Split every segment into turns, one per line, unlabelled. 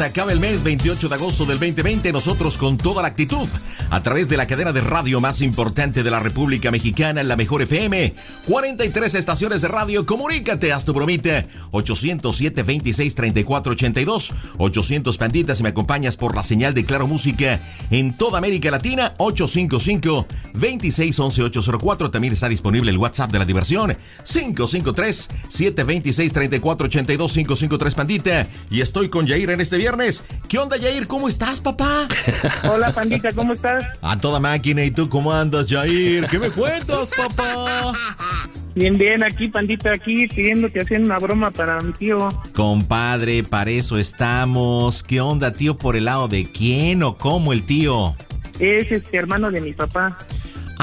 se acaba el mes 28 de agosto del 2020, nosotros con toda la actitud, a través de la cadena de radio más importante de la República Mexicana, la Mejor FM, 43 estaciones de radio, comunícate, haz tu bromita, 807-26-3482, 800 panditas si me acompañas por la señal de Claro Música en toda América Latina, 855-2611-804, también está disponible el WhatsApp de la diversión, 553-726-3482, 553 pandita, y estoy con Yair en este viernes. ¿Qué onda, Yair? ¿Cómo estás, papá?
Hola, pandita, ¿cómo estás?
A toda máquina. ¿Y tú cómo andas, Yair? ¿Qué me cuentas, papá?
Bien, bien, aquí, pandita, aquí, pidiéndote haciendo una broma para mi tío.
Compadre, para eso estamos. ¿Qué onda, tío? ¿Por el lado de quién o cómo el tío?
Es este hermano de mi papá.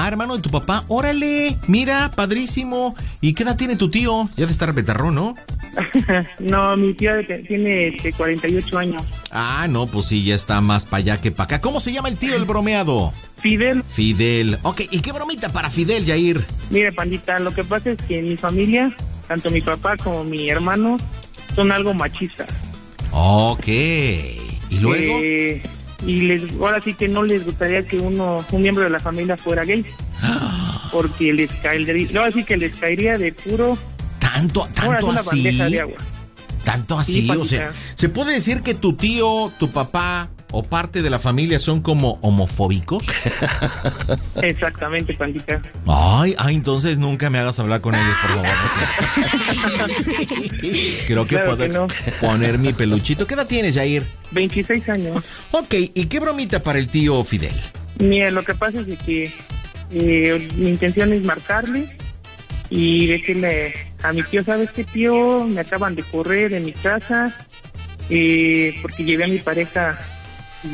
Ah, hermano de tu papá. Órale, mira, padrísimo. ¿Y qué edad tiene tu tío? Ya de estar betarrón, ¿no?
no, mi tío tiene este, 48 años.
Ah, no, pues sí, ya está más para allá que para acá. ¿Cómo se llama el tío, el bromeado?
Fidel.
Fidel. Ok, ¿y qué bromita para Fidel, Jair?
Mire, pandita, lo que pasa es que mi familia, tanto mi papá como mi hermano, son algo machistas.
Ok. ¿Y luego?
Eh, y les, ahora sí que no les gustaría que uno, un miembro de la familia fuera gay. Porque les caería, ahora sí que les caería de puro
tanto, tanto así. Tanto así, o sea, ¿se puede decir que tu tío, tu papá o parte de la familia son como homofóbicos?
Exactamente, pandita.
Ay, ay, entonces nunca me hagas hablar con ellos, por favor. Creo que puedo poner mi peluchito. ¿Qué edad tienes, Jair?
26 años.
Ok, ¿y qué bromita para el tío Fidel?
Mira, lo que pasa es que eh, mi intención es marcarle y decirle a mi tío, ¿sabes qué tío? Me acaban de correr de mi casa eh, porque llevé a mi pareja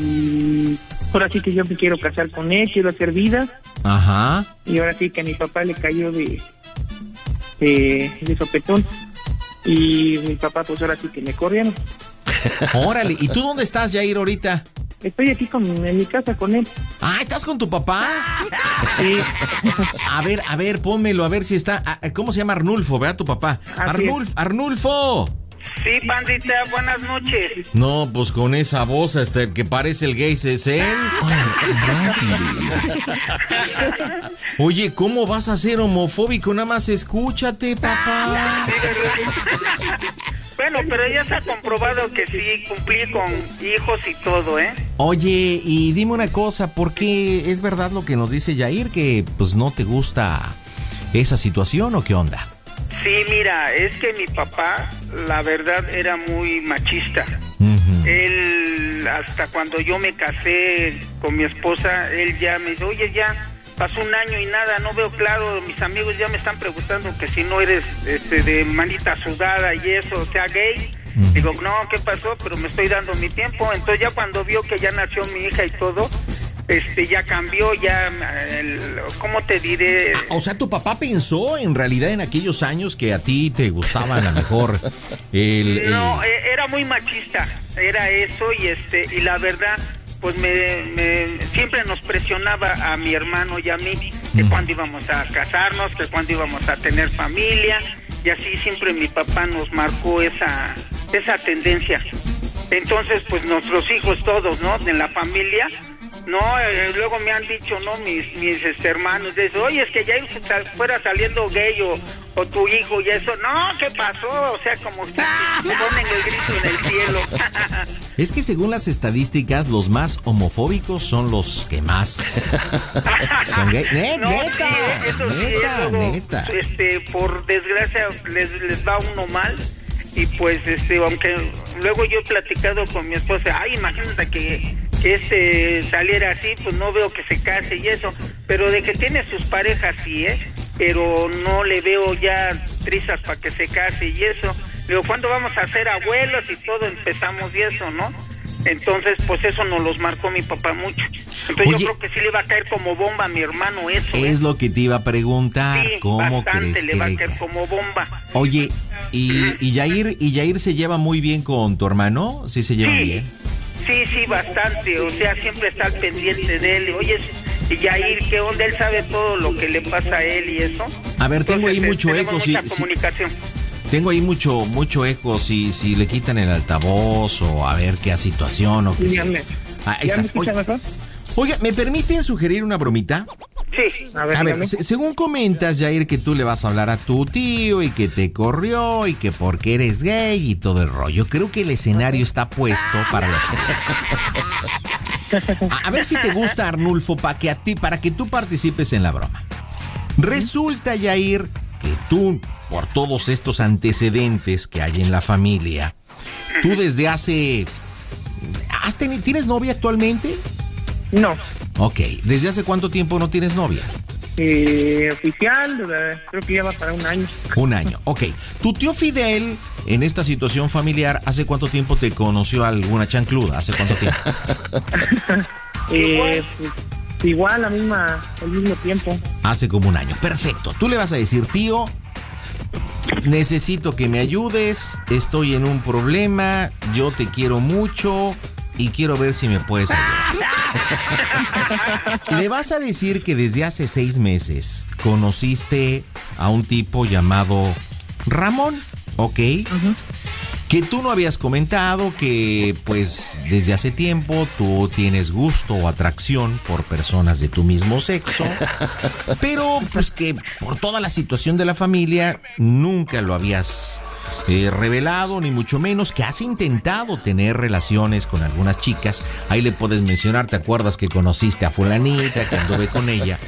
y ahora sí que yo me quiero casar con él, quiero hacer vida.
Ajá.
Y ahora sí que a mi papá le cayó de, de, sopetón. Y mi papá pues ahora sí que me corrieron.
Órale, ¿y tú dónde estás, Jair, ahorita?
Estoy aquí con, en mi casa con él.
Ah, ¿estás con tu papá?
Sí.
A ver, a ver, pónmelo, a ver si está. Ah, ¿Cómo se llama Arnulfo, verdad, tu papá? Arnulfo, Arnulfo.
Sí, pandita, buenas noches.
No, pues con esa voz, este, que parece el gay, ¿es él? Oye, ¿cómo vas a ser homofóbico? Nada más escúchate, papá.
Bueno, pero ya se ha comprobado que sí, cumplí con hijos y todo, ¿eh?
Oye, y dime una cosa, ¿por qué es verdad lo que nos dice Yair que pues no te gusta esa situación o qué onda?
Sí, mira, es que mi papá, la verdad, era muy machista. Él, hasta cuando yo me casé con mi esposa, él ya me dijo, oye, ya pasó un año y nada, no veo claro, mis amigos ya me están preguntando que si no eres este, de manita sudada y eso, o sea, gay. Digo, no, ¿qué pasó? Pero me estoy dando mi tiempo. Entonces ya cuando vio que ya nació mi hija y todo, este ya cambió, ya, el, ¿cómo te diré?
o sea, tu papá pensó en realidad en aquellos años que a ti te gustaba a lo mejor el...
No, e, era muy machista, era eso y este, y la verdad pues me, siempre nos presionaba a mi hermano y a mí que cuando íbamos a casarnos, que cuando íbamos a tener familia, y así siempre mi papá nos marcó esa, esa tendencia. Entonces, pues nuestros hijos todos, ¿no? De la familia, no, eh, luego me han dicho, ¿no? Mis, mis este, hermanos, de eso, oye, es que ya fuera saliendo gay o, o, tu hijo y eso. No, ¿qué pasó? O sea, como que ponen el grito en el cielo.
es que según las estadísticas, los más homofóbicos son los que más son gay. neta, neta, neta.
Este, por desgracia, les, les va uno mal y pues este aunque luego yo he platicado con mi esposa ay imagínate que este saliera así, pues no veo que se case y eso, pero de que tiene sus parejas sí, ¿eh? Pero no le veo ya trizas para que se case y eso. Digo, ¿cuándo vamos a ser abuelos y todo empezamos y eso, no? Entonces, pues eso nos los marcó mi papá mucho. Entonces yo creo que sí le va a caer como bomba a mi hermano eso.
Es ¿eh? lo que te iba a preguntar.
Sí,
¿Cómo crees
le va a caer como bomba.
Oye, ¿y, y, Yair, ¿y Yair se lleva muy bien con tu hermano? ¿Sí se lleva bien?
Sí, sí, bastante. O sea, siempre está al pendiente de él. Oye, y Yair, ¿qué onda? Él sabe todo lo que le pasa a él y eso.
A ver, tengo ahí mucho eco. Si,
mucha
si-
comunicación.
tengo ahí mucho, mucho eco. Si, si le quitan el altavoz o a ver qué situación o qué
me,
Ah,
¿ya me
estás.
escucha
Oye,
mejor?
oiga, ¿me permiten sugerir una bromita?
Sí.
A ver,
A según comentas, Jair, que tú le vas a hablar a tu tío y que te corrió y que porque eres gay y todo el rollo. Creo que el escenario está puesto para los. A, a ver si te gusta, Arnulfo, para que a ti, para que tú participes en la broma. Resulta, Jair, que tú, por todos estos antecedentes que hay en la familia, tú desde hace. ¿has teni- ¿Tienes novia actualmente?
No,
Ok, ¿desde hace cuánto tiempo no tienes novia?
eh, oficial, creo que ya va para un año.
Un año, ok. ¿Tu tío Fidel, en esta situación familiar, hace cuánto tiempo te conoció alguna chancluda? ¿Hace cuánto tiempo?
Eh, pues, igual, la misma, al mismo tiempo.
Hace como un año. Perfecto. Tú le vas a decir, tío, necesito que me ayudes, estoy en un problema, yo te quiero mucho y quiero ver si me puedes ayudar. le vas a decir que desde hace seis meses conociste a un tipo llamado Ramón, ¿ok? Que tú no habías comentado que pues desde hace tiempo tú tienes gusto o atracción por personas de tu mismo sexo, pero pues que por toda la situación de la familia nunca lo habías eh, revelado, ni mucho menos que has intentado tener relaciones con algunas chicas. Ahí le puedes mencionar, ¿te acuerdas que conociste a fulanita, que anduve con ella?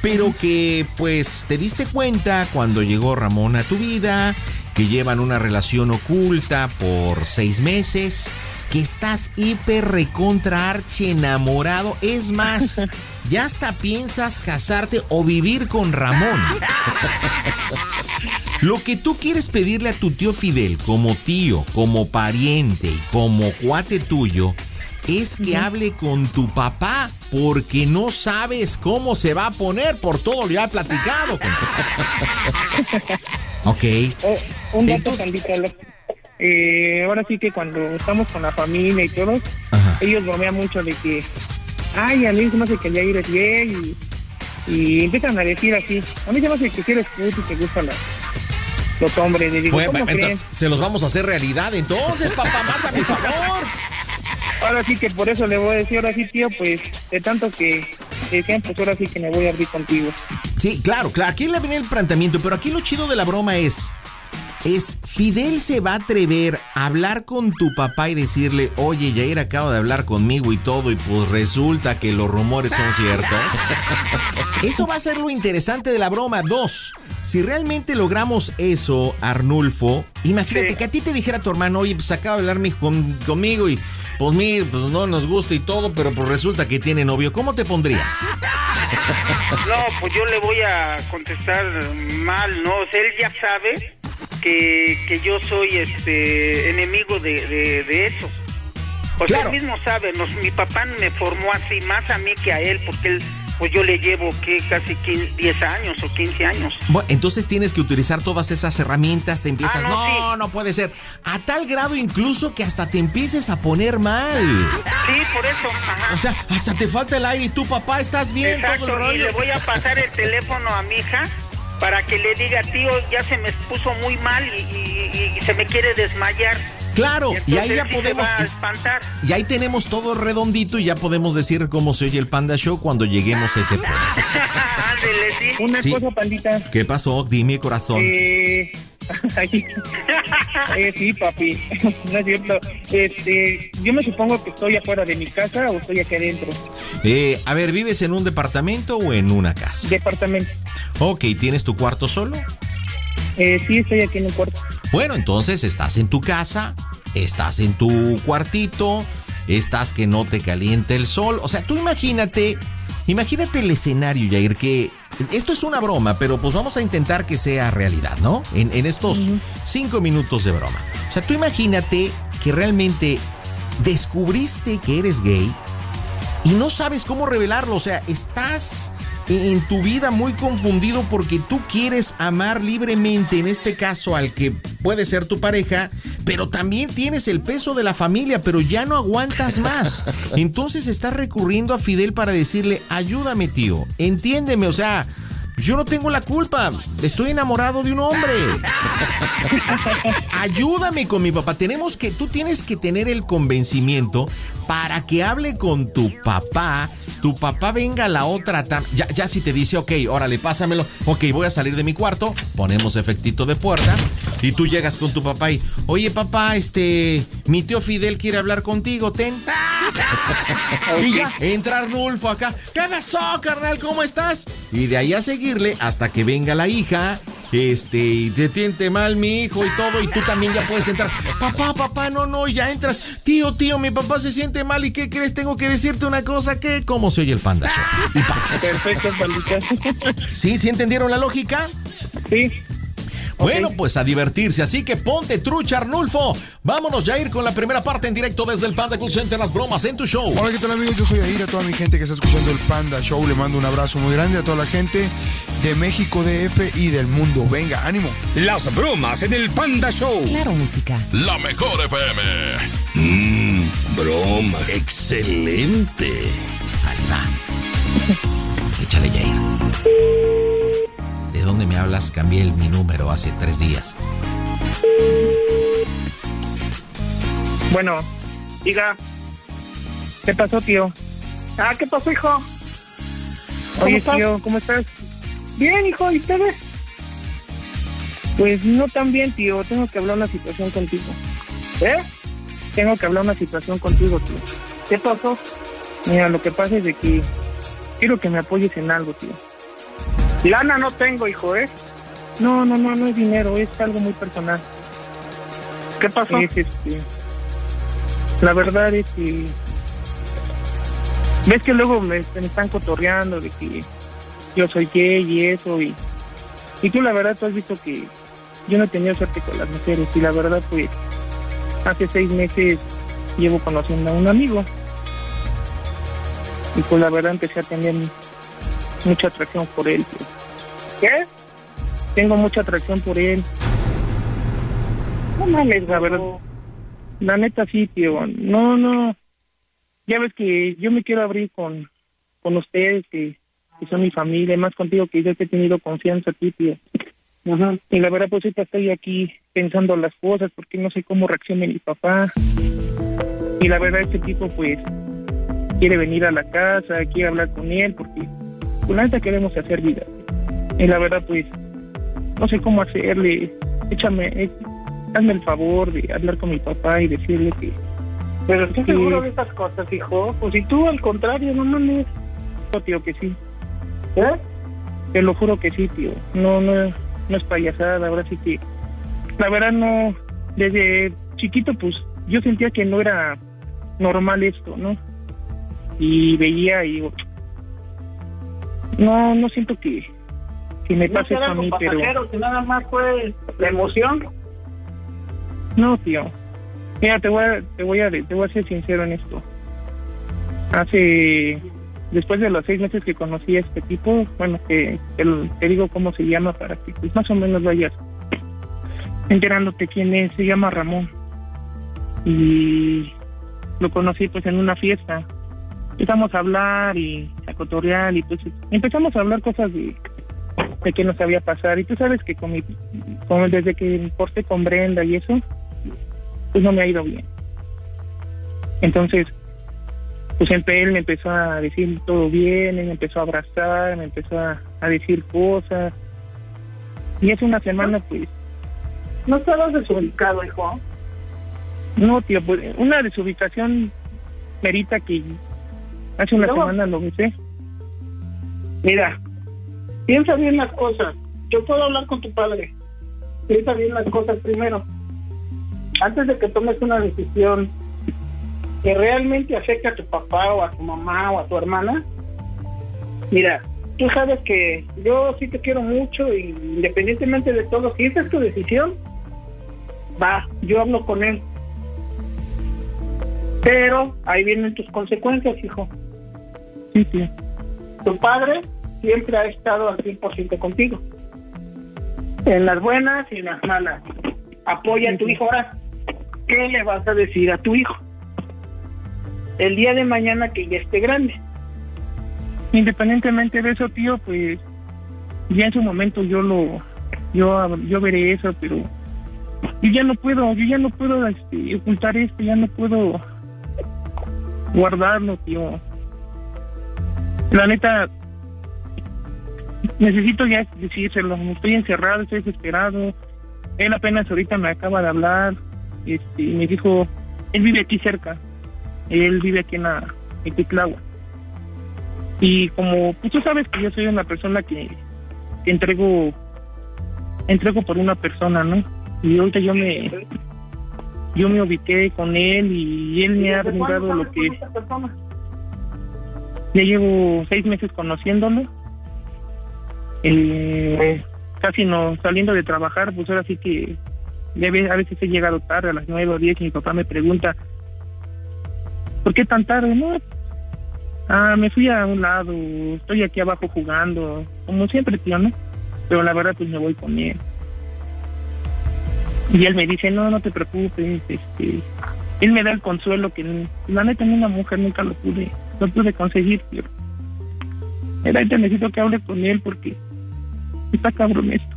Pero que pues te diste cuenta cuando llegó Ramón a tu vida, que llevan una relación oculta por seis meses, que estás hiper recontra archi enamorado. Es más, ya hasta piensas casarte o vivir con Ramón. Lo que tú quieres pedirle a tu tío Fidel como tío, como pariente y como cuate tuyo es que hable con tu papá porque no sabes cómo se va a poner por todo lo ya platicado. con tu- ok.
Oh, un dato,
Entonces-
eh, ahora sí que cuando estamos con la familia y todos,
Ajá.
ellos bromean mucho de que, ay, a mí se me hace que ya eres gay y, y empiezan a decir así, a mí se me hace que eres puto y te gustan los, los hombres. Y digo,
Bueno,
¿cómo creen?
entonces, se los vamos a hacer realidad entonces, papá, más a mi favor.
Ahora sí que por eso le voy a decir, ahora sí, tío, pues de tanto que decían, pues ahora sí que me voy a abrir contigo.
Sí, claro, claro. Aquí le viene el planteamiento, pero aquí lo chido de la broma es. Es Fidel se va a atrever a hablar con tu papá y decirle, oye, Jair acaba de hablar conmigo y todo, y pues resulta que los rumores son ciertos. Eso va a ser lo interesante de la broma. Dos, si realmente logramos eso, Arnulfo, imagínate
Sí.
que a ti te dijera tu hermano, oye, pues acaba de hablar mi- con- conmigo y pues mira, pues no nos gusta y todo, pero pues resulta que tiene novio. ¿Cómo te pondrías?
No, pues yo le voy a contestar mal, ¿no? O sea, él ya sabe que, que yo soy este enemigo de, de, de eso. O sea, él mismo sabe, nos, mi papá me formó así, más a mí que a él, porque él, pues yo le llevo, que Casi 15, 10 años o 15 años.
Bueno, entonces tienes que utilizar todas esas herramientas, te empiezas,
Ah,
no,
no,
puede ser, a tal grado incluso que hasta te empieces a poner mal.
Sí, por eso, ajá.
O sea, hasta te falta el aire y tu papá estás bien, todo el
Exacto, y
rollo.
le voy a pasar el teléfono a mi hija para que le diga, tío, ya se me puso muy mal y, y- y se me quiere desmayar.
Claro, y ahí ya
sí
podemos, y ahí tenemos todo redondito y ya podemos decir cómo se oye el Panda Show cuando lleguemos a ese punto.
Ándele, sí.
Una
Sí.
cosa, pandita,
¿Qué pasó? Dime, corazón.
eh, eh, sí, papi, no es cierto. Este, yo me supongo que estoy afuera de mi casa o estoy aquí adentro,
Eh, a ver, ¿vives en un departamento o en una casa?
departamento.
Ok, ¿tienes tu cuarto solo?
Eh, sí, estoy aquí en un cuarto.
Bueno, entonces estás en tu casa, estás en tu cuartito, estás que no te calienta el sol. O sea, tú imagínate, imagínate el escenario, Jair, que esto es una broma, pero pues vamos a intentar que sea realidad, ¿no? En, en estos cinco minutos de broma. O sea, tú imagínate que realmente descubriste que eres gay y no sabes cómo revelarlo. O sea, estás en tu vida muy confundido porque tú quieres amar libremente, en este caso al que puede ser tu pareja, pero también tienes el peso de la familia, pero ya no aguantas más. Entonces estás recurriendo a Fidel para decirle, ayúdame tío, entiéndeme, o sea... Yo no tengo la culpa. Estoy enamorado de un hombre. Ayúdame con mi papá. Tenemos que, tú tienes que tener el convencimiento para que hable con tu papá. Tu papá venga a la otra. Ya, ya si te dice, ok, órale, pásamelo. Ok, voy a salir de mi cuarto. Ponemos efectito de puerta. Y tú llegas con tu papá y, oye papá, este, mi tío Fidel quiere hablar contigo, ten. y ya, entra Arnulfo acá. ¿Qué pasó, carnal? ¿Cómo estás? Y de ahí a seguirle hasta que venga la hija este, y te tiente mal mi hijo y todo, y tú también ya puedes entrar. Papá, papá, no, no, ya entras. Tío, tío, mi papá se siente mal, ¿y qué crees? Tengo que decirte una cosa, que ¿cómo se oye el panda
Perfecto, pandita.
¿Sí? ¿Sí entendieron la lógica?
Sí.
Bueno, pues a divertirse, así que ponte trucha, Arnulfo. Vámonos ya a ir con la primera parte en directo desde el Panda Cool Center, las bromas en tu show.
Hola, ¿qué tal amigos? Yo soy Aira, a toda mi gente que está escuchando el Panda Show. Le mando un abrazo muy grande a toda la gente de México DF y del mundo. Venga, ánimo.
Las bromas en el Panda Show.
Claro, música.
La mejor FM. Mmm, bromas. Excelente.
Salva. Échale, Jair. ¿De dónde me hablas? Cambié mi número hace tres días.
Bueno, diga. ¿Qué pasó, tío?
Ah, ¿qué pasó, hijo?
Oye, estás? tío, ¿cómo estás?
Bien, hijo, ¿y ustedes?
Pues no tan bien, tío. Tengo que hablar una situación contigo.
¿Eh?
Tengo que hablar una situación contigo, tío.
¿Qué pasó?
Mira, lo que pasa es de que quiero que me apoyes en algo, tío.
Lana no tengo, hijo, ¿eh?
No, no, no, no es dinero, es algo muy personal.
¿Qué pasó?
Es, este, la verdad es que... Ves que luego me, me están cotorreando de que yo soy gay y eso, y, y tú la verdad tú has visto que yo no he tenido suerte con las mujeres, y la verdad pues hace seis meses llevo conociendo a un amigo, y pues la verdad empecé a tener mucha atracción por él. Tío.
¿Qué?
Tengo mucha atracción por él.
No mames,
la verdad. La neta sí, tío. No, no. Ya ves que yo me quiero abrir con, con ustedes, que, que son mi familia, más contigo que yo te he tenido confianza a ti, tío.
Ajá.
Y la verdad, pues ahorita estoy aquí pensando las cosas porque no sé cómo reaccione mi papá. Y la verdad, este tipo, pues, quiere venir a la casa, quiere hablar con él porque, pues, la neta queremos hacer vida. Y la verdad, pues, no sé cómo hacerle. Échame, eh, hazme el favor de hablar con mi papá y decirle que.
Pero estoy seguro de esas cosas, hijo. Pues si tú, al contrario, no mames.
No, tío, que sí.
¿Eh?
Te lo juro que sí, tío. No, no, no es payasada. Ahora sí que. La verdad, no. Desde chiquito, pues, yo sentía que no era normal esto, ¿no? Y veía y. No, no siento que que me pase
no
a mí, pero...
que nada más fue la emoción.
No, tío. Mira, te voy a, te voy a, te voy a ser sincero en esto. Hace, después de los seis meses que conocí a este tipo, bueno, que te, te digo cómo se llama para que pues, más o menos vayas enterándote quién es. Se llama Ramón. Y lo conocí pues en una fiesta. Empezamos a hablar y a cotorrear y pues empezamos a hablar cosas de de qué nos sabía pasar. Y tú sabes que con mi, con, desde que me corté con Brenda y eso, pues no me ha ido bien. Entonces, pues siempre él me empezó a decir todo bien, él me empezó a abrazar, me empezó a, a decir cosas. Y hace una semana, pues...
¿No estabas desubicado, hijo?
No, tío, pues una desubicación merita que hace una semana lo besé.
Mira, Piensa bien las cosas. Yo puedo hablar con tu padre. Piensa bien las cosas primero. Antes de que tomes una decisión que realmente afecte a tu papá o a tu mamá o a tu hermana, mira, tú sabes que yo sí te quiero mucho y independientemente de todo, si esa es tu decisión, va, yo hablo con él. Pero ahí vienen tus consecuencias, hijo.
Sí, sí.
Tu padre siempre ha estado al 100% contigo. En las buenas y en las malas. Apoya a tu hijo. Ahora, ¿qué le vas a decir a tu hijo? El día de mañana que ya esté grande.
Independientemente de eso, tío, pues ya en su momento yo lo, yo, yo veré eso, pero yo ya no puedo, yo ya no puedo este, ocultar esto, ya no puedo guardarlo, tío. La neta, necesito ya decírselo, estoy encerrado, estoy desesperado. Él apenas ahorita me acaba de hablar, este, me dijo, él vive aquí cerca, él vive aquí en la en Titlagua. Y como pues tú sabes que yo soy una persona que, que entrego entrego por una persona, ¿no? Y ahorita yo me yo me ubiqué con él y él me ha brindado lo que ya llevo seis meses conociéndolo eh, casi no saliendo de trabajar pues ahora sí que a veces he llegado tarde a las nueve o diez y mi papá me pregunta ¿por qué tan tarde? no ah me fui a un lado estoy aquí abajo jugando como siempre tío ¿no? pero la verdad pues me voy con él y él me dice, no, no te preocupes, este, él me da el consuelo que la neta ni una mujer nunca lo pude, lo pude conseguir, pero era ahorita necesito que hable con él porque está cabrón esto.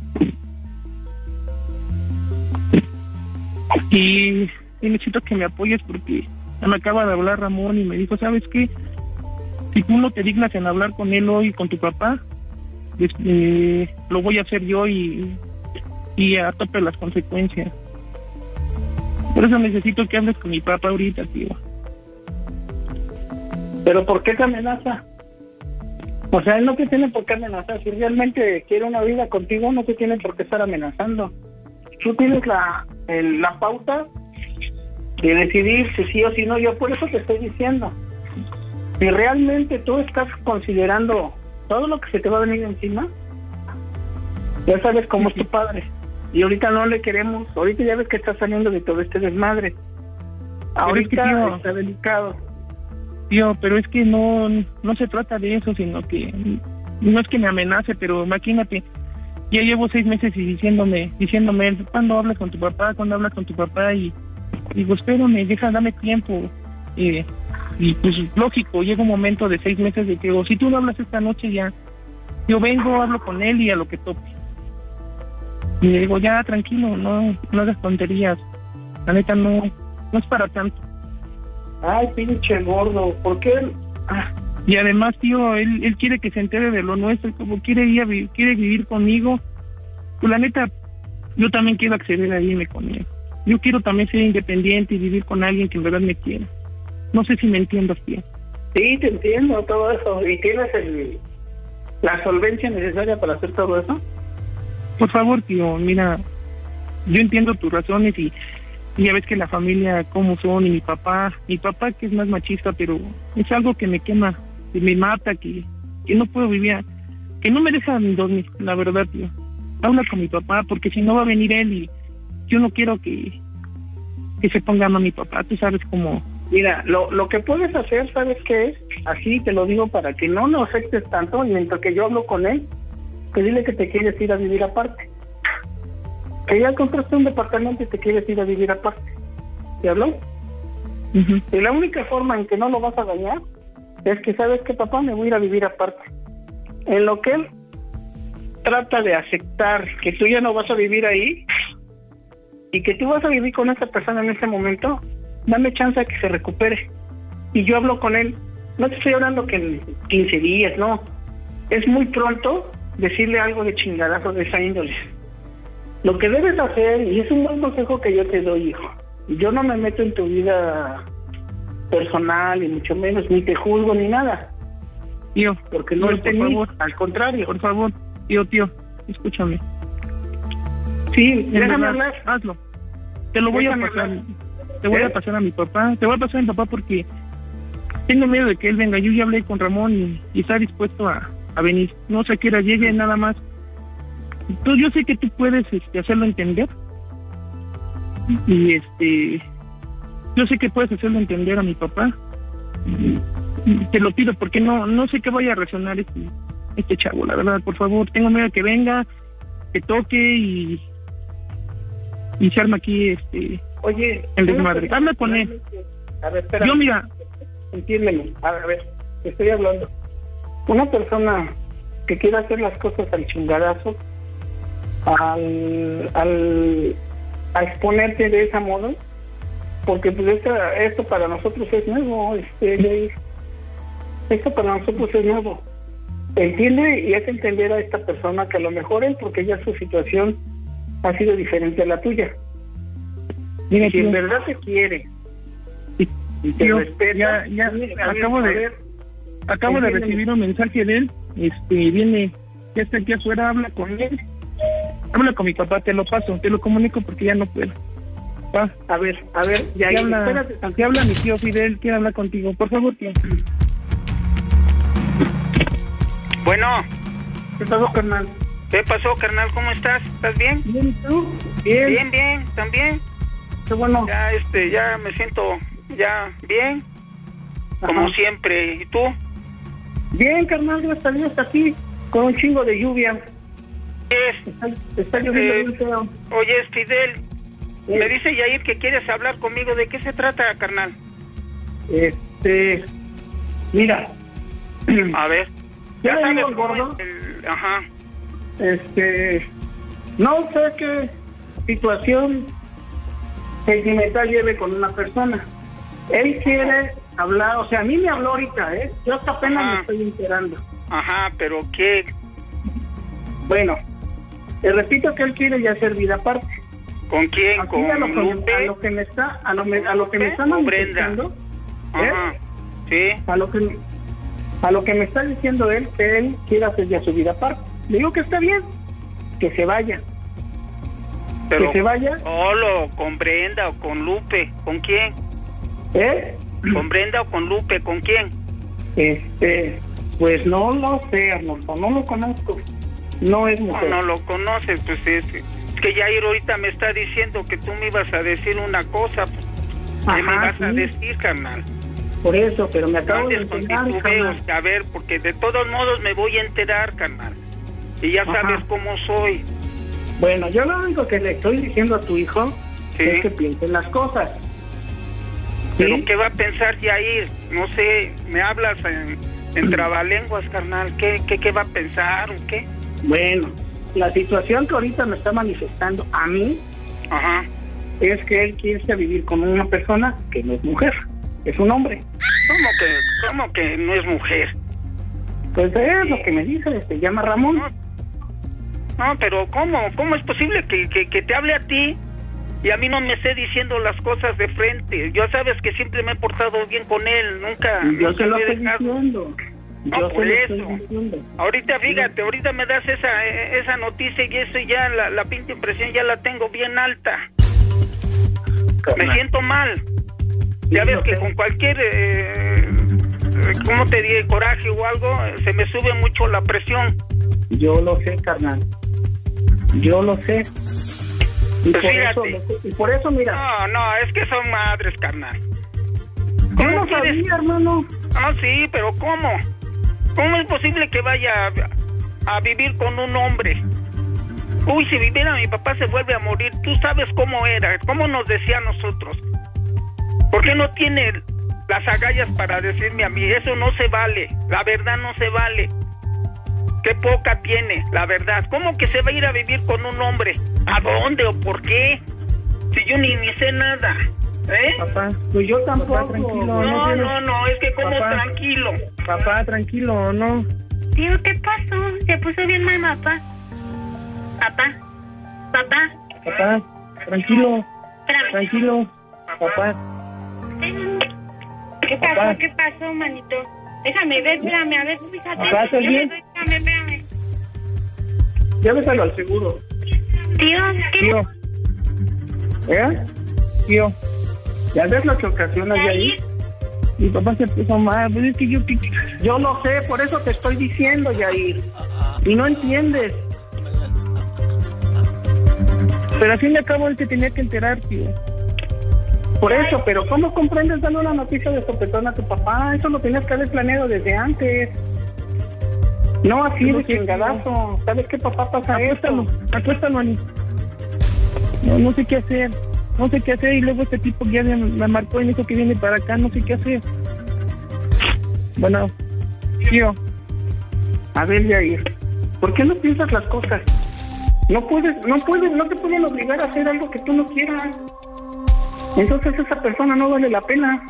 Y, necesito que me apoyes porque me acaba de hablar Ramón y me dijo, ¿sabes qué? Si tú no te dignas en hablar con él hoy, con tu papá, este, lo voy a hacer yo y y a tope las consecuencias. Por eso necesito que hables con mi papá ahorita, tío.
¿Pero por qué te amenaza? O sea, él no te tiene por qué amenazar. Si realmente quiere una vida contigo, no te tiene por qué estar amenazando. Tú tienes la, el- la pauta de decidir si sí o si no. Yo por eso te estoy diciendo. Si realmente tú estás considerando todo lo que se te va a venir encima, ya sabes cómo es tu padre. Y ahorita no le queremos. Ahorita ya ves que está saliendo de todo este desmadre.
Pero es que,
Ahorita está delicado.
Tío, pero es que no, no se trata de eso, sino que no es que me amenace, pero imagínate, ya llevo seis meses y diciéndome, diciéndome, ¿cuándo hablas con tu papá? ¿Cuándo hablas con tu papá? Y digo, espérame, deja, dame tiempo. Eh, y pues lógico, llega un momento de seis meses de que, o si tú no hablas esta noche ya, yo vengo, hablo con él y a lo que tope. Y le digo, ya, tranquilo, no, no hagas tonterías. La neta no, no es para tanto.
Ay, pinche gordo, ¿por qué? Ah,
Y además, tío, él, él quiere que se entere de lo nuestro, como quiere ir a vi- quiere vivir conmigo. Pues la neta, yo también quiero acceder a irme con él. Yo quiero también ser independiente y vivir con alguien que en verdad me quiera. No sé si me entiendas, tío.
sí, te entiendo todo eso. ¿Y tienes el, la solvencia necesaria para hacer todo eso?
Por favor, tío, mira, yo entiendo tus razones y ya ves que la familia, cómo son, y mi papá, mi papá que es más machista, pero es algo que me quema, que me mata, que, que no puedo vivir, que no me deja dormir, la verdad, tío. Habla con mi papá, porque si no va a venir él y yo no quiero que, que se ponga a mi papá, tú sabes cómo.
Mira, lo, lo que puedes hacer, ¿sabes qué es? Así te lo digo para que no nos afectes tanto y mientras que yo hablo con él, que dile que te quieres ir a vivir aparte. Que ya compraste un departamento y te quieres ir a vivir aparte. ¿Te habló? Y la única forma en que no lo vas a dañar es que sabes que papá me voy a ir a vivir aparte. En lo que él trata de aceptar que tú ya no vas a vivir ahí y que tú vas a vivir con esa persona en ese momento, dame chance a que se recupere. Y yo hablo con él. No te estoy hablando que en 15 días, no. Es muy pronto decirle algo de chingadazo de esa índole. Lo que debes hacer, y es un buen consejo que yo te doy, hijo, yo no me meto en tu vida personal, y mucho menos, ni te juzgo ni nada,
Tío,
porque no
tío,
es
por favor,
al contrario.
por favor, tío, tío, escúchame.
Sí, déjame
verdad,
hablar.
Hazlo. Te lo voy
Déjame
a pasar.
hablar.
Te voy
¿Eh?
a pasar a mi papá. Te voy a pasar a mi papá porque tengo miedo de que él venga. Yo ya hablé con Ramón y, y está dispuesto a, a venir. No sé qué hora llegue, nada más. Tú, yo sé que tú puedes este, hacerlo entender. Y este. Yo sé que puedes hacerlo entender a mi papá. Te lo pido porque no no sé qué vaya a resonar este, este chavo, la verdad, por favor. Tengo miedo que venga, que toque y. Y se arma aquí este.
Oye,
El desmadre. Habla con él.
A ver, espera.
Yo, mira,
Entiéndeme. A ver, te estoy hablando. Una persona que quiera hacer las cosas al chingadazo, al, al, a exponerte de esa modo, porque pues esta, esto para nosotros es nuevo, este, esto para nosotros es nuevo. Entiende y hace entender a esta persona que a lo mejor es porque ya su situación ha sido diferente a la tuya.
mira,
Si en verdad te quiere y te respeta,
ya, ya, acabo de,
ver,
acabo de recibir un mensaje de él. Este, viene, ya está aquí afuera, habla con él. Habla con mi papá, te lo paso, te lo comunico porque ya no puedo. Va,
A ver, a ver, ya,
¿qué habla,
espérate.
¿qué habla mi tío Fidel? Quiere hablar contigo. Por favor, tío.
Bueno,
¿Qué pasó, carnal?
¿qué pasó, carnal? ¿Cómo estás? ¿Estás bien?
Bien, ¿y tú? Bien,
Bien, bien, también.
qué bueno.
Ya, este, ya me siento ya bien, como siempre. ¿Y tú?
Bien, carnal, gracias a Dios, aquí, con un chingo de lluvia.
Es,
Está,
Eh, Fidel, me dice Yair que quieres hablar conmigo. ¿De qué se trata, carnal?
Este, mira,
A ver.
¿Ya le digo gordo?
el- Ajá.
este, no sé qué situación sentimental lleve con una persona. Él quiere hablar, o sea, a mí me habló ahorita, ¿eh? Yo hasta apenas
Ajá.
me estoy enterando.
Ajá, pero ¿qué?
Bueno, te repito que él quiere ya hacer vida aparte.
¿Con quién? ¿Con
a lo, que, a
Lupe?
lo que me está, a lo, me- a lo que me está manifestando,
Ajá. Sí.
a lo que a lo que me está diciendo él que él quiere hacer ya su vida aparte. Le digo que está bien, que se vaya,
Pero,
que se vaya,
Solo, con Brenda o con Lupe. ¿Con quién?
¿eh?
¿Con Brenda o con Lupe? ¿Con quién?
Este, pues no lo sé, Arnoldo, no lo conozco. No es
No,
mujer.
no lo conoces, pues es, que Yair ahorita me está diciendo que tú me ibas a decir una cosa. pues, ¿Qué me
Ajá,
vas a decir, carnal?
Por eso, pero me
No
acabo de enterar,
a ver, porque de todos modos me voy a enterar, carnal. Y ya
Ajá.
sabes cómo soy.
Bueno, yo lo único que le estoy diciendo a tu hijo
Sí.
es que piense las cosas.
Pero
¿Sí?
¿qué va a pensar Yair? No sé, me hablas en, en trabalenguas, carnal. ¿Qué, qué, ¿Qué va a pensar o qué?
Bueno, la situación que ahorita me está manifestando a mí
Ajá.
es que él quiere irse a vivir con una persona que no es mujer, es un hombre.
¿Cómo que, cómo que no es mujer?
Pues es lo que me dice, se llama Ramón.
No, no pero ¿cómo? ¿Cómo es posible que, que, que te hable a ti y a mí no me esté diciendo las cosas de frente? Yo sabes que siempre me he portado bien con él, nunca,
yo
nunca
se lo estoy diciendo.
No,
Yo se
por eso. Ahorita fíjate, ahorita me das esa eh, esa noticia y eso ya la, la pinta impresión ya la tengo bien alta. Me siento mal. Ya ves que con cualquier, eh, eh, ¿cómo te diré? Coraje o algo, eh, se me sube mucho la presión.
Yo lo sé, carnal. Yo lo sé. Y
Pues
por,
fíjate.
eso, y por eso, mira,
No, no, es que son madres, carnal. ¿Cómo
no sabía, hermano.
Ah, sí, pero ¿cómo? ¿Cómo es posible que vaya a, vivir con un hombre? Uy, si viviera mi papá se vuelve a morir. Tú sabes cómo era, cómo nos decía a nosotros. ¿Por qué no tiene las agallas para decirme a mí? Eso no se vale. La verdad no se vale. Qué poca tiene, la verdad. ¿Cómo que se va a ir a vivir con un hombre? ¿A dónde o por qué? Si yo ni, ni sé nada. ¿Eh?
Papá,
Pues yo tampoco.
Papá, tranquilo.
No,
no tienes-
no, no, es que como
Papá.
tranquilo.
papá, tranquilo, ¿no?
Tío, ¿qué pasó? Se puso bien mal, papá. Papá. Papá.
Papá, tranquilo,
Espérame.
tranquilo. Papá,
¿Qué pasó?
Papá.
¿Qué pasó, manito? Déjame ver, espérame, a ver, fíjate.
Papá, ¿estás bien?
Espérame, espérame.
Lléveselo al seguro.
Tío, ¿qué?
tío,
¿Eh?
tío.
¿Ya ves lo que ocasiona de ahí?
Mi papá se puso mal, pues es que yo...
Yo lo sé, por eso te estoy diciendo, Yair. Y no entiendes.
Pero al fin y al cabo él te tenía que enterar, tío.
Por eso, pero ¿cómo comprendes dando una noticia de sopetón a tu papá? Eso lo tenías que haber planeado desde antes. No, así de chingadazo. ¿Sabes qué papá pasa
Acuéstalo,
esto?
acuéstalo, Ani. No, no sé qué hacer. No sé qué hacer. Y luego este tipo ya me, marcó y me dijo que viene para acá. No sé qué hacer. Bueno, tío.
A ver, Yair, ¿por qué no piensas las cosas? No puedes, no puedes, no te pueden obligar a hacer algo que tú no quieras. Entonces esa persona no vale la pena.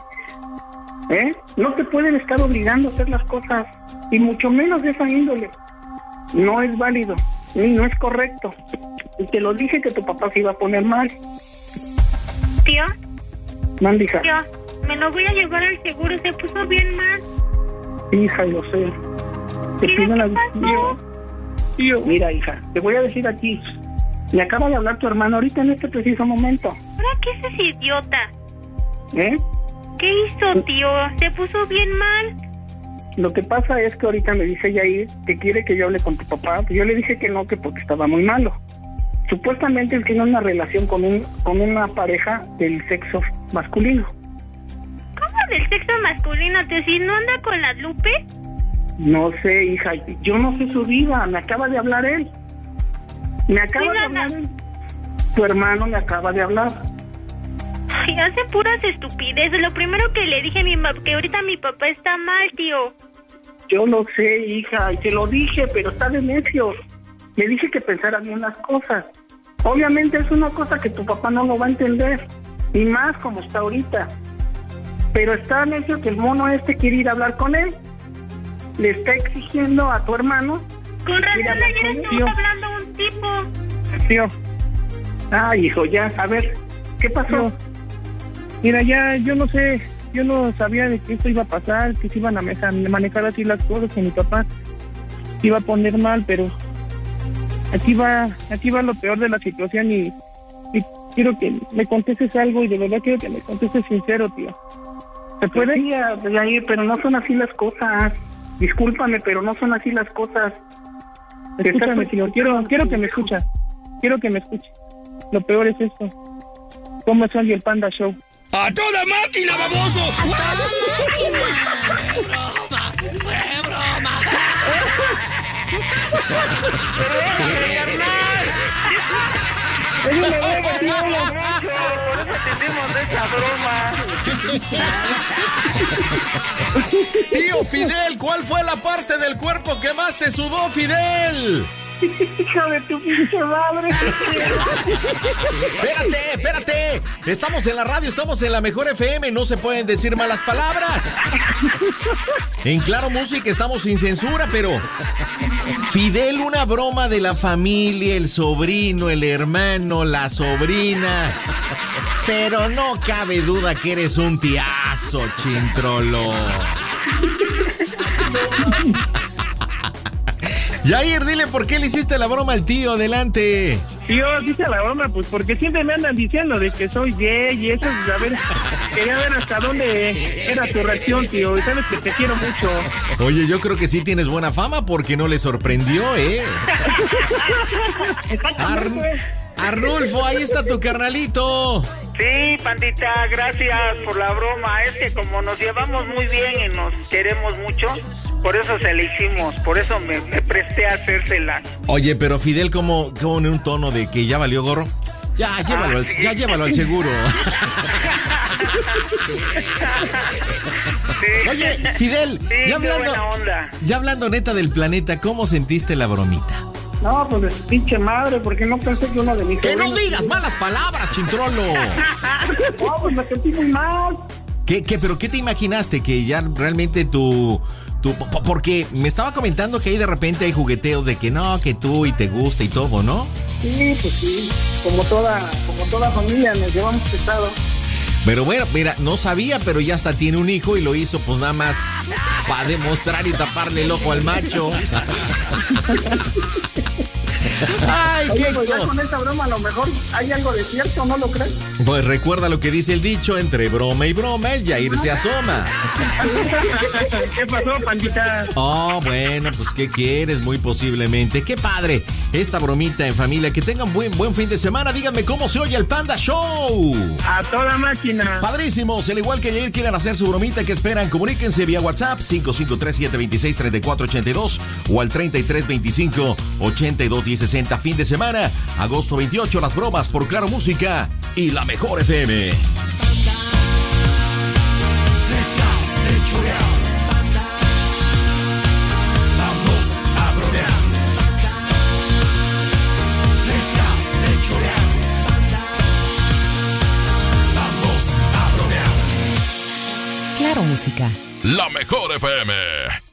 ¿Eh? No te pueden estar obligando a hacer las cosas, y mucho menos de esa índole. No es válido, ni no es correcto. Y te lo dije que tu papá se iba a poner mal.
Tío,
Mandija,
tío, me lo voy a llevar al seguro, se puso bien mal.
hija, lo sé. Te
Tío,
pido la
¿qué pasó?
Tío, mira, hija, te voy a decir a ti. Me acaba de hablar tu hermano ahorita en este preciso momento.
¿Ahora qué es ese idiota?
¿Eh?
¿Qué hizo, tío? Se puso bien mal.
Lo que pasa es que ahorita me dice Yair que quiere que yo hable con tu papá. Yo le dije que no, que porque estaba muy malo. Supuestamente él tiene una relación con, un, con una pareja del sexo masculino.
¿Cómo del sexo masculino? ¿Te si no anda con la Lupe?
No sé, hija, yo no sé su vida. Me acaba de hablar él. Me acaba de hablar él. Tu hermano me acaba de hablar.
Ay, hace puras estupideces. Lo primero que le dije a mi mamá, que ahorita mi papá está mal, tío.
Yo lo sé, hija, y te lo dije, pero está de necio. Le dije que pensara bien las cosas. Obviamente es una cosa que tu papá no lo va a entender, y más como está ahorita. Pero está necio que el mono este quiere ir a hablar con él. Le está exigiendo a tu hermano.
Con razón ayer
tío.
estuvimos hablando un tipo.
Tío.
Ay, hijo, ya, a ver, ¿qué pasó?
Mira, ya yo no sé. Yo no sabía de que esto iba a pasar, que se iban a manejar así las cosas, que mi papá iba a poner mal, pero aquí va, aquí va lo peor de la situación y, y quiero que me contestes algo y de verdad quiero que me contestes sincero, tío. ¿Se puede?
Sí, ah, Yair, pero no son así las cosas. Discúlpame, pero no son así las cosas.
Escúchame, tío, quiero, quiero que me escuche. Quiero que me escuche. Lo peor es esto. ¿Cómo son y el Panda Show?
¡A toda máquina, baboso!
Por eso tenemos esa broma.
Tío Fidel, ¿cuál fue la parte del cuerpo que más te sudó, Fidel?
Hija de tu pinche madre.
Espérate, espérate. Estamos en la radio, estamos en la mejor FM, no se pueden decir malas palabras. En Claro Música estamos sin censura, pero Fidel, una broma de la familia, el sobrino, el hermano, la sobrina. Pero no cabe duda que eres un tiazo, chintrolo. Jair, dile por qué le hiciste la broma al tío, adelante.
Tío, dice la broma, pues porque siempre me andan diciendo de que soy gay y eso, a ver, quería ver hasta dónde era tu reacción, tío, y sabes que te quiero mucho.
Oye, yo creo que sí tienes buena fama porque no le sorprendió, ¿eh? Ar- Arnulfo, ahí está tu carnalito.
Sí, pandita, gracias por la broma. Es que como nos llevamos muy bien y nos queremos mucho, por eso se le hicimos, por eso me, me presté a hacérsela.
Oye, pero Fidel, como, en un tono de que ya valió gorro. Ya, llévalo, al,
sí.
ya llévalo al seguro.
Sí.
Oye, Fidel,
Sí,
ya hablando, ya hablando neta del planeta, ¿cómo sentiste la bromita?
No, pues de su pinche madre, porque no pensé que uno de mis
¡Que no digas malas palabras, chintrolo!
No, pues me sentí muy mal.
¿Qué, qué, pero qué te imaginaste? Que ya realmente tu, tu... po- Porque me estaba comentando que ahí de repente hay jugueteos de que no, que tú y te gusta y todo, ¿no?
Sí, pues sí. Como toda, como toda familia nos llevamos pesado.
Pero bueno, mira, no sabía, pero ya hasta tiene un hijo y lo hizo pues nada más para demostrar y taparle el ojo al macho. Ay,
Oye,
qué
pues ya con esta broma a lo mejor hay algo de cierto, ¿no lo crees?
Pues recuerda lo que dice el dicho, entre broma y broma, el Yair se asoma.
¿Qué pasó, pandita?
Oh, bueno, pues qué quieres, muy posiblemente. Qué padre. Esta bromita en familia, que tengan buen buen fin de semana. Díganme cómo se oye el Panda Show.
A toda máquina.
Padrísimos, el igual que Yair quieren hacer su bromita, que esperan? Comuníquense vía WhatsApp 553 726 3482 o al 3325 8210 1060 fin de semana, agosto 28 las bromas por Claro Música y la mejor FM.
Claro Música.
La mejor FM.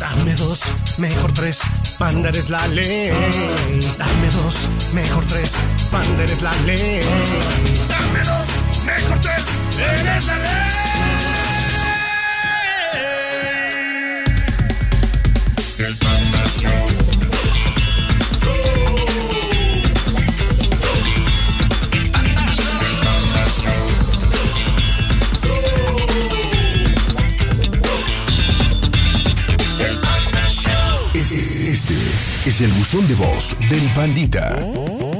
Dame dos, mejor tres,
panda eres la ley. Dame dos, mejor tres, panda eres la ley. Dame dos, mejor tres, eres la ley.
El
buzón de voz del Pandita.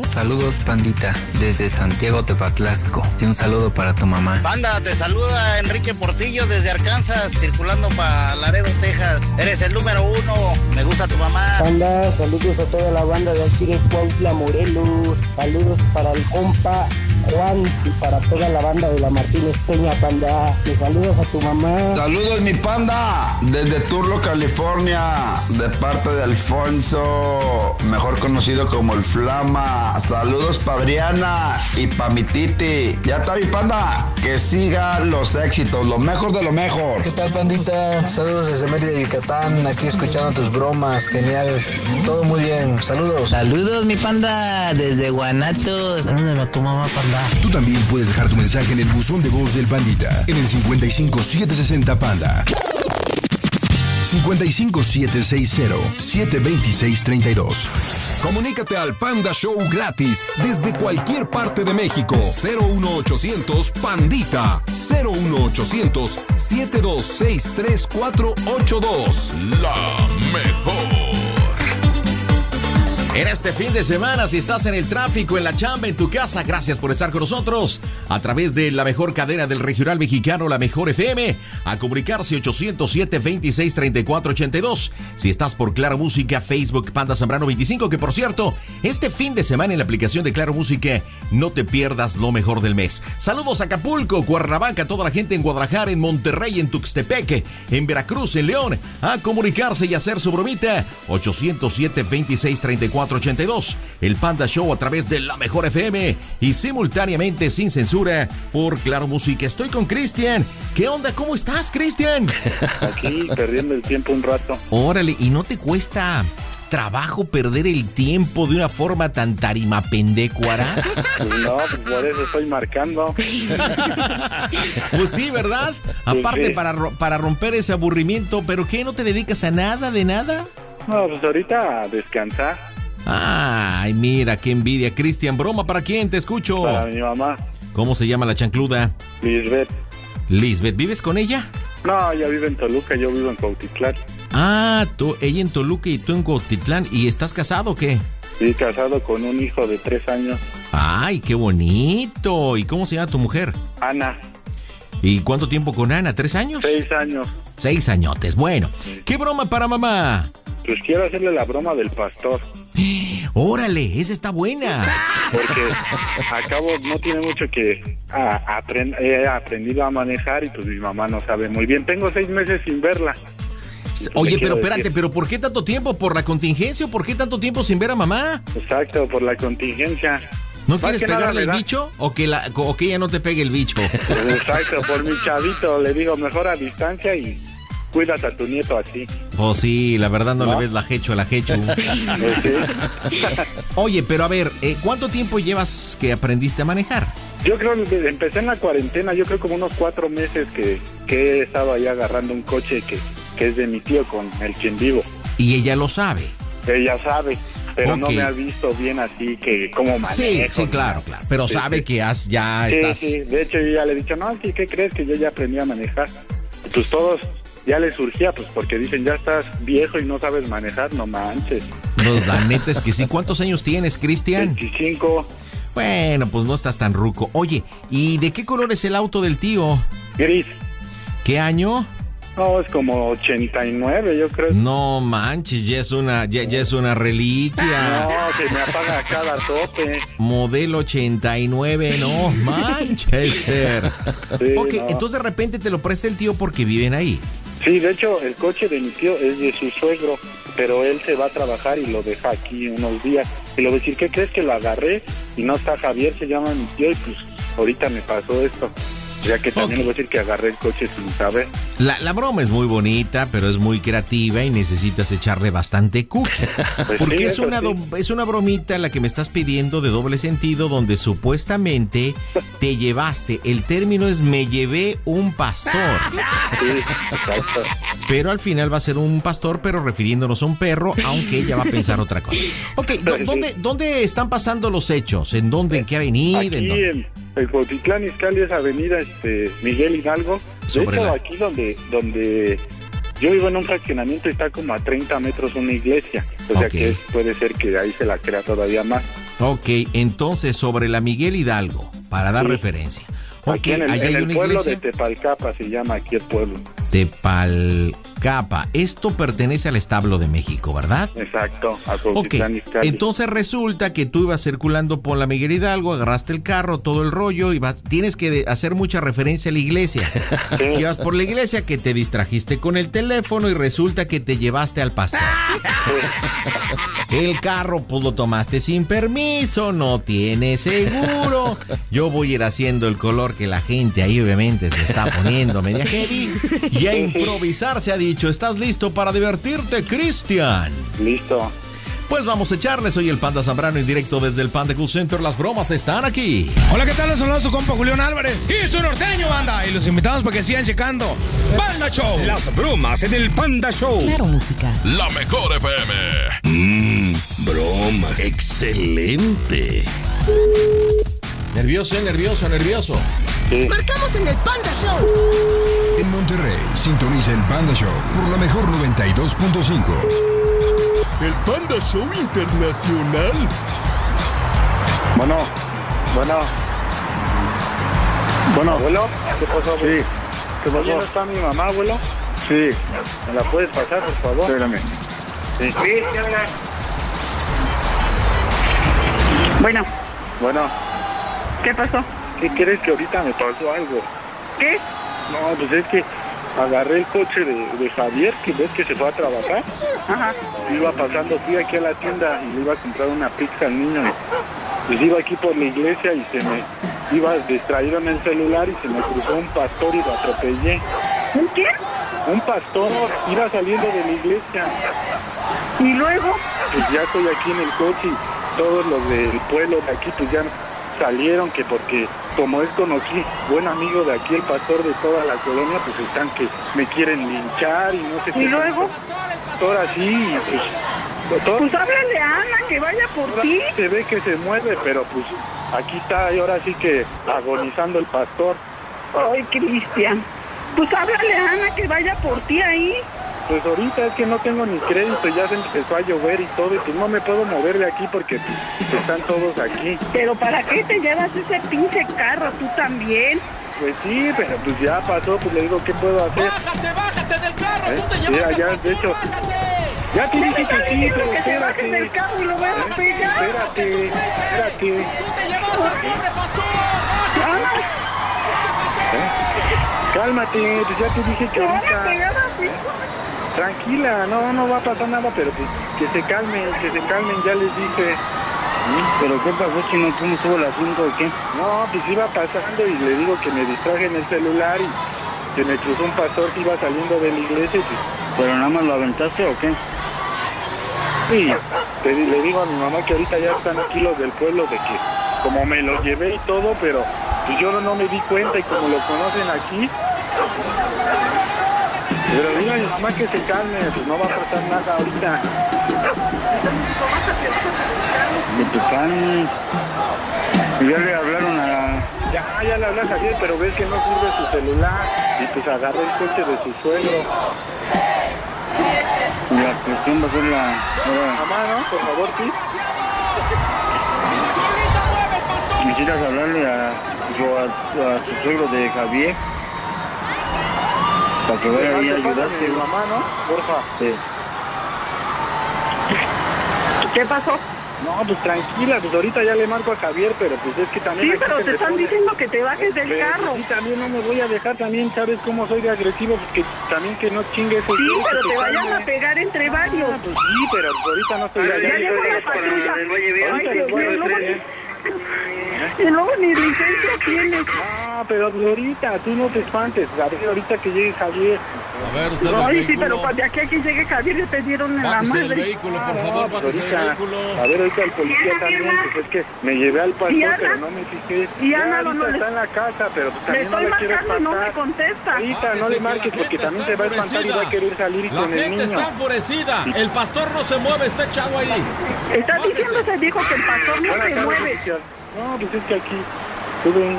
Saludos, pandita, desde Santiago Tepatlasco. Y un saludo para tu mamá.
Banda, te saluda Enrique Portillo desde Arkansas, circulando para Laredo, Texas. Eres el número uno. Me gusta tu mamá.
Banda, saludos a toda la banda de aquí de Cuautla, Morelos. Saludos para el compa Juan y para toda la banda de la Martínez Peña, panda. Me saludas a tu mamá.
Saludos mi panda, desde Turlo, California, de parte de Alfonso, mejor conocido como el Flama. Saludos Padriana y pa' mi titi. Ya está mi panda, que siga los éxitos, lo mejor de lo mejor.
¿Qué tal, pandita? Saludos desde Mérida, Yucatán. Aquí escuchando tus bromas. Genial. Todo muy bien. Saludos.
Saludos, mi panda, desde Guanatos. Salúdame a tu mamá, panda.
Tú también puedes dejar tu mensaje en el buzón de voz del Pandita en el 55760 Panda. 55760-72632. Comunícate al Panda Show gratis desde cualquier parte de México. 01800 Pandita. 01800 7263482. La mejor.
En este fin de semana, si estás en el tráfico, en la chamba, en tu casa, gracias por estar con nosotros a través de la mejor cadena del regional mexicano, la mejor FM, a comunicarse 807-2634-82. Si estás por Claro Música, Facebook, Panda Zambrano 25, que por cierto, este fin de semana en la aplicación de Claro Música, no te pierdas lo mejor del mes. Saludos a Acapulco, Cuernavaca, toda la gente en Guadalajara, en Monterrey, en Tuxtepec, en Veracruz, en León, a comunicarse y hacer su bromita 807-2634. 482, el Panda Show a través de la Mejor FM y simultáneamente sin censura por Claro Música. Estoy con Cristian. ¿Qué onda? ¿Cómo estás, Cristian?
Aquí perdiendo el tiempo un rato.
Órale, ¿y no te cuesta trabajo perder el tiempo de una forma tan tarimapendecuara?
Pues no, pues por eso estoy marcando.
Pues sí, ¿verdad? Aparte
sí.
para, para romper ese aburrimiento, ¿pero qué? ¿No te dedicas a nada de nada?
No, pues ahorita a descansar.
Ay, mira, qué envidia. Cristian, broma, ¿para quién? Te escucho.
Para mi mamá,
¿Cómo se llama la chancluda?
Lisbeth.
Lisbeth, ¿vives con ella?
No, ella vive en Toluca, yo vivo en Cautitlán.
Ah, tú, ella en Toluca y tú en Cotitlán. ¿Y estás casado o qué?
Sí, casado con un hijo de tres años.
Ay, qué bonito. ¿Y cómo se llama tu mujer?
Ana,
¿Y cuánto tiempo con Ana? ¿Tres años?
seis años.
Seis añotes. Bueno, ¿qué broma para mamá?
Pues quiero hacerle la broma del pastor.
Órale, esa está buena.
Porque acabo, no tiene mucho que ah, aprend- he aprendido a manejar y pues mi mamá no sabe muy bien. Tengo seis meses sin verla.
Oye, pero espérate,
decir-
¿pero por qué tanto tiempo? ¿Por la contingencia o por qué tanto tiempo sin ver a mamá?
Exacto, por la contingencia.
¿No quieres pegarle el bicho o que, la, o que ella no te pegue el bicho?
Exacto, por mi chavito. Le digo, mejor a distancia y cuídate a tu nieto así.
Pues sí, la verdad no,
¿No?
le ves la hecho a la. Oye, pero a ver, eh, ¿cuánto tiempo llevas que aprendiste a manejar?
Yo creo que empecé en la cuarentena, yo creo como unos cuatro meses que, que he estado ahí agarrando un coche que, que es de mi tío con el quien vivo.
Y ella lo sabe.
Ella sabe, pero no me ha visto bien así que cómo manejo.
Sí, sí, claro, claro. Pero
Sí,
sabe
sí.
que has, ya
Sí,
estás.
sí, de hecho yo ya le he dicho, no, ¿qué, qué crees que yo ya aprendí a manejar? Pues todos ya les surgía, pues porque dicen, ya estás viejo y no sabes manejar, no manches.
Pues la neta es que sí. ¿Cuántos años tienes, Cristian?
25.
Bueno, pues no estás tan ruco. Oye, ¿y de qué color es el auto del tío?
Gris.
¿Qué año?
No, es como 89, yo creo.
No manches, ya es una, ya, ya es una reliquia.
No, se me apaga cada tope.
Modelo 89, no Manchester.
Sí,
ok,
no.
entonces de repente te lo presta el tío porque viven ahí.
Sí, de hecho, el coche de mi tío es de su suegro, pero él se va a trabajar y lo deja aquí unos días. Y le voy a decir, ¿qué crees que lo agarré? Y no está Javier, se llama mi tío, y pues ahorita me pasó esto. Ya que también le voy a decir que agarré el coche sin saber.
La, la broma es muy bonita, pero es muy creativa y necesitas echarle bastante cookie.
Pues
Porque
sí,
es, una
sí.
es una bromita la que me estás pidiendo de doble sentido, donde supuestamente te llevaste. El término es me llevé un pastor.
Sí.
Pero al final va a ser un pastor, pero refiriéndonos a un perro, aunque ella va a pensar otra cosa. Ok, ¿dó- ¿dónde, ¿dónde están pasando los hechos? ¿En dónde? ¿En qué avenida? ¿En
Aquí
dónde?
en el Cuautitlán Izcalli es avenida este, Miguel Hidalgo. De
Sobre
hecho,
la-
aquí donde, donde yo vivo en un fraccionamiento está como a 30 metros una iglesia. O sea que puede ser que ahí se la crea todavía más.
Ok, entonces sobre la Miguel Hidalgo, para dar
Sí.
referencia. Ok,
Aquí en el,
allá
en
hay
el
una
pueblo
iglesia.
de Tepalcapa se llama aquí el pueblo.
Tepalcapa. Esto pertenece al establo de México, ¿verdad?
Exacto, a
Ok, entonces resulta que tú ibas circulando por la Miguel Hidalgo, agarraste el carro, todo el rollo, y vas, tienes que hacer mucha referencia a la iglesia. Ibas por la iglesia que te distrajiste con el teléfono y resulta que te llevaste al pastor. El carro pues lo tomaste sin permiso, no tiene seguro. Yo voy a ir haciendo el color que la gente ahí obviamente se está poniendo media heavy. Y a improvisar se ha dicho, ¿estás listo para divertirte, Cristian?
Listo.
Pues vamos a echarle, soy el Panda Zambrano en directo desde el Panda Cool Center. Las bromas están aquí.
Hola, ¿qué tal? Les saluda su compa Julián Álvarez y su norteño, banda. Y los invitamos para que sigan checando Panda Show.
Las bromas en el Panda Show.
Claro, música.
La mejor FM.
Mmm, broma. Excelente.
Nervioso, eh, nervioso, nervioso.
Marcamos en el Panda Show.
En Monterrey, sintoniza el Panda Show por la mejor 92.5.
El Panda Show Internacional.
Bueno, bueno. Bueno, abuelo, ¿qué pasó? Sí, ¿qué pasó? ¿No está mi mamá, abuelo? Sí. ¿Me la puedes pasar, por favor? Espérame. Sí.
Bueno,
Bueno,
¿qué pasó?
¿qué crees que ahorita me pasó algo?
¿Qué?
No, pues es que agarré el coche de, de Javier, que ves que se fue a trabajar.
Ajá.
Iba pasando, fui aquí a la tienda y le iba a comprar una pizza al niño. Pues iba aquí por la iglesia y se me iba distraído en el celular y se me cruzó un pastor y lo atropellé.
¿Un qué?
Un pastor iba saliendo de la iglesia.
¿Y luego?
Pues ya estoy aquí en el coche y todos los del pueblo de aquí pues ya salieron que porque como es conocido, buen amigo de aquí, el pastor de toda la colonia, pues están que me quieren linchar y no sé qué.
¿Y luego?
Ahora sí, pues... todo-
Pues háblale a Ana que vaya por ti.
Se ve que se mueve, pero pues aquí está y ahora sí que agonizando el pastor.
Ay, Cristian. Pues háblale a Ana que vaya por ti ahí.
Pues ahorita es que no tengo ni crédito, ya se empezó a llover y todo, y pues no me puedo mover de aquí porque están todos aquí.
Pero ¿para qué te llevas ese pinche carro tú también?
Pues sí, pero pues ya pasó, pues le digo, ¿qué puedo hacer?
¡Bájate, bájate del carro!
¿Eh?
¡Tú te
Mira,
llevaste
ya,
al
de hecho, ya te
¿Qué
dije
te
que sí, pero
que
espérate.
del carro y lo vas a pegar?
Espérate, espérate.
Ana,
¿Eh? Cálmate, pues ya te dije que
¿te van a
ahorita... Tranquila, no, no va a pasar nada, pero pues que se calmen, que se calmen, ya les dije. ¿Pero qué pasó, chino? ¿Cómo estuvo el asunto o qué? No, pues iba pasando y le digo que me distraje en el celular y se me cruzó un pastor que iba saliendo de la iglesia y pues... ¿Pero nada más lo aventaste o qué? Sí, te di- le digo a mi mamá que ahorita ya están aquí los del pueblo de que como me los llevé y todo, pero pues yo no, no me di cuenta y como lo conocen aquí, pero mi mamá que se calme, pues no va a pasar nada ahorita. De tu pan. Ya le hablaron a... Ya, ya le hablas a Javier, pero ves que no sirve su celular. Y pues agarró el coche de su suegro. La cuestión va a ser la... Mamá, ¿no? Por favor, sí. Quisieras hablarle a, a, a su suegro de Javier. Para que vaya ahí a ayudarte. mamá, ¿no? Porfa. Sí.
¿Qué pasó?
No, pues tranquila, pues ahorita ya le marco a Javier, pero pues es que también...
Sí,
aquí
pero te están
pone-
diciendo que te bajes del
Pero
carro.
Sí, también no me voy a dejar, también sabes cómo soy de agresivo, pues que también que no chingue ese...
Sí, pero te vayan a pegar entre varios.
Pues sí, pero pues ahorita no estoy...
Ya llegó la patrulla. Ay, Dios mío, Y luego ni licencia tienes.
No, pero ahorita, tú no te espantes, a ver, ahorita que llegue Javier.
A ver, usted
Ay,
del
sí, pero de aquí a que llegue Javier le pidieron en la madre.
vehículo, por
Ah,
favor, bájese del
ahorita,
vehículo.
a ver, ahorita el policía también, pues es que me llevé al pastor,
¿Y Ana?
pero no me fijé.
¿Y
Ya
Ana,
ahorita
no le-
está en la casa, pero pues
Le
también no
estoy
le quiero
marcando y no me
espantar.
contesta.
Ahorita no le
que
marques
la
porque
gente
también
está
se va a espantar y va a
enfurecida.
querer salir
La
con el
gente
niño.
está enfurecida. El pastor no se mueve, está echado ahí.
Está diciendo ese dijo que el pastor no se mueve.
No, pues es que aquí tuve un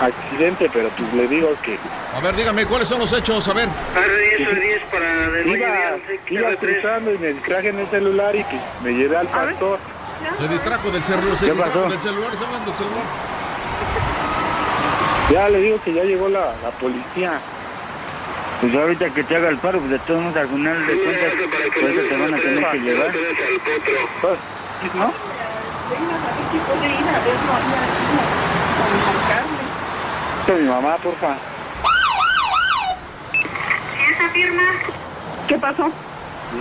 accidente, pero pues le digo que
A ver, dígame, ¿cuáles son los hechos? A ver.
R10 para del
iba, iba cruzando y me distraje en el celular y pues me llevé al pastor.
Se distrajo del celular, se
¿Qué
distrajo
pasó?
del celular, está hablando del celular.
Ya le digo que ya llegó la, la policía.
Pues ahorita que te haga el paro, pues de todos modos al final de cuentas, pues eso te van a tener que llevar.
Pues, ¿no? Esto es mi mamá, porfa.
¿Esa firma? ¿Qué pasó?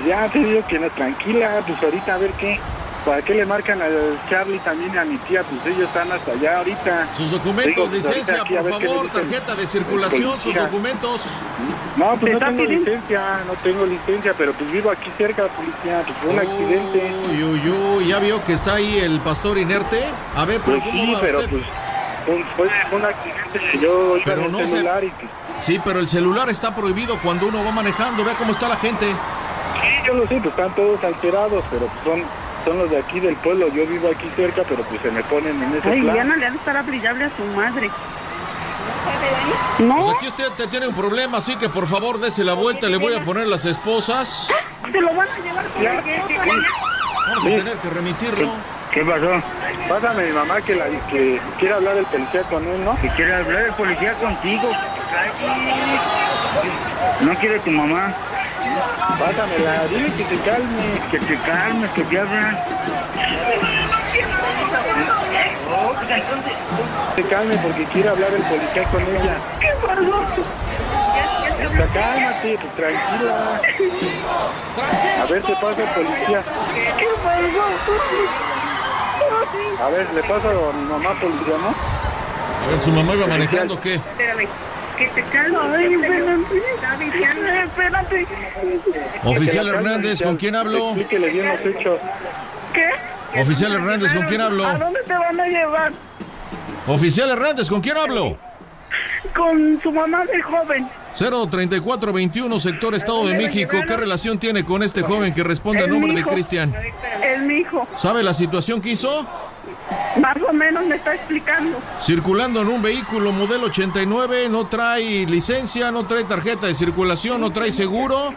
Ya te digo que no, tranquila, pues ahorita a ver qué. ¿Para qué le marcan al Charlie también y a mi tía? Pues ellos están hasta allá ahorita.
Sus documentos,
Digo, pues,
licencia, por favor, tarjeta de circulación, sus
Policía.
documentos.
No, pues
¿Te
no tengo
pidiendo?
licencia, no tengo licencia, pero pues vivo aquí cerca, policía, pues fue un accidente.
Uy, uy, uy, ¿ya vio que está ahí el pastor inerte? A ver, pero
Pues
¿cómo
sí,
va
pero
usted?
pues un- fue un accidente, yo iba
Pero
en el
no se-
celular y pues,
Sí, pero el celular está prohibido cuando uno va manejando. Vea cómo está la gente.
sí, yo lo sé, pues están todos alterados, pero pues son, son los de aquí del pueblo, yo vivo aquí cerca, pero pues se me ponen en ese
Ay,
plan.
Diana le han de estar aplicable a su madre.
Pues
No,
aquí usted te tiene un problema, así que por favor dese la vuelta. Le voy a poner las esposas.
se lo van a llevar con el otro.
Vamos a tener que remitirlo.
¿Qué pasó?
Pásame a mi mamá que, la, que quiere hablar el policía con él, ¿no?
Que quiere hablar el policía contigo. No quiere tu mamá.
Pásamela, dile que se calme.
Que te calmes, que te hablan.
Se calme porque quiere hablar el policía con ella.
¿Qué pasó?
Cálmate, pues tranquila. A ver, te pasa el policía.
¿Qué pasó?
A ver, le pasa a mi mamá policía, ¿no?
A ver, ¿su mamá iba manejando qué?
Espérame. Que te calmes. Ay, espérate. Espérate.
Oficial Hernández, ¿con quién hablo?
Explíquele bien los hechos.
¿Qué?
Oficial Hernández, ¿con quién hablo?
¿A dónde te van a llevar?
Oficial Hernández, ¿con quién hablo?
Con su mamá del joven.
03421, sector Estado de México. ¿Qué relación tiene con este joven que responde a
El
nombre de. Cristian?
El mi hijo.
¿Sabe la situación que hizo?
Más o menos me está explicando.
Circulando en un vehículo modelo 89, no trae licencia, no trae tarjeta de circulación, no trae seguro.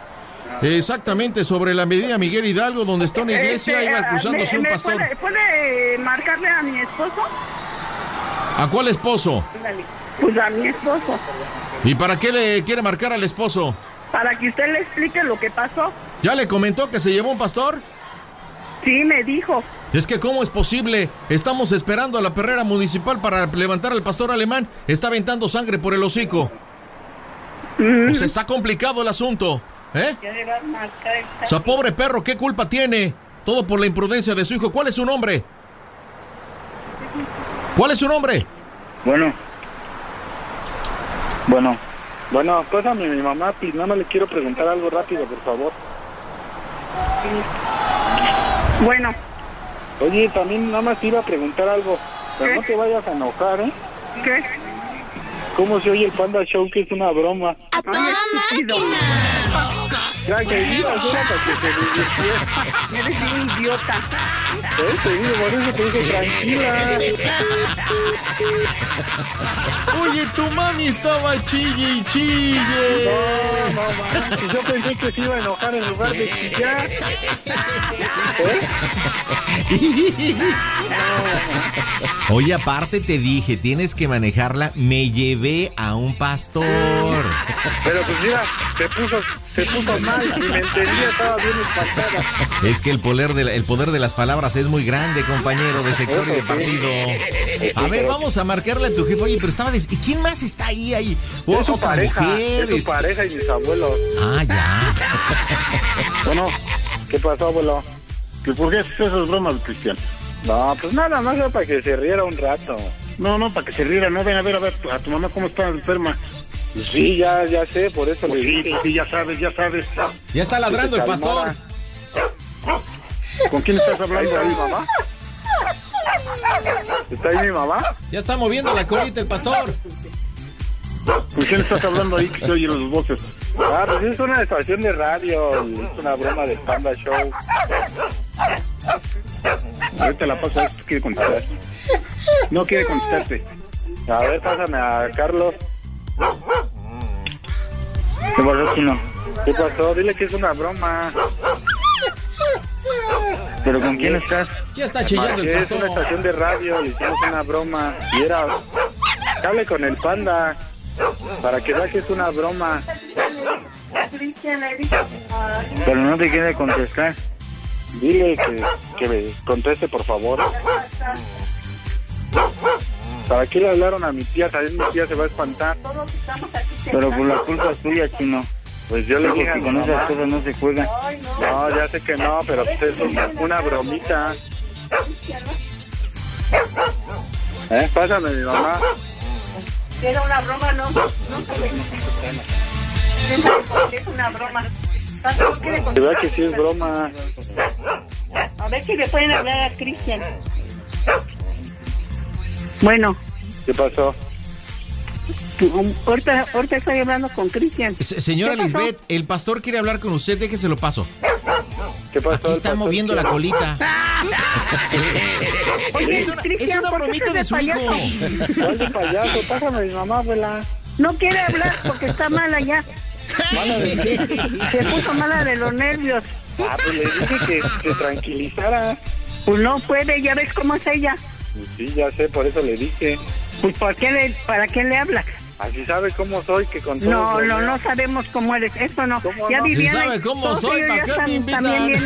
Exactamente sobre la medida Miguel Hidalgo, donde está una iglesia,
Este,
iba
ah,
cruzándose
¿me-
un pastor.
¿Puede, puede marcarle a mi esposo?
¿A cuál esposo?
Pues a mi esposo.
¿Y para qué le quiere marcar al esposo?
Para que usted le explique lo que pasó.
¿Ya le comentó que se llevó un pastor?
Sí, me dijo.
Es que ¿cómo es posible? Estamos esperando a la perrera municipal para levantar al pastor alemán. Está aventando sangre por el hocico. Pues está complicado el asunto. ¿Eh? O sea, pobre perro, ¿qué culpa tiene? Todo por la imprudencia de su hijo. ¿Cuál es su nombre? ¿Cuál es su nombre?
Bueno. Bueno.
Bueno, pásame a mi mamá, pues nada más le quiero preguntar algo rápido, por favor.
Bueno.
Oye, también nada más te iba a preguntar algo, pero no te vayas a enojar, ¿eh?
¿Qué?
¿Cómo se oye el Panda Show que es una broma?
¡A toda máquina!
Ya que.
Eres un idiota.
¿Eh? Te digo, por eso te dije tranquila.
Oye, tu mami estaba chille y chille.
No, no, manches, yo pensé que se iba a enojar en lugar de chillar.
Oye, aparte te dije, tienes que manejarla. Me llevé a un pastor.
Pero pues mira, se puso, se puso mal. Mal, ni me entendía, estaba bien espantada.
Es que el poder, de, la- el poder de las palabras es muy grande, compañero de sector y de partido. A ver, vamos a marcarle a tu jefe. Oye, pero estaba... des- ¿Y quién más está ahí? ahí?
Es su
Otra
pareja,
mujer,
es su
este-
pareja y mis abuelos.
Ah, ya.
Bueno, ¿qué pasó, abuelo? ¿Que ¿Por qué haces esas bromas, Cristian? No, pues nada más era para que se riera un rato. No, no, para que se riera, no, ven a ver, a ver, a tu mamá cómo está enferma. Sí, ya, ya sé, por eso le dije. Pues Sí, ya sabes, ya sabes.
Ya está ladrando el pastor.
¿Con quién estás hablando ahí, mamá? ¿Está ahí mi mamá?
Ya está moviendo la colita el pastor.
¿Con quién estás hablando ahí que se oyen las voces? Ah, pues es una estación de radio, es una broma del Panda Show. Ahorita la paso, a ver si quiere contestar. No quiere contestarte. A ver, pásame a Carlos. ¿Qué pasó, Chino? ¿Qué pasó? Dile que es una broma. ¿Pero con quién estás?
Ya está chillando el
Es una estación de radio, le hicimos una broma. Y era... Hable con el Panda. Para que vea que es una broma. Pero no te quiere contestar. Dile que, que me conteste, por favor. ¿Para qué le hablaron a mi tía? También mi tía se va a espantar. Pero por la culpa es tuya, chino. Pues yo le dije que con esas cosas no se juega. No, ya sé que no, pero pues es un- una bromita. ¿Eh? Pásame, mi mamá.
Era una broma, no. No. Es una broma.
Vea que sí es broma.
A ver si le pueden hablar a Cristian. Bueno,
¿Qué pasó?
ahorita, ahorita estoy hablando con Cristian.
Se- Señora. Lisbeth, el pastor quiere hablar con usted, déjeselo paso.
¿Qué pasó?
Aquí está moviendo la colita.
Oye,
Es una-
Cristian,
es una
¿por qué
bromita
estás
de su hijo.
payaso?
¿Cuál de payaso? Pásame a mi mamá, abuela.
No quiere hablar porque está mala ya.
¿Mala de qué?
Se puso mala de los nervios.
Ah, pues le dije que se tranquilizara.
Pues no puede, ya ves cómo es ella.
Pues sí, ya sé, por eso le dije.
Pues ¿por qué le, ¿para qué le habla?
Así sabe cómo soy, que con.
No, no, no sabemos cómo eres. Eso no. Ya
no?
Viviana
Si sabe
y
cómo soy, ¿para qué me invitan?
también bien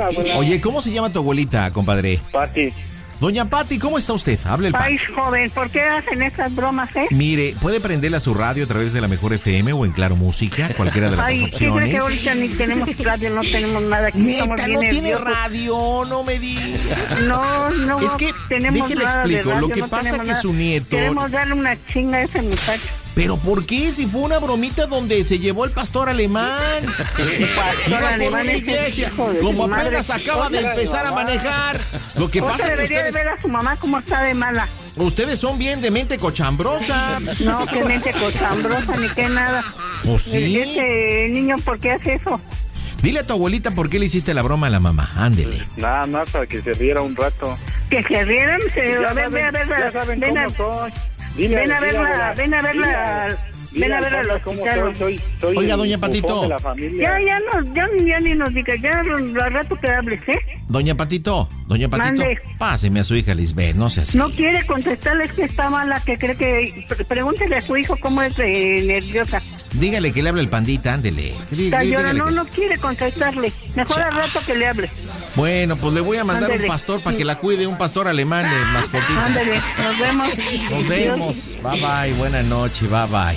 abuela.
Oye, ¿cómo se llama tu abuelita, compadre?
Pati.
Doña Patti, ¿cómo está usted? Hable el pa-
País joven, ¿por qué hacen esas bromas, eh?
Mire, puede prenderle a su radio a través de la Mejor FM o en Claro Música, cualquiera de las
Ay,
dos
¿qué crees
opciones.
que ahorita ni tenemos radio, no tenemos nada aquí?
Neta, no tiene
nerviosos.
radio, no me diga.
No, no
Es que,
tenemos
déjele
nada de
explico, lo
radio,
que
no
pasa
tenemos
que
nada.
su nieto-
Queremos darle una chinga a ese muchacho.
¿Pero por qué? Si fue una bromita donde se llevó el pastor alemán. Iba por
alemán es
iglesia.
hijo de
Como
su madre.
apenas acaba de empezar a manejar. Lo que pasa es que
debería
ustedes,
de ver a su mamá cómo está de mala.
ustedes son bien de mente cochambrosa.
No, que mente cochambrosa ni que nada.
Pues sí.
Ese niño, ¿por qué hace eso?
Dile a tu abuelita por qué le hiciste la broma a la mamá. Ándele.
Nada más para que se riera un rato.
Que se rieran, se,
Ya
a ver,
saben-
ven
ya saben
ven a,
cómo soy. Dile-
ven a verla,
abuela,
ven a verla,
dile-
ven a verla al hospital.
soy, soy,
Oiga, doña Patito.
de la familia.
Ya, ya no, ya, ni- ya ni nos diga, ya al rato que hables, ¿eh?
Doña Patito, doña Patito,
Mande.
páseme a su hija Lisbeth, no sé así.
No quiere contestarle, es que está mala, que cree que... pre- Pregúntele a su hijo cómo es de nerviosa.
Dígale que le hable el pandita, ándele. Dí-
Está
dí-
llorando,
dígale
no,
que-
no quiere contestarle. Mejor al rato que le hable.
Bueno, pues le voy a mandar
Ándele.
un pastor para que la cuide, un pastor alemán de mascotita.
Ándale, nos vemos.
Nos vemos. Bye bye, buena noche, bye bye.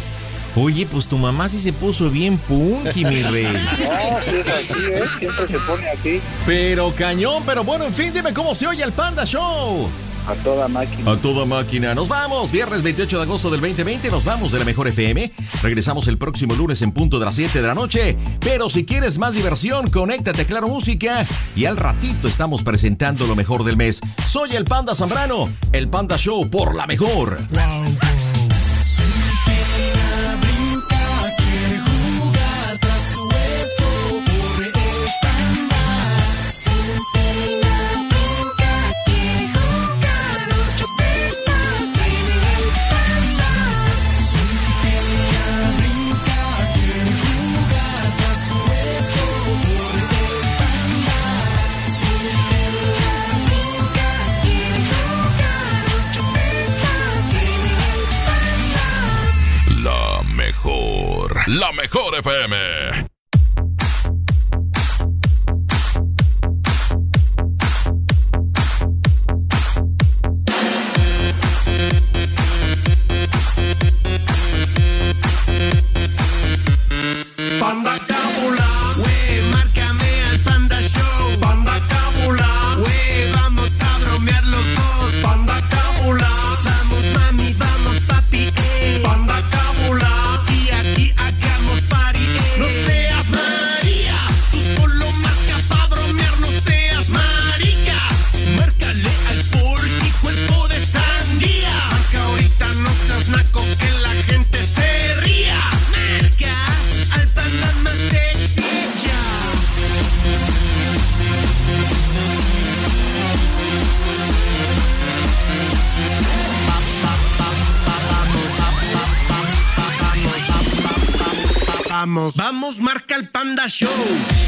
Oye, pues tu mamá sí se puso bien punky, mi rey.
No, sí es así, ¿eh? Siempre se pone así.
Pero cañón, pero bueno, en fin, dime cómo se oye el Panda Show.
A toda máquina.
A toda máquina. Nos vamos. Viernes 28 de agosto del 2020. Nos vamos de la mejor FM. Regresamos el próximo lunes en punto de las 7 de la noche. Pero si quieres más diversión, conéctate a Claro Música. Y al ratito estamos presentando lo mejor del mes. Soy el Panda Zambrano. El Panda Show por la mejor.
La mejor FM.
Show.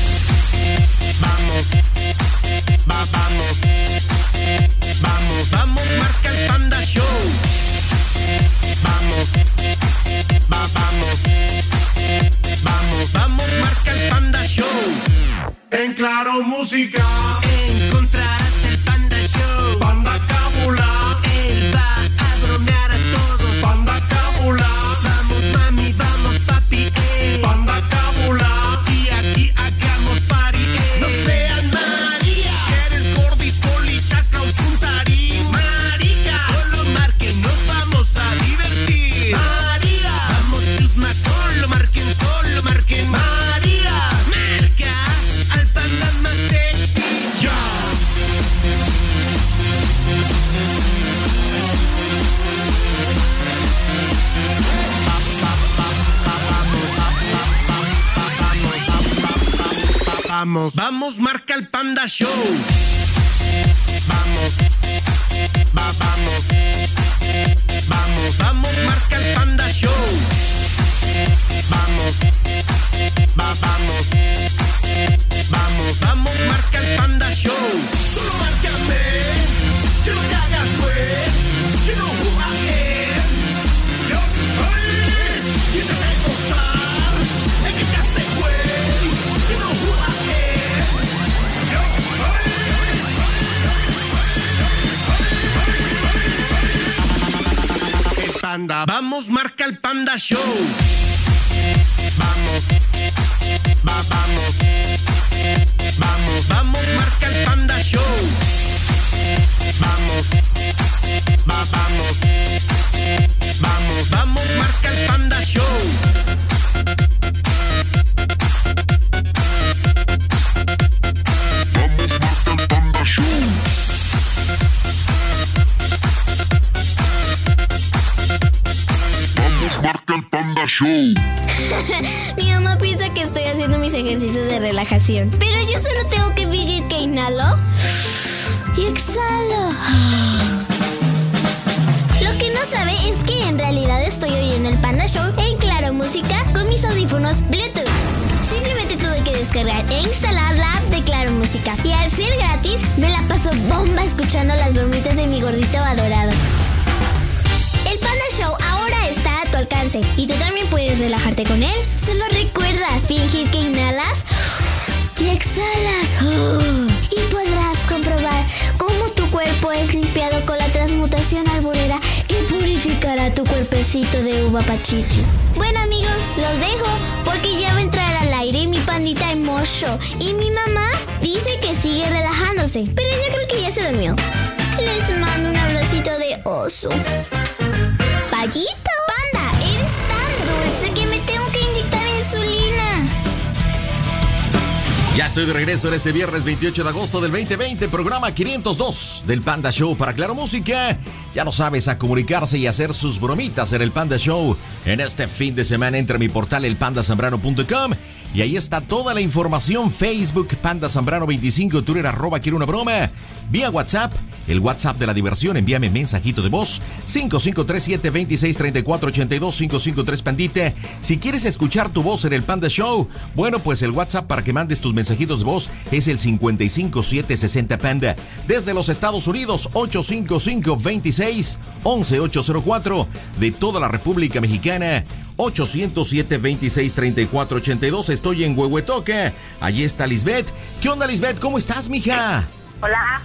Estoy de
regreso en este viernes 28 de agosto del 2020, programa 502 del Panda Show para Claro Música. Ya lo sabes, a comunicarse y hacer sus bromitas en el Panda Show en este fin de semana. Entra a mi portal elpandasambrano.com y ahí está toda la información. Facebook, Panda Zambrano 25, Twitter, arroba, quiero una broma. Vía WhatsApp, el WhatsApp de la diversión. Envíame mensajito de voz. 5537-263482-553 Pandita. Si quieres escuchar tu voz en el Panda Show, bueno, pues el WhatsApp para que mandes tus mensajitos de voz es el 55760 Panda. Desde los Estados Unidos, 855 26 11804 de toda la República Mexicana. 807-2634-82. Estoy en Huehuetoque. Allí está Lisbeth. ¿Qué onda, Lisbeth? ¿Cómo estás, mija?
Hola.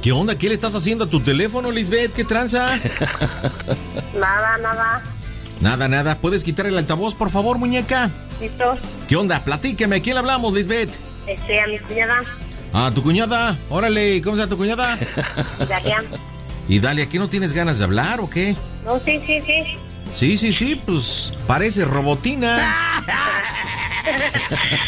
¿Qué onda? ¿Qué le estás haciendo a tu teléfono, Lisbeth? ¿Qué tranza?
Nada, nada.
Nada, nada. ¿Puedes quitar el altavoz, por favor, muñeca?
¿Listo?
¿Qué onda? Platíqueme. ¿A quién le hablamos, Lisbeth?
Este, a mi cuñada.
Ah, tu cuñada. Órale, ¿cómo está tu cuñada?
Dalia.
Y Dalia, ¿qué no tienes ganas de hablar o qué?
No, sí, sí, sí.
Sí, sí, sí, pues parece robotina.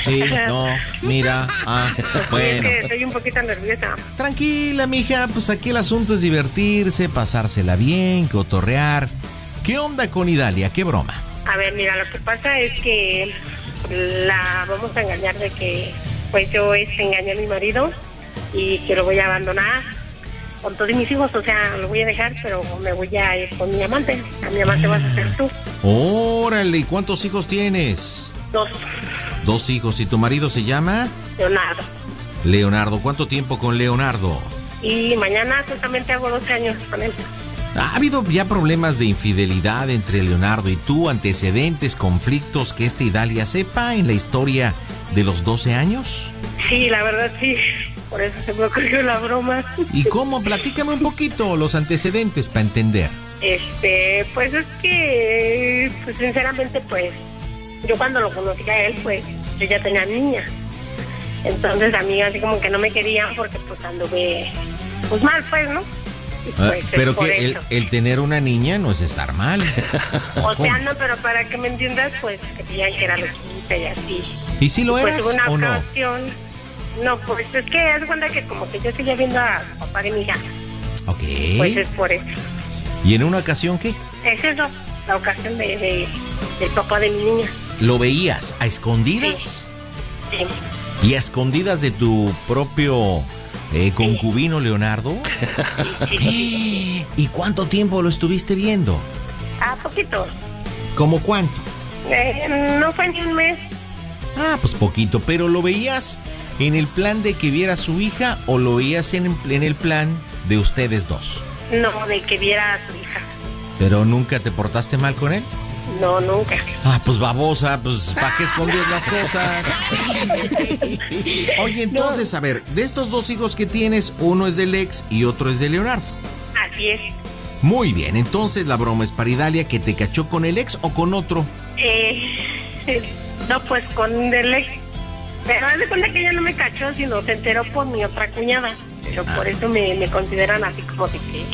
Sí, no, mira, ah, bueno.
Es que estoy un poquito nerviosa.
Tranquila, mija, pues aquí el asunto es divertirse, pasársela bien, cotorrear. ¿Qué onda con Idalia? ¿Qué broma?
A ver, mira, lo que pasa es que la vamos a engañar de que pues yo este, engañé a mi marido y que lo voy a abandonar con todos mis hijos, o sea, lo voy a dejar, pero me voy a ir con mi amante. A mi amante vas a ser tú.
Órale, ¿y cuántos hijos tienes?
Dos.
Dos hijos, ¿y tu marido se llama?
Leonardo.
Leonardo, ¿cuánto tiempo con Leonardo?
Y mañana justamente hago 12 años con él.
¿Ha habido ya problemas de infidelidad entre Leonardo y tú, antecedentes, conflictos que esta Idalia sepa en la historia de los 12 años?
Sí, la verdad sí. Por eso se me ocurrió la broma.
¿Y cómo? Platícame un poquito los antecedentes para entender.
Este, pues es que, pues sinceramente, pues, yo cuando lo conocí a él, pues, yo ya tenía niña. Entonces a mí así como que no me querían porque pues anduve, pues mal, pues, ¿no? Y,
Ah,
pues, es
pero que el, tener una niña no es estar mal.
O sea, no, pero para que me entiendas, pues, que que era loquita y así.
¿Y si lo
Pues
eras
una
o
ocasión, no, pues es que de cuenta que como que yo seguía viendo a papá de mi hija,
Ok.
pues es por eso.
¿Y en una ocasión qué?
Es eso, la ocasión de, de- del papá de mi niña.
¿Lo veías a escondidas?
Sí.
¿Y a escondidas de tu propio eh, concubino Leonardo? ¿Y cuánto tiempo lo estuviste viendo?
Ah, poquito.
¿Cómo cuánto?
Eh, no fue ni un mes.
Ah, pues poquito, pero ¿lo veías en el plan de que viera a su hija o lo veías en, en el plan de ustedes dos?
No, de que viera a su hija.
¿Pero nunca te portaste mal con él?
No, nunca.
Ah, pues babosa, pues ¿para qué escondes las cosas? Oye, entonces, a ver, de estos dos hijos que tienes, uno es del ex y otro es de Leonardo.
Así es.
Muy bien, entonces la broma es para Idalia que te cachó con el ex o con otro.
Eh, no, pues con el ex. Pero haz de cuenta que ella no me cachó, sino se enteró por mi otra cuñada. Pero por eso me, me consideran así como de que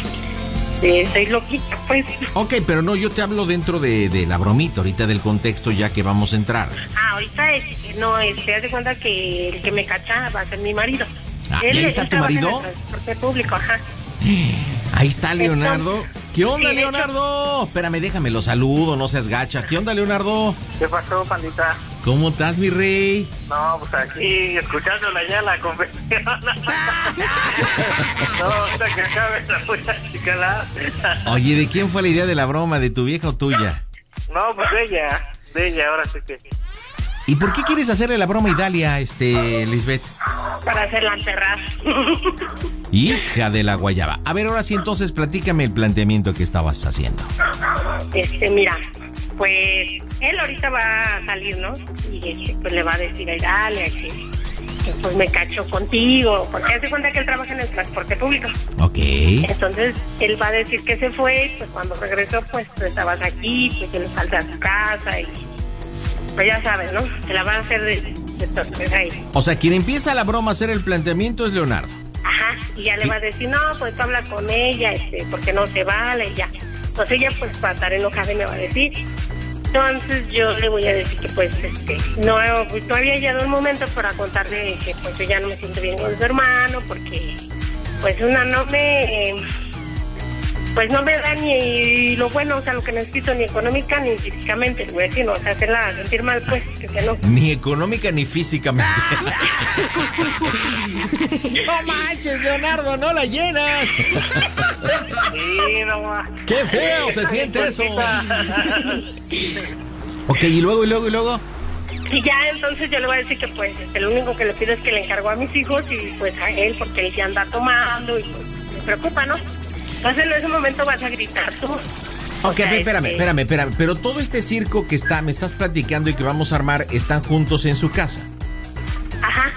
de, soy loquita, pues.
Ok, pero no, yo te hablo dentro de, de la bromita, ahorita del contexto ya que vamos a entrar.
Ah, ahorita es, no, este, haz de cuenta que el que me cacha va a ser mi marido.
Ah, ¿y ahí está
él
tu
trabaja en
marido?
el transporte público, ajá.
Ahí está Leonardo. ¿Qué onda,
Sí,
Leonardo? Espérame, déjame lo saludo, no seas gacha. ¿Qué onda, Leonardo?
¿Qué pasó, pandita?
¿Cómo estás, mi rey?
No, pues aquí, escuchándola ya la conversación. no, hasta que acabe la voy a chicalar.
Oye, ¿de quién fue la idea de la broma? ¿De tu vieja o tuya?
No, pues de ella, de ella, ahora sí que.
¿Y por qué quieres hacerle la broma a Idalia, este, Lisbeth?
Para hacerla enterrar.
Hija de la guayaba. A ver, ahora sí, entonces, platícame el planteamiento que estabas haciendo.
Este, mira, pues él ahorita va a salir, ¿no? Y este, pues le va a decir a Idalia que, que, pues me cacho contigo, porque hace cuenta que él trabaja en el transporte público.
Ok.
Entonces él va a decir que se fue, pues cuando regresó, pues tú estabas aquí, pues que le falta a su casa y pues ya sabes, ¿no? Se la va a hacer de, de ahí.
O sea, quien empieza la broma a hacer el planteamiento es Leonardo.
Ajá, y ya le va a decir, no, pues tú habla con ella, este, porque no se vale, y ya. Entonces ella, pues, para estar enojada, me va a decir. Entonces yo le voy a decir que, pues, este, no, pues, no había llegado el momento para contarle que, pues, yo ya no me siento bien con su hermano, porque, pues, una no me, pues, no me da ni lo bueno, o sea, lo que necesito, ni económica ni físicamente, le voy a decir, no, o sea, hacerla sentir mal, pues, que se no.
Ni económica ni físicamente. no manches, Leonardo, no la llenas.
Sí, no más.
Qué feo se siente eso. Ok, y luego, y luego, y luego.
Y ya entonces yo le voy a decir que pues lo único que le pido es que le encargo a mis hijos y pues a él porque él ya anda tomando y pues me preocupa, ¿no? Entonces en ese momento vas a gritar tú
Ok, espérame, espérame, espérame. Pero todo este circo que está, me estás platicando y que vamos a armar, están juntos en su casa.
Ajá.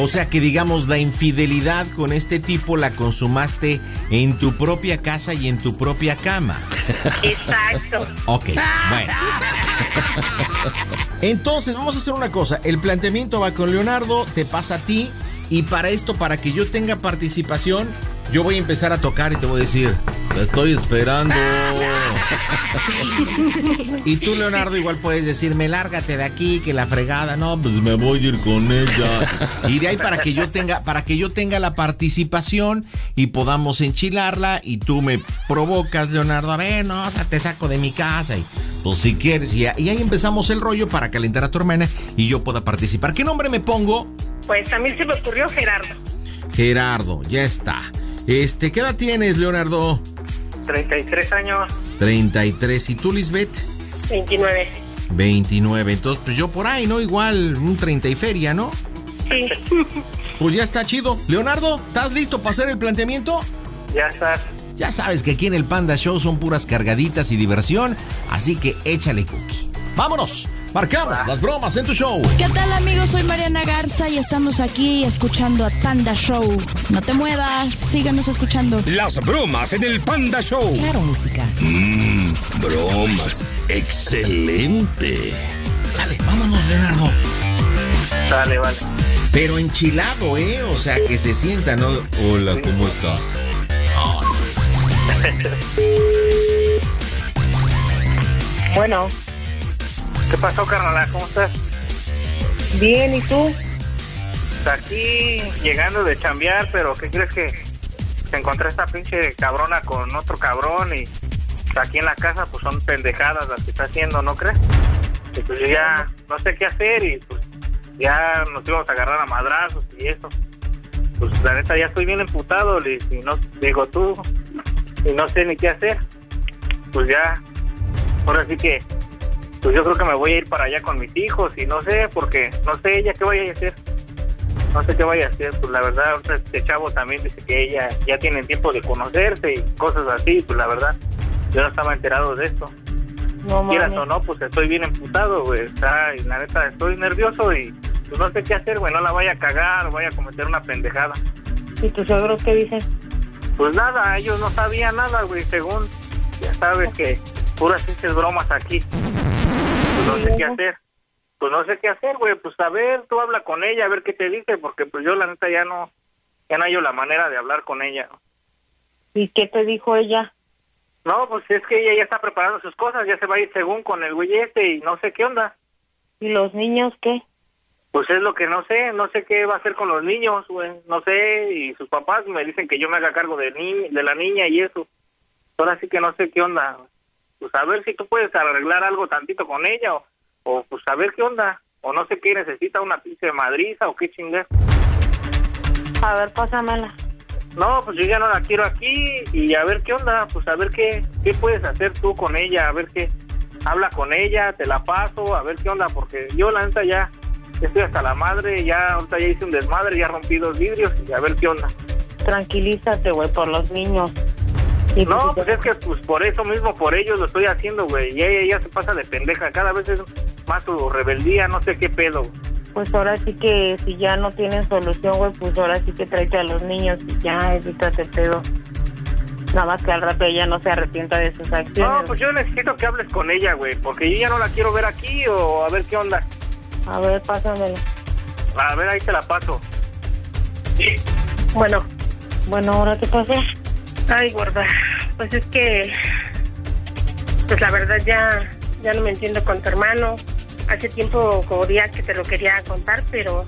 O sea que digamos la infidelidad con este tipo la consumaste en tu propia casa y en tu propia cama.
Exacto.
Ok, bueno. Entonces vamos a hacer una cosa. El planteamiento va con Leonardo, te pasa a ti y para esto, para que yo tenga participación, yo voy a empezar a tocar y te voy a decir, te estoy esperando. y tú, Leonardo, igual puedes decirme, lárgate de aquí, que la fregada, no, pues me voy a ir con ella. Y de ahí para que yo tenga, para que yo tenga la participación y podamos enchilarla y tú me provocas, Leonardo, a ver, no, o sea, te saco de mi casa y pues si quieres. Y, y ahí empezamos el rollo para calentar a tu hermana y yo pueda participar. ¿Qué nombre me pongo?
Pues a mí se me ocurrió Gerardo.
Gerardo, ya está. Este, ¿qué edad tienes, Leonardo?
33 años.
33. ¿Y tú, Lisbeth?
29.
29. Entonces, pues yo por ahí, ¿no? Igual, un 30 y feria, ¿no?
Sí.
Pues ya está chido. Leonardo, ¿estás listo para hacer el planteamiento?
Ya estás.
Ya sabes que aquí en el Panda Show son puras cargaditas y diversión, así que échale cookie. ¡Vámonos! Marcamos las bromas en tu show.
¿Qué tal amigos? Soy Mariana Garza y estamos aquí escuchando a Panda Show. No te muevas, síganos escuchando.
Las bromas en el Panda Show.
Claro, música.
Mmm, bromas. Excelente.
Dale, vámonos, Leonardo.
Dale, vale.
Pero enchilado, ¿eh? O sea, que se sienta, ¿no? Hola, ¿cómo estás?
Bueno. ¿Qué pasó, carnal? ¿Cómo estás?
Bien, ¿y tú?
Pues Aquí llegando de chambear, pero ¿qué crees que se encontré esta pinche cabrona con otro cabrón y aquí en la casa pues son pendejadas las que está haciendo, ¿no crees? Y pues yo ya no sé qué hacer y pues ya nos íbamos a agarrar a madrazos y eso. Pues la neta ya estoy bien emputado, Liz, y no digo tú, y no sé ni qué hacer. Pues ya, ahora sí que, pues yo creo que me voy a ir para allá con mis hijos y no sé, porque no sé ella qué vaya a hacer. No sé qué vaya a hacer, pues la verdad, este chavo también dice que ella ya tienen tiempo de conocerse y cosas así, pues la verdad, yo no estaba enterado de esto.
No
Quieras o no, pues estoy bien emputado, güey, está, y la neta estoy nervioso y pues no sé qué hacer, güey, no la vaya a cagar, vaya a cometer una pendejada.
¿Y tus suegros qué dicen?
Pues nada, ellos no sabían nada, güey, según, ya sabes que puras pinches bromas aquí. Pues no sé qué hacer. Pues no sé qué hacer, güey, pues a ver, tú habla con ella, a ver qué te dice, porque pues yo la neta ya no, ya no hallo la manera de hablar con ella.
¿Y qué te dijo ella?
No, pues es que ella ya está preparando sus cosas, ya se va a ir según con el güey este y no sé qué onda.
¿Y los niños qué?
Pues es lo que no sé, no sé qué va a hacer con los niños, güey, no sé, y sus papás me dicen que yo me haga cargo de, ni de la niña y eso. Ahora sí que no sé qué onda. Pues a ver si tú puedes arreglar algo tantito con ella o, o pues a ver qué onda. O no sé qué necesita, una pinche madriza o qué chingar.
A ver, pásamela.
No, pues yo ya no la quiero aquí y a ver qué onda, pues a ver qué, qué puedes hacer tú con ella, a ver qué, habla con ella, te la paso, a ver qué onda, porque yo la neta ya estoy hasta la madre, ya ahorita ya hice un desmadre, ya rompí dos vidrios y a ver qué onda.
Tranquilízate, güey, por los niños.
No, pues es que pues por eso mismo, por ellos lo estoy haciendo, güey, y ella ya se pasa de pendeja, cada vez es más su rebeldía, no sé qué pedo.
Pues ahora sí que si ya no tienen solución, güey, pues ahora sí que tráete a los niños y ya evítate pedo. Nada más que al rato ella no se arrepienta de sus acciones.
No, pues yo necesito que hables con ella, güey, porque yo ya no la quiero ver aquí o a ver qué onda.
A ver, pásamela.
A ver, ahí te la paso.
Bueno, bueno, ¿ahora qué pasó? Ay, gorda, pues es que, pues la verdad ya, ya no me entiendo con tu hermano. Hace tiempo como días que te lo quería contar, pero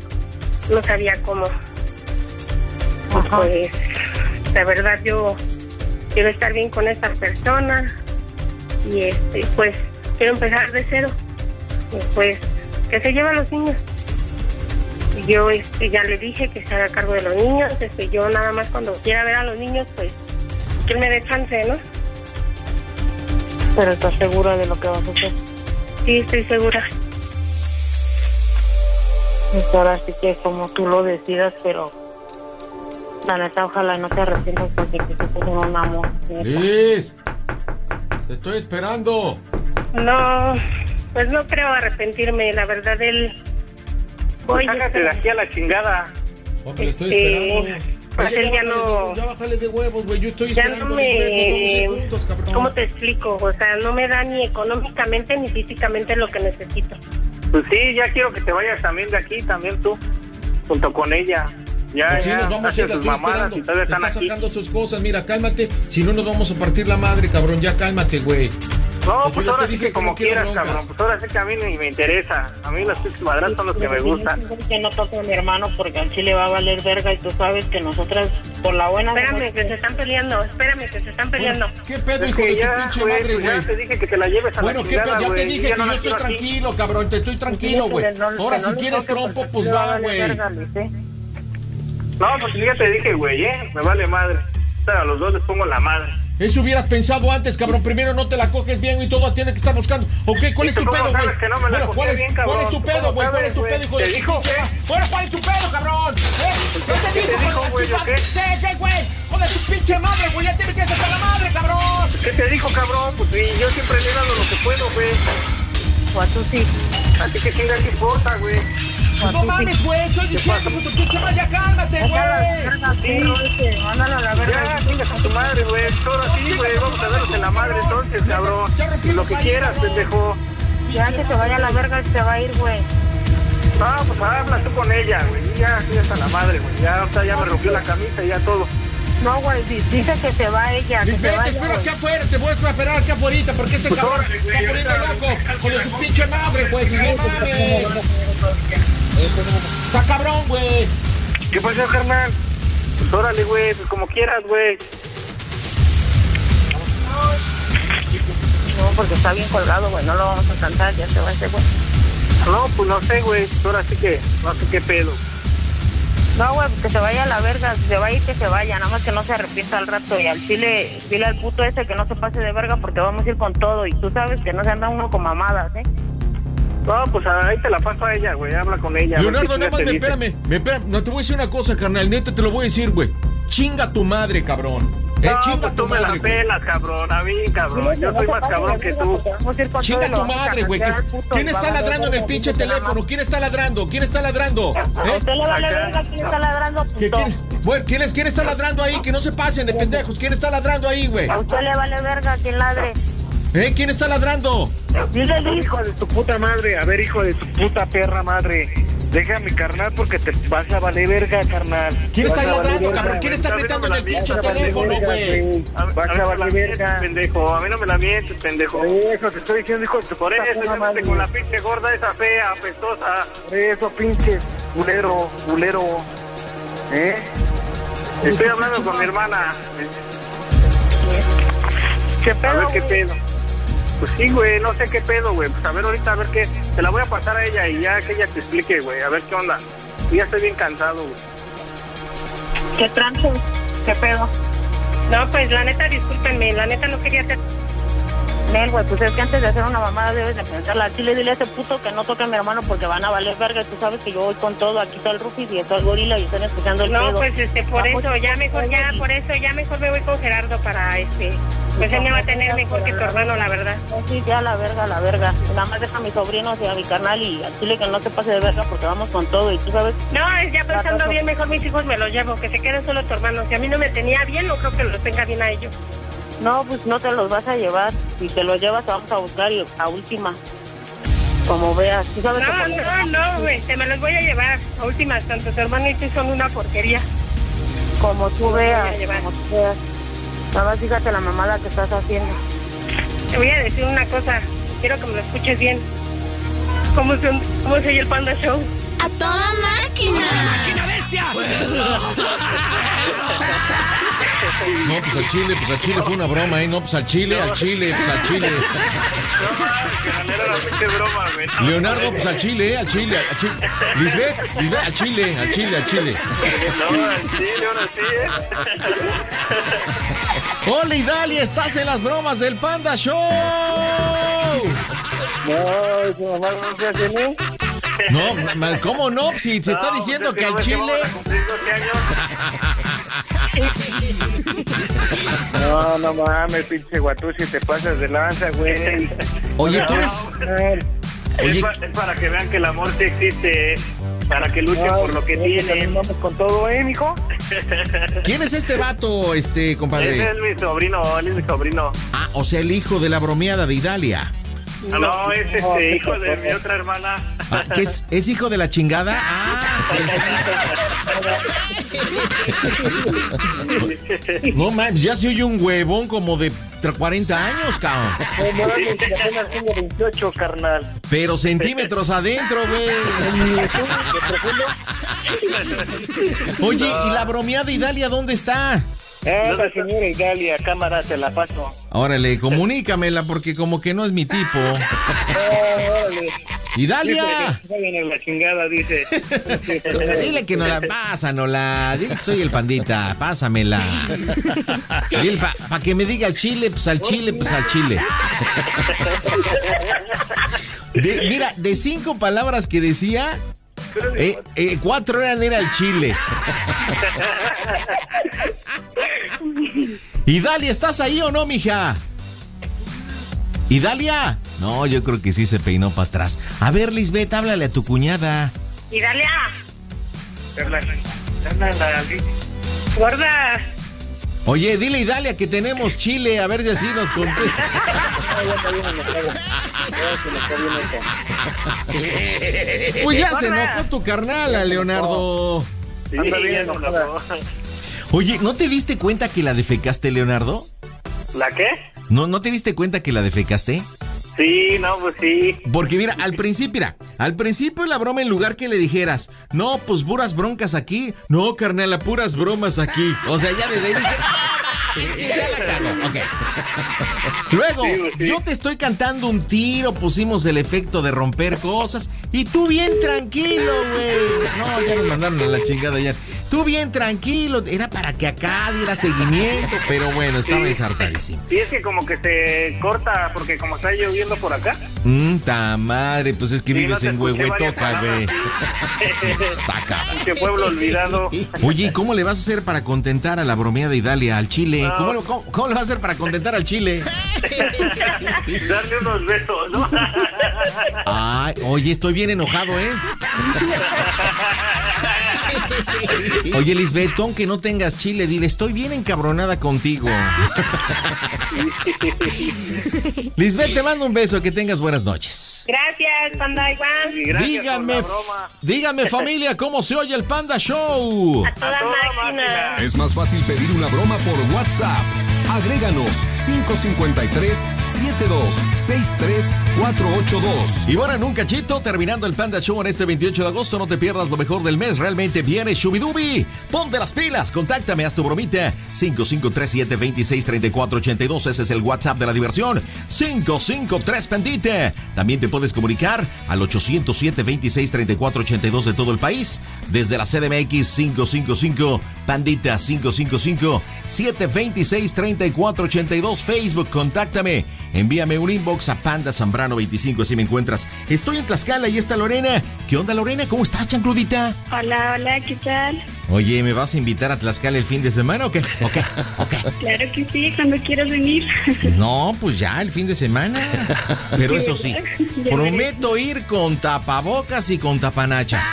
no sabía cómo. Pues, la verdad yo quiero estar bien con esta persona y este, pues quiero empezar de cero. Y pues, que se lleve a los niños. Yo este, ya le dije que se haga cargo de los niños, este, yo nada más cuando quiera ver a los niños, pues que él me dé chance, ¿no? Pero estás segura de lo que vas a hacer. Sí, estoy segura. Pues ahora sí que como tú lo decidas, pero la neta ojalá no te arrepientas porque que tú eres un amor.
Liz. te estoy esperando.
No, pues no creo arrepentirme, la verdad, él...
Pues sácate de aquí a la chingada.
Le estoy
Este,
esperando.
Pues
Oye,
él ya
bájale
no-
de- ya bájale de huevos, güey. Yo estoy
Ya
esperando.
no me...
juntos, cabrón.
¿Cómo te explico? O sea, no me da ni económicamente ni físicamente lo que necesito.
Pues sí, ya quiero que te vayas también de aquí, también tú, junto con ella. Ya,
Pues sí,
ya,
nos vamos a ir, esperando.
y todavía están
Está
aquí.
sacando sus cosas, mira, cálmate. Si no, nos vamos a partir la madre, cabrón. Ya cálmate, güey.
No, pues
ya
ahora sí que como quieras,
broncas.
cabrón. Pues ahora sí que a mí ni me interesa. A mí los pinches madrazos son los que me gustan.
Que no toque a mi hermano porque al chile va a valer verga y tú sabes que nosotras por la buena...
Espérame, que se están peleando, espérame, que se están peleando.
¿Qué pedo, hijo
que
de tu
ya,
pinche
güey,
madre,
pues ya
güey?
te dije que te la lleves a
Bueno,
la
¿qué pedo?
chingada,
Ya te dije
Ya
que
no
yo estoy tranquilo, cabrón. Te estoy tranquilo, güey. Ahora, si quieres trompo, pues
le va
güey.
No, pues ya te dije, güey, ¿eh? Me vale madre. Pero a los dos les pongo la madre.
Eso hubieras pensado antes, cabrón. Primero no te la coges bien y todo tiene que estar buscando. Ok, ¿cuál
¿Y
es tu pedo, güey?
no
Bueno, ¿cuál es,
bien?
¿cuál es tu
¿Tú
pedo, güey? ¿Cuál es tu pedo, hijo
¿Te
de
dijo?
Bueno, ¿cuál es tu pedo, cabrón? ¿Eh? ¿Qué te
¿Qué
dijo,
te güey,
tu
o
pinche-
qué?
¿Qué, güey? Hijo de tu pinche madre, güey. Ya tiene que sacar la madre, cabrón.
¿Qué te dijo, cabrón? Pues sí, yo siempre le he dado lo que puedo, güey.
O a tú sí.
Así que chinga, ¿qué importa, güey?
No mames, güey. Estoy diciendo, pues tu pinche madre, ya cálmate, güey.
Sí.
Mándalo a la verga.
Ya, chingas a tu madre, güey. Ahora sí, güey, vamos a darnos en la madre entonces, cabrón. Lo que quieras, pendejo.
Ya que se vaya a la verga y se va a ir, güey.
No, pues habla tú con ella, güey. Ya, sí, hasta la madre, güey. Ya, ahorita ya me rompió la camisa y ya todo.
No, güey, di- dice que se va ella, que
Lisbeth, te espero aquí afuera, te voy a esperar aquí afuera porque este
Pues
cabrón está poniendo loco con su pinche madre, güey. No mames. Está cabrón, güey.
¿Qué pasó, carnal? Pues órale, güey, pues como quieras, güey.
No, porque está bien colgado, güey. No lo vamos a cantar, ya se va ese güey.
No, pues no sé, güey. Ahora sí que no sé qué pedo.
No, güey, que se vaya a la verga. Se va a ir, que se vaya. Nada más que no se arrepienta al rato. Y al chile, dile al puto ese que no se pase de verga porque vamos a ir con todo. Y tú sabes que no se anda uno con mamadas, ¿eh?
No, pues ahí te la paso a ella, güey. Habla con ella.
Leonardo,
qué
nada más,
te
me, espérame, me, espérame. No te voy a decir una cosa, carnal. Neta, te lo voy a decir, güey. Chinga tu madre, cabrón. Eh,
No,
chinga
pues
tu
tú me la
madre, güey.
pelas, cabrón. A mí, cabrón. Yo soy más cabrón que tú.
Chinga tu madre, güey. ¿Quién está ladrando en el pinche teléfono? ¿Quién está ladrando? ¿Quién está ladrando?
¿A
¿Eh?
usted le vale verga quién está ladrando,
quién, bueno, ¿quién, es, ¿Quién está ladrando ahí? Que no se pasen de pendejos. ¿Quién está ladrando ahí, güey?
A usted le vale verga quien ladre.
¿Eh? ¿Quién está ladrando?
Luis.
Hijo de tu puta madre, a ver, hijo de tu puta perra madre. Deja a mi carnal porque te vas a valer verga, carnal.
¿Quién está
a
ladrando,
verga,
cabrón? ¿Quién está
A
gritando en el pinche teléfono, güey?
A, a
Vas a valer verga.
pendejo. A mí no me la mientes, pendejo.
Eso te estoy diciendo, hijo de tu
Por
puta
eso,
madre.
con la pinche gorda esa fea, apestosa.
Por eso, pinche culero, culero. ¿Eh?
Estoy hablando con mi hermana.
¿Qué
A
pedo,
ver qué pedo. Pues sí, güey, no sé qué pedo, güey. Pues a ver ahorita, a ver qué. Te la voy a pasar a ella y ya que ella te explique, güey. A ver qué onda. Ya estoy bien cansado, güey.
¿Qué trance? ¿Qué pedo?
No, pues la neta, discúlpenme, la neta no quería hacer...
Nel, güey, pues es que antes de hacer una mamada debes de pensarla. Al chile dile a ese puto que no toque a mi hermano porque van a valer verga. Tú sabes que yo voy con todo. Aquí está el Rufis y está el gorila y están escuchando el
No,
pedo.
pues este, por
Vamos,
eso, ya mejor, ya, por eso, ya mejor me voy con Gerardo para este... Pues él me va a tener mejor que tu hermano, la verdad.
Sí, ya la verga, la verga. Nada más deja a mis sobrinos y a mi carnal y al chile que no se pase de verga porque vamos con todo. Y tú sabes,
No, es ya pensando bien, mejor mis hijos me los llevo, que se queden solo tu hermano. Si a mí no me tenía bien, no creo que los tenga bien a ellos.
No, pues no te los vas a llevar. Si te los llevas, te vamos a buscar y a última. Como veas. ¿Tú sabes
No,
que-
no, no, güey, te me los voy a llevar. A últimas, tanto tu hermano y tú son una porquería.
Como tú
a
veas,
llevar.
como tú veas. Nada más fíjate la mamada que estás haciendo.
Te voy a decir una cosa, quiero que me lo escuches bien. ¿Cómo, son, cómo soy el Panda Show?
¡A toda máquina!
No, pues al Chile, pues al Chile fue una broma, ¿eh? No, pues al Chile, al Chile, pues al Chile.
Era una pinche broma, güey. No,
Leonardo, pues al Chile, ¿eh? Al Chile, al Chile. Lisbeth, Lisbeth, al Chile, al Chile, al Chile.
No, al chile, ahora sí, ¿eh?
Hola, Idalia, estás en las bromas del Panda Show.
No, mamá no se hace, ¿no?
No, ¿cómo no? Si se está
No,
diciendo
pues
que al
no
chile.
No, no mames, pinche guatusi, te pasas de lanza, güey.
Oye, tú eres.
Es,
Oye.
pa- es para que vean que el amor sí existe, para que luchen por lo que tienen.
Vamos con todo, ¿eh, mijo?
¿Quién es este vato, este
Ese
compadre?
es mi sobrino, él es mi sobrino.
Ah, o sea, el hijo de la bromeada de Idalia.
No, es este hijo de mi otra hermana.
Ah, ¿qué es, ¿Es hijo de la chingada? Ah. No mames, ya se oye un huevón como de tra- 40 años, cabrón.
No mames, apenas tengo 28, carnal.
Pero centímetros adentro, güey. Oye, ¿y la bromeada Idalia dónde está?
Ah, la señora Idalia, cámara, te la paso.
Órale, comunícamela porque como que no es mi tipo.
Órale.
¡Idalia!
La chingada, dice.
Dile que no la pásanosla. Dile que soy el pandita. Pásamela. Dile para que me diga al chile, pues al chile, pues al chile. De- mira, de cinco palabras que decía, eh, eh, cuatro eran era el chile. Idalia, ¿estás ahí o no, mija? ¿Idalia? No, yo creo que sí se peinó para atrás. A ver, Lisbeth, háblale a tu cuñada.
Y dale a.
Anda,
Gorda.
Oye, dile Idalia que tenemos chile, a ver si así nos contesta. Pues ya se enojó tu carnal, a Leonardo.
Bien enojado.
Oye, ¿no te diste cuenta que la defecaste, Leonardo?
¿La qué?
¿No, ¿No te diste cuenta que la defecaste?
Sí, no, pues sí.
Porque mira, al principio, mira, al principio la broma en lugar que le dijeras, no, pues puras broncas aquí, no, carnal, puras bromas aquí. O sea, ya desde ahí dije, "Ah, ya la cago". Ok. Luego,
Sí, pues sí.
yo te estoy cantando un tiro, pusimos el efecto de romper cosas, y tú bien tranquilo, güey. No, ya nos mandaron a la chingada ya. Tú bien tranquilo, era para que acá diera seguimiento, pero bueno, estaba
Sí.
desartadísimo.
Y es que como que se corta porque como está lloviendo por acá.
Ta madre, pues es que
Sí,
vives
no
en Huehuetoca, güey. Está cabrón.
Pinche pueblo olvidado.
Oye, ¿y cómo le vas a hacer para contentar a la bromea de Idalia, al chile?
No.
¿Cómo, lo- cómo- cómo le vas a hacer para contentar al chile?
Darle unos besos, ¿no?
Ay, oye, estoy bien enojado, ¿eh? Oye, Lisbeth, aunque no tengas chile, dile, estoy bien encabronada contigo. Lisbeth, te mando un beso, que tengas buenas noches.
Gracias, panda igual.
dígame, dígame familia, ¿cómo se oye el Panda Show?
A toda máquina.
Es más fácil pedir una broma por WhatsApp. Agréganos 553-7263-482.
Y bueno, en un cachito, terminando el Panda Show en este 28 de agosto, no te pierdas lo mejor del mes. Realmente viene Shubidubi. Ponte las pilas, contáctame, haz tu bromita. 5537-263482, ese es el WhatsApp de la diversión. 553 Pandita. También te puedes comunicar al 807-263482 de todo el país. Desde la CDMX 555 Pandita 555 726-3482 Facebook, contáctame. Envíame un inbox a Panda Zambrano 25, así me encuentras. Estoy en Tlaxcala y está Lorena. ¿Qué onda, Lorena? ¿Cómo estás, chancludita?
Hola, hola, ¿qué tal?
Oye, ¿me vas a invitar a Tlaxcala el fin de semana o qué? ¿O qué?
Claro que sí, cuando quieras venir.
No, pues ya, el fin de semana. Pero eso sí, prometo ir con tapabocas y con tapanachas.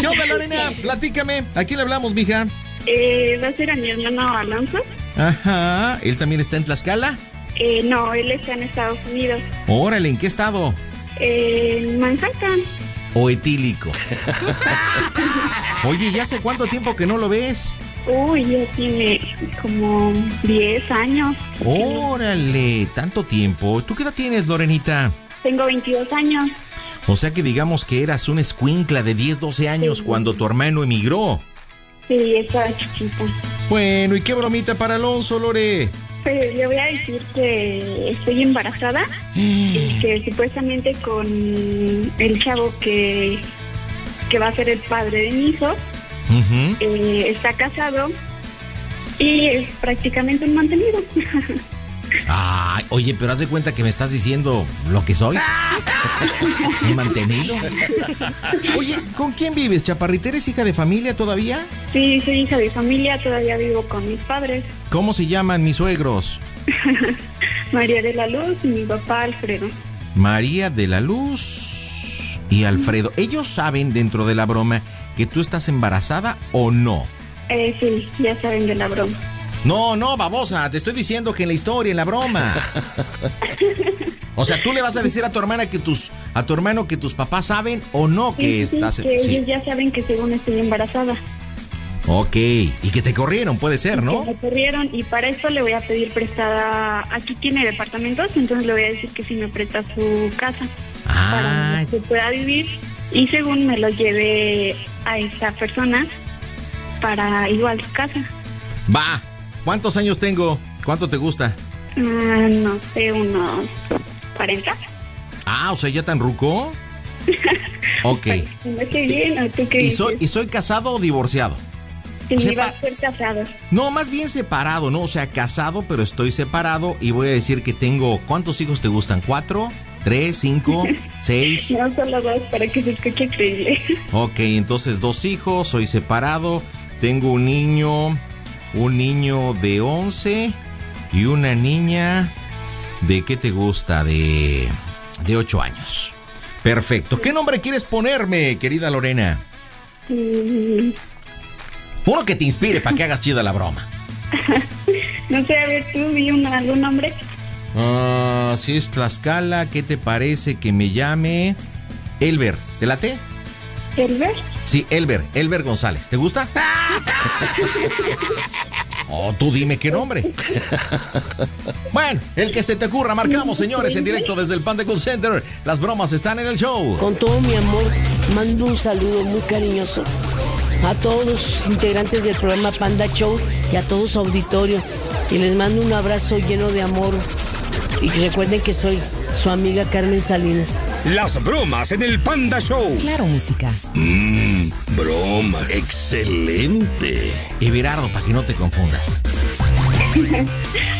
¿Qué onda, Lorena? Platícame. ¿A quién le hablamos, mija?
Eh, ¿Va a ser a mi hermano Alonso?
Ajá. ¿Él también está en Tlaxcala?
Eh, no, él está en Estados Unidos.
Órale, ¿en qué estado?
Eh, en Manhattan.
O etílico. Oye, ¿y hace cuánto tiempo que no lo ves?
Uy, ya tiene como 10 años.
Órale, tanto tiempo. ¿Tú qué edad tienes, Lorenita?
Tengo 22 años.
O sea que digamos que eras una escuincla de 10, 12 años cuando tu hermano emigró.
Sí, estaba chiquita.
Bueno, ¿y qué bromita para Alonso, Lore?
Pues le voy a decir que estoy embarazada y que supuestamente con el chavo que, que va a ser el padre de mi hijo eh, está casado y es prácticamente un mantenido.
Ay, oye, pero haz de cuenta que me estás diciendo lo que soy. ¿Un mantenido? Oye, ¿con quién vives, Chaparrita? ¿Eres hija de familia todavía?
Sí, soy hija de familia, todavía vivo con mis padres.
¿Cómo se llaman mis suegros?
María de la Luz y mi papá Alfredo.
María de la Luz y Alfredo. ¿Ellos saben dentro de la broma que tú estás embarazada o no?
Eh, sí, ya saben de la broma.
No, no, babosa, te estoy diciendo que en la historia, en la broma. O sea, tú le vas a decir a tu hermana que tus, a tu hermano que tus papás saben o no que
Sí, sí,
estás.
que
sí.
ellos ya saben que según estoy embarazada.
Ok, y que te corrieron, puede ser, ¿no?
Que me corrieron y para eso le voy a pedir prestada. Aquí tiene departamentos, entonces le voy a decir que si me presta su casa
Ah,
para que pueda vivir y según me lo lleve a esa persona para igual su casa.
va. ¿Cuántos años tengo? ¿Cuánto te gusta?
Ah, no sé, unos 40.
Ah, o sea, ya tan ruco. Ok.
No sé bien, ¿o tú qué
¿Y soy, ¿Y soy casado o divorciado?
Sí,
sepa-
a ser casado.
No, más bien separado, ¿no? O sea, casado, pero estoy separado y voy a decir que tengo. ¿Cuántos hijos te gustan? ¿Cuatro? ¿Tres? ¿Cinco? ¿Seis?
No solo dos para que se escuche creíble.
Ok, entonces dos hijos, soy separado, tengo un niño, un niño de 11 y una niña de, ¿qué te gusta? De, de 8 años. Perfecto. ¿Qué nombre quieres ponerme, querida Lorena?
Mm,
Uno que te inspire para que hagas chida la broma.
no sé, a ver, tú vi un, algún nombre.
Ah, si es Tlaxcala, ¿qué te parece que me llame? Elber, ¿te late?
¿Elber?
Sí, Elber, Elber González. ¿Te gusta? Oh, tú dime qué nombre. bueno, el que se te ocurra, marcamos, señores, en directo desde el Panda Cool Center. Las bromas están en el show.
Con todo mi amor, mando un saludo muy cariñoso a todos los integrantes del programa Panda Show y a todo su auditorio. Y les mando un abrazo lleno de amor. Y recuerden que soy su amiga Carmen Salinas.
Las bromas en el Panda Show.
Claro, música.
Mmm, bromas. Excelente.
Y Virardo, para que no te confundas.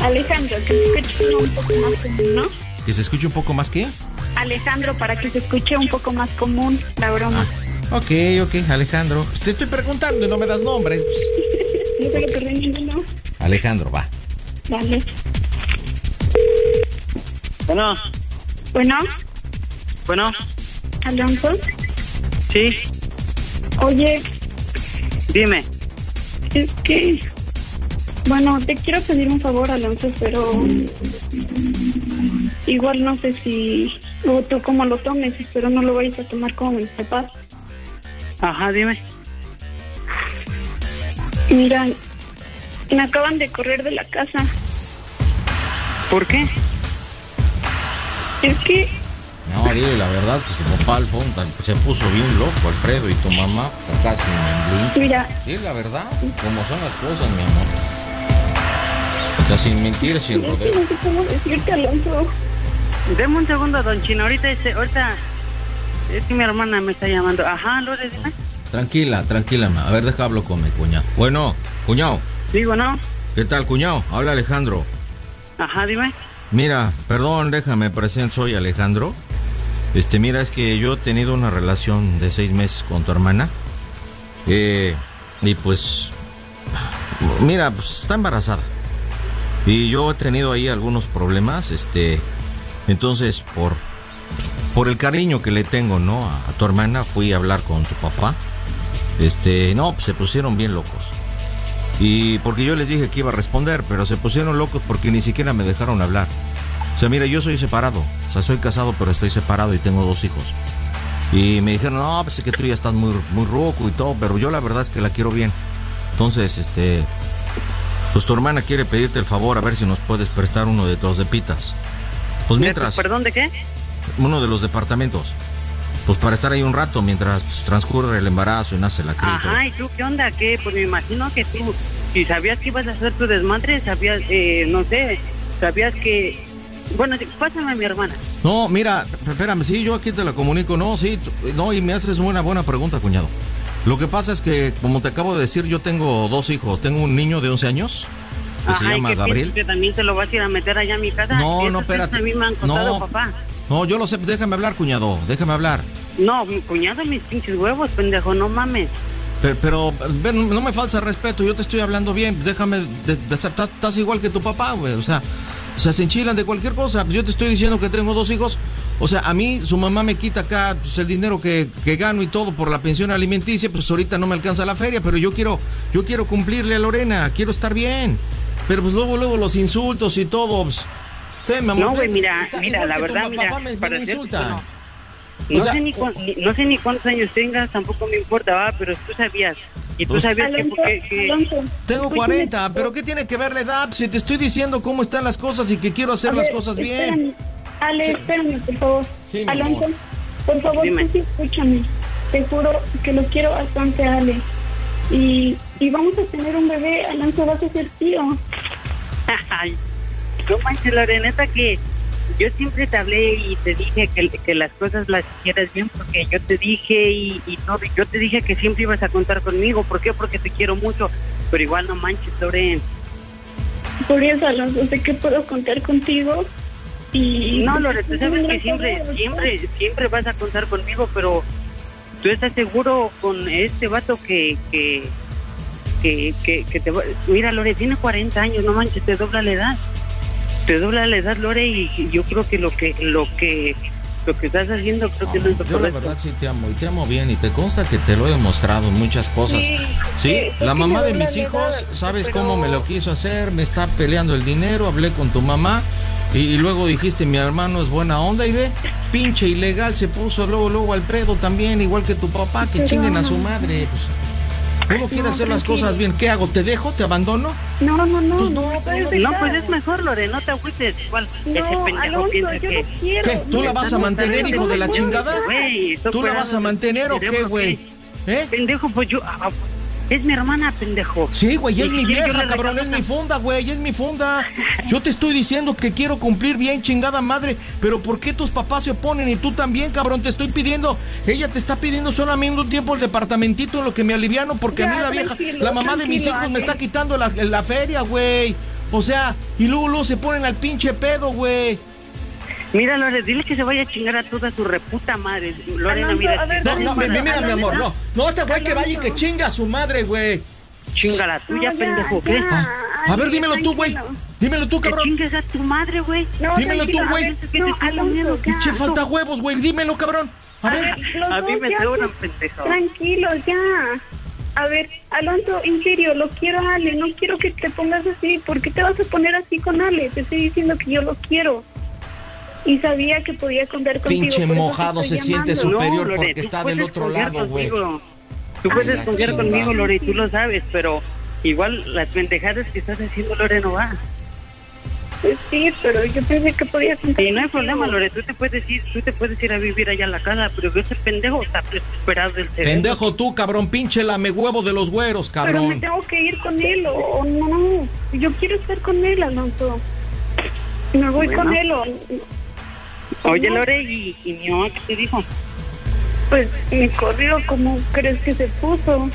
Alejandro, que se escuche un poco más común, ¿no?
Que se escuche un poco más que.
Alejandro, para que se escuche un poco más común la broma.
Ok, ok, Alejandro. Pues Te estoy preguntando y no me das nombres.
No se lo perdí ninguno.
Alejandro, va.
Dale.
Bueno,
Bueno,
bueno,
Alonso.
sí,
Oye,
dime.
es que. Bueno, te quiero pedir un favor, Alonso, pero. Igual no sé si. O tú cómo lo tomes, pero no lo vayas a tomar como mis papás.
Ajá, dime.
Mira, me acaban de correr de la casa.
¿Por qué?
Es que
No, dile la verdad, que su papá Alfonso se puso bien loco, Alfredo, y tu mamá está casi en
Mira.
Dile la verdad, como son las cosas, mi amor. Ya sin mentir, sin rodeo.
no sé cómo decirte, Alonso.
Deme un segundo, don Chino. Ahorita, ahorita. Es que mi hermana me está llamando. Ajá, Lourdes, dime.
Tranquila, tranquila, ma. A ver, deja hablo con mi cuñado. Bueno, cuñado.
Digo, ¿no?
¿Qué tal, cuñado? Habla Alejandro.
Ajá, dime.
Mira, perdón, déjame presente, soy Alejandro. Este, mira, es que yo he tenido una relación de seis meses con tu hermana. Eh, y pues, mira, pues está embarazada. Y yo he tenido ahí algunos problemas, este, entonces por, por el cariño que le tengo, ¿no? A, a tu hermana fui a hablar con tu papá. Este, no, pues se pusieron bien locos. Y porque yo les dije que iba a responder, pero se pusieron locos porque ni siquiera me dejaron hablar. O sea, mira, yo soy separado. O sea, soy casado, pero estoy separado y tengo dos hijos. Y me dijeron, no, pues es que tú ya estás muy, muy roco y todo, pero yo la verdad es que la quiero bien. Entonces, este, pues tu hermana quiere pedirte el favor a ver si nos puedes prestar uno de tus depitas. Pues mientras,
¿Perdón de qué?
uno de los departamentos. Pues para estar ahí un rato mientras pues, transcurre el embarazo y nace la cría.
Ajá, ¿y tú qué onda? ¿Qué? Pues me imagino que tú, si sabías que ibas a hacer tu desmadre, sabías, eh, no sé, sabías que... Bueno, pásame a mi hermana.
No, mira, espérame, sí, yo aquí te la comunico. No, sí, no, y me haces una buena pregunta, cuñado. Lo que pasa es que, como te acabo de decir, yo tengo dos hijos. Tengo un niño de 11 años que se
Ajá, ¿y
llama
qué
Gabriel.
que también se lo vas a ir a meter allá a mi casa?
No,
Esas
no, espérate.
A mí me han contado,
No.
papá.
No, yo lo sé, déjame hablar, cuñado, déjame hablar.
No, mi cuñado, mis pinches huevos, pendejo, no mames.
Pero, pero ven, no me falsa respeto, yo te estoy hablando bien, déjame, de ser- estás, estás igual que tu papá, güey, o sea, o sea, se enchilan de cualquier cosa. Yo te estoy diciendo que tengo dos hijos, o sea, a mí su mamá me quita acá pues, el dinero que, que gano y todo por la pensión alimenticia, pues ahorita no me alcanza la feria, pero yo quiero, yo quiero cumplirle a Lorena, quiero estar bien. Pero pues luego, luego los insultos y todo, pues, usted, mi amor,
No, güey, mira,
está
mira, la verdad,
papá
mira,
me- me
para
insultan. O
No,
sea-
sé ni cuán- ni- no sé ni cuántos años tengas, tampoco me importa, va, pero tú sabías. Y tú
Pues-
sabías que,
Alonso,
que- que-
Alonso,
Tengo
escúchame.
40, pero ¿qué tiene que ver la edad? Si te estoy diciendo cómo están las cosas y que quiero hacer las cosas bien.
espérame. Ale,
Sí.
espérame, por favor.
Sí, mi
Alonso,
amor.
por favor,
Dime.
sí escúchame. Te juro que lo quiero bastante, Ale. Y, y vamos a tener un bebé. Alonso, vas a ser tío.
Ay, no manches, Loreneta, que yo siempre te hablé y te dije que, que las cosas las hicieras bien porque yo te dije y, y no, yo te dije que siempre ibas a contar conmigo. ¿Por qué? Porque te quiero mucho. Pero igual no manches, Loren.
Por eso, Alonso, sé que puedo contar contigo. Y
No, Lore, tú sabes que siempre, siempre, siempre vas a contar conmigo, pero tú estás seguro con este vato que, que, que, que, que te va... Mira, Lore, tiene 40 años, no manches, te dobla la edad. Te dobla la edad, Lore, y yo creo que lo que, lo que, lo que estás haciendo creo que no es lo
Yo la
correcto.
verdad sí te amo y te amo bien y te consta que te lo he demostrado en muchas cosas.
Sí,
Sí,
sí,
la mamá de mis hijos,
edad,
¿sabes
pero-
cómo me lo quiso hacer? Me está peleando el dinero, hablé con tu mamá y, y luego dijiste mi hermano es buena onda y ve, pinche ilegal se puso luego luego Alfredo también, igual que tu papá, que
Pero-
chinguen a su madre. Pues, uno quiere
No,
hacer las cosas bien. ¿Qué hago? ¿Te dejo? ¿Te abandono?
No, no, no.
Pues no,
no,
No, pues es mejor, Lore, no te agüites. Igual, ese pendejo
Alonso,
piensa
yo
que...
quiero.
¿Qué? ¿Tú la vas a mantener, hijo de la chingada? ¿Tú la vas a mantener o qué, güey? ¿Eh?
Pendejo, pues yo... ah, Es mi hermana, pendejo.
Sí, güey, es
Y
mi vieja, cabrón, es mi funda, güey, es mi funda. Yo te estoy diciendo que quiero cumplir bien, chingada madre, pero ¿por qué tus papás se oponen y tú también, cabrón? Te estoy pidiendo, ella te está pidiendo solamente un tiempo el departamentito en lo que me aliviano, porque a
Ya,
mí la vieja, la mamá de mis hijos me está quitando la, la feria, güey. O sea, y luego, luego se ponen al pinche pedo, güey.
Mira, Lore, dile que se vaya a chingar a toda su reputa madre. Lorena,
Alonso,
mira,
ver,
No, no, mi- mi- mira, mi amor, no. No, este güey que vaya y que chinga a su madre, güey.
Chinga la tuya,
No, ya,
pendejo. ¿qué?
Ah, A ver, dímelo tú, güey. Dímelo tú,
Que
cabrón.
chingues a tu madre, güey.
No,
Dímelo tú, güey.
Que
No.
Pinche falta huevos, güey. Dímelo, cabrón. A ver.
A mí me
pues,
pendejo.
Tranquilo, ya. A ver, Alonso, en serio, lo quiero a Ale, no quiero que te pongas así. ¿Por qué te vas a poner así con Ale? Te estoy diciendo que yo lo quiero. Y sabía que podía contar contigo.
Pinche mojado se siente
llamando.
superior
Lore,
porque está del otro lado, güey.
conmigo. Tú puedes confiar conmigo, Lore, y tú lo sabes, pero igual las pendejadas que estás haciendo, Lore, no va.
Pues sí, pero yo pensé que podía contar
Y no hay problema, Lore, tú te puedes ir, tú te puedes ir a vivir allá a la casa, pero ese pendejo está desesperado del cerebro.
Pendejo tú, cabrón, pinche lame huevo de los güeros,
Pero me
cabrón.
tengo que ir con él o, o no. Yo quiero estar con él, Alonso. Me voy
Bueno.
con él o...
Oye, Lore, ¿y, y mi mamá qué te dijo?
Pues me corrió como crees que se puso.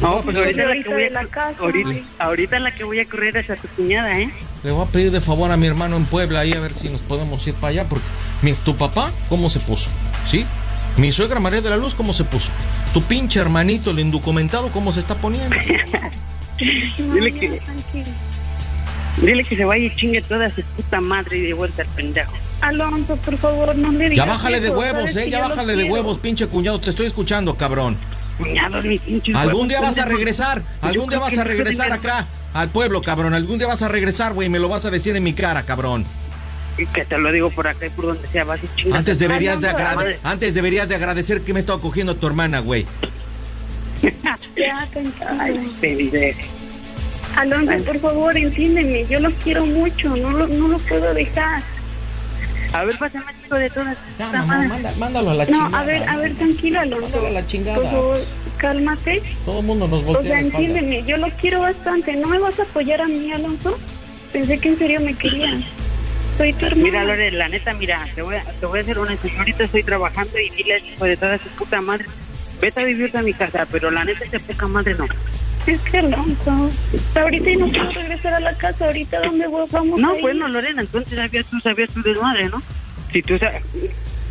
No, pues
Yo
ahorita la, que voy a,
la casa.
ahorita, ahorita la que voy a correr es a tu cuñada, ¿eh?
Le voy a pedir de favor a mi hermano en Puebla ahí a ver si nos podemos ir para allá. Porque, mira, tu papá, ¿cómo se puso? ¿Sí? Mi suegra María de la Luz, ¿cómo se puso? Tu pinche hermanito, el indocumentado, ¿cómo se está poniendo?
Dile que-. Dile que se vaya y chingue toda su puta madre y de vuelta al pendejo.
Alonso, por favor, no le
Ya
digas
bájale de
eso,
huevos, eh, ya bájale de
quiero.
huevos, pinche cuñado, te estoy escuchando, cabrón.
Cuñados, mis pinches
Algún
huevos,
día vas a regresar, algún día vas a regresar acá, al pueblo, cabrón. Algún día vas a regresar, güey, y me lo vas a decir en mi cara, cabrón.
Y que te lo digo por acá y por donde sea, vas y chingas.
Antes deberías de,
Alonso,
agrade-
madre.
antes deberías de agradecer que me he estado cogiendo a tu hermana, güey.
Ya.
Ay.
Alonso, por favor, entiéndeme. Yo lo quiero mucho. No lo, no lo puedo dejar.
A ver, pásame chico de todas.
Ya, mamá, manda- mándalo a la
No,
chingada.
a ver, a ver, tranquilo, Alonso.
Mándalo a la chingada.
Por favor, cálmate.
Todo el mundo nos
O
voltea
sea,
la espalda.
entiéndeme. Yo lo quiero bastante. ¿No me vas a apoyar a mí, Alonso? Pensé que en serio me querías. Soy tu hermana.
Mira, Lore, la neta, mira, te voy a, te voy a hacer una señorita, estoy trabajando y dile al hijo de toda su puta madre, vete a vivir a mi casa, pero la neta, esa poca madre no.
Es que Alonso, ahorita no puedo regresar a la casa, ahorita dónde voy? vamos
No,
a ir?
bueno, Lorena, entonces sabías tú, sabías tu desmadre, ¿no? Si tú sa-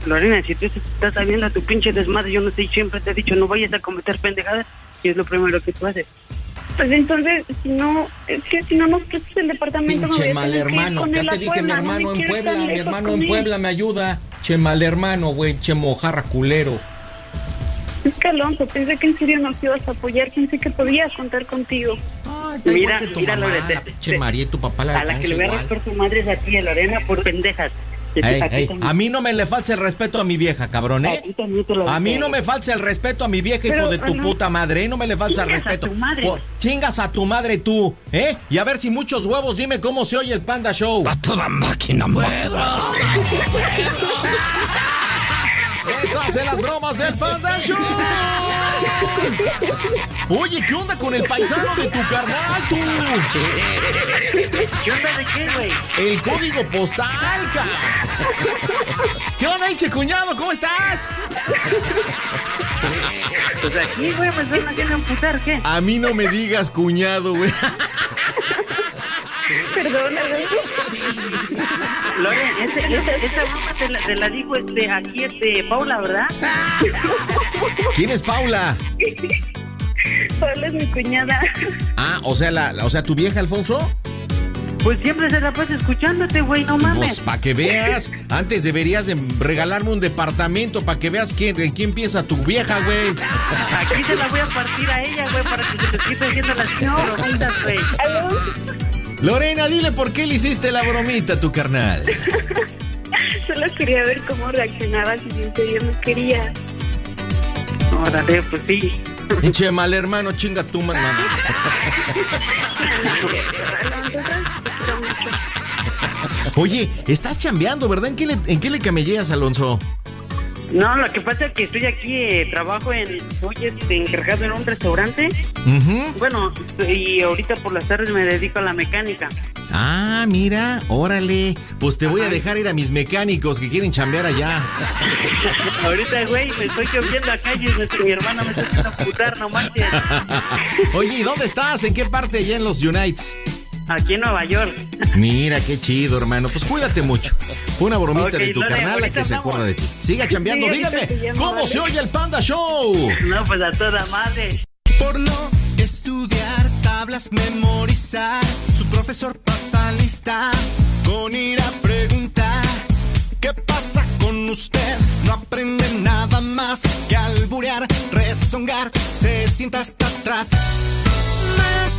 Lorena, si tú estás sabiendo tu pinche desmadre, yo no sé, siempre te he dicho, no vayas a cometer pendejadas, y es lo primero que tú haces.
Pues entonces, si no, es que si no nos prestas el departamento, me voy
Pinche
a
mal
tener que ir
hermano.
con
Ya
él
te dije, mi hermano en
quiero
Puebla, mi hermano en. Puebla me ayuda. Che mal hermano, güey, che mojarra culero.
Es que Alonso, pensé que en serio nos ibas a apoyar, pensé que podía contar contigo.
Mira,
que tu
mira,
mamá,
Lorena,
la pinche María y tu papá la
a la que le voy a su madre es a ti, a Lorena, por pendejas.
Ey,
A
ey, a mí no me le falta el respeto a mi vieja, cabrón, ¿eh?
A ti también te lo
A mí no me falta el respeto a mi vieja, hijo de tu puta madre, ¿eh? No me le falta el
chingas a
respeto.
tu madre.
Por- chingas a tu madre tú, ¿eh? Y a ver si muchos huevos, dime cómo se oye el Panda Show. A toda máquina, Estás en las bromas del Panda Show. Oye, ¿qué onda con el paisano de tu carnal, tú?
¿Qué onda de qué, güey?
El código postal, ca. ¿Qué onda, Iche cuñado? ¿Cómo estás?
Pues aquí, güey, me están haciendo amputar, ¿qué?
A mí no me digas cuñado, güey.
Perdona,
Lore, ese- esa, esa broma te la, te la dijo este, aquí este, Paula, ¿verdad?
¿Quién es Paula?
Paula es mi cuñada.
Ah, o sea, la, la- o sea, tu vieja Alfonso.
Pues siempre se la pasa escuchándote, güey, no mames.
Pues para que veas, antes deberías de regalarme un departamento para que veas quién, en quién piensa tu vieja, güey.
Aquí se la voy a partir a ella, güey, para que se te quite haciendo las bromitas, güey.
Lorena, dile por qué le hiciste la bromita a tu carnal.
Solo quería ver cómo reaccionabas y si en serio me querías.
Órale, pues sí.
Pinche mal hermano, chinga tu mano. Oye, estás chambeando, ¿verdad? ¿En qué le, en qué le camelleas, Alonso?
No, lo que pasa es que estoy aquí, eh, trabajo en, soy este, encargado en un restaurante. Bueno, y ahorita por las tardes me dedico a la mecánica.
Ah, mira, órale. Pues te voy a dejar ir a mis mecánicos que quieren chambear allá.
ahorita, güey, me estoy cambiando a calles, este, mi hermana me está haciendo putar, no manches.
Oye, ¿y dónde estás? ¿En qué parte allá en los Unites?
Aquí en Nueva York.
Mira, qué chido, hermano. Pues cuídate mucho. Fue una bromita de tu
Lore,
carnal que se acuerda de ti. Siga chambeando.
Sí,
Dígame, ¿cómo
vale.
se oye el Panda Show?
No, pues a toda madre.
Por no estudiar tablas, memorizar, su profesor pasa lista con ir a preguntar. ¿Qué pasa con usted? No aprende nada más que alburear, rezongar, se sienta hasta atrás. Más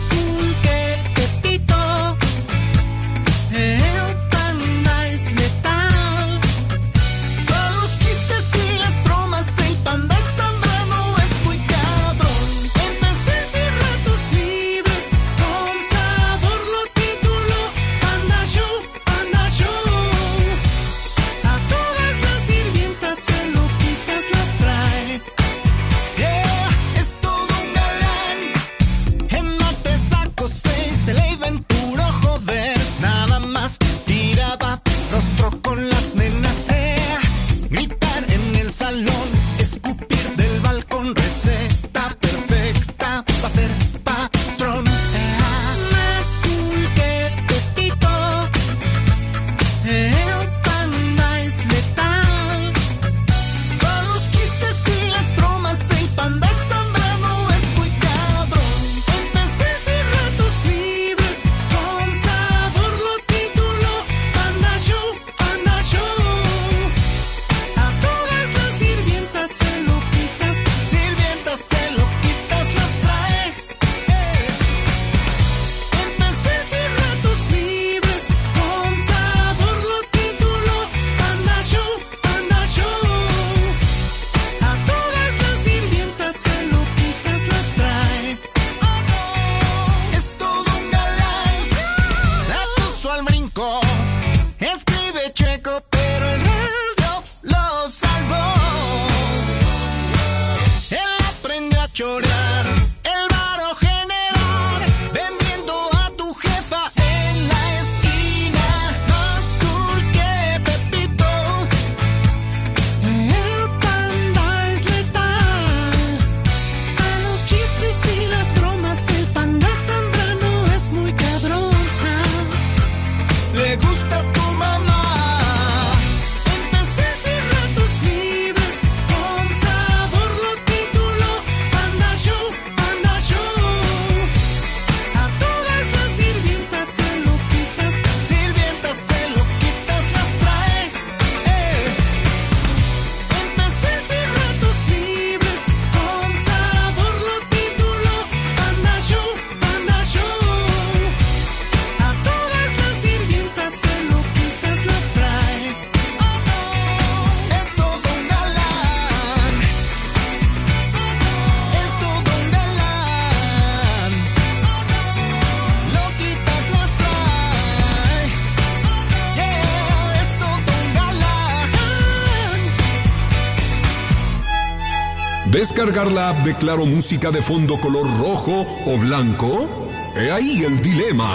¿Descargar la app de Claro Música de fondo color rojo o blanco? He ahí el dilema.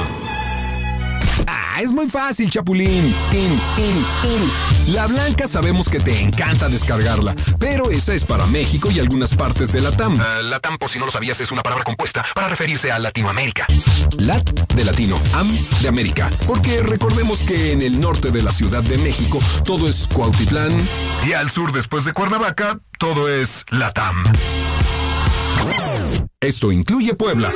Ah, es muy fácil, Chapulín. In, in, in. La blanca sabemos que te encanta descargarla, pero esa es para México y algunas partes de Latam. la Latam, por si no lo sabías, es una palabra compuesta para referirse a Latinoamérica. Lat de latino, am de América. Porque recordemos que en el norte de la Ciudad de México todo es Cuautitlán y al sur después de Cuernavaca todo es Latam. Esto incluye Puebla.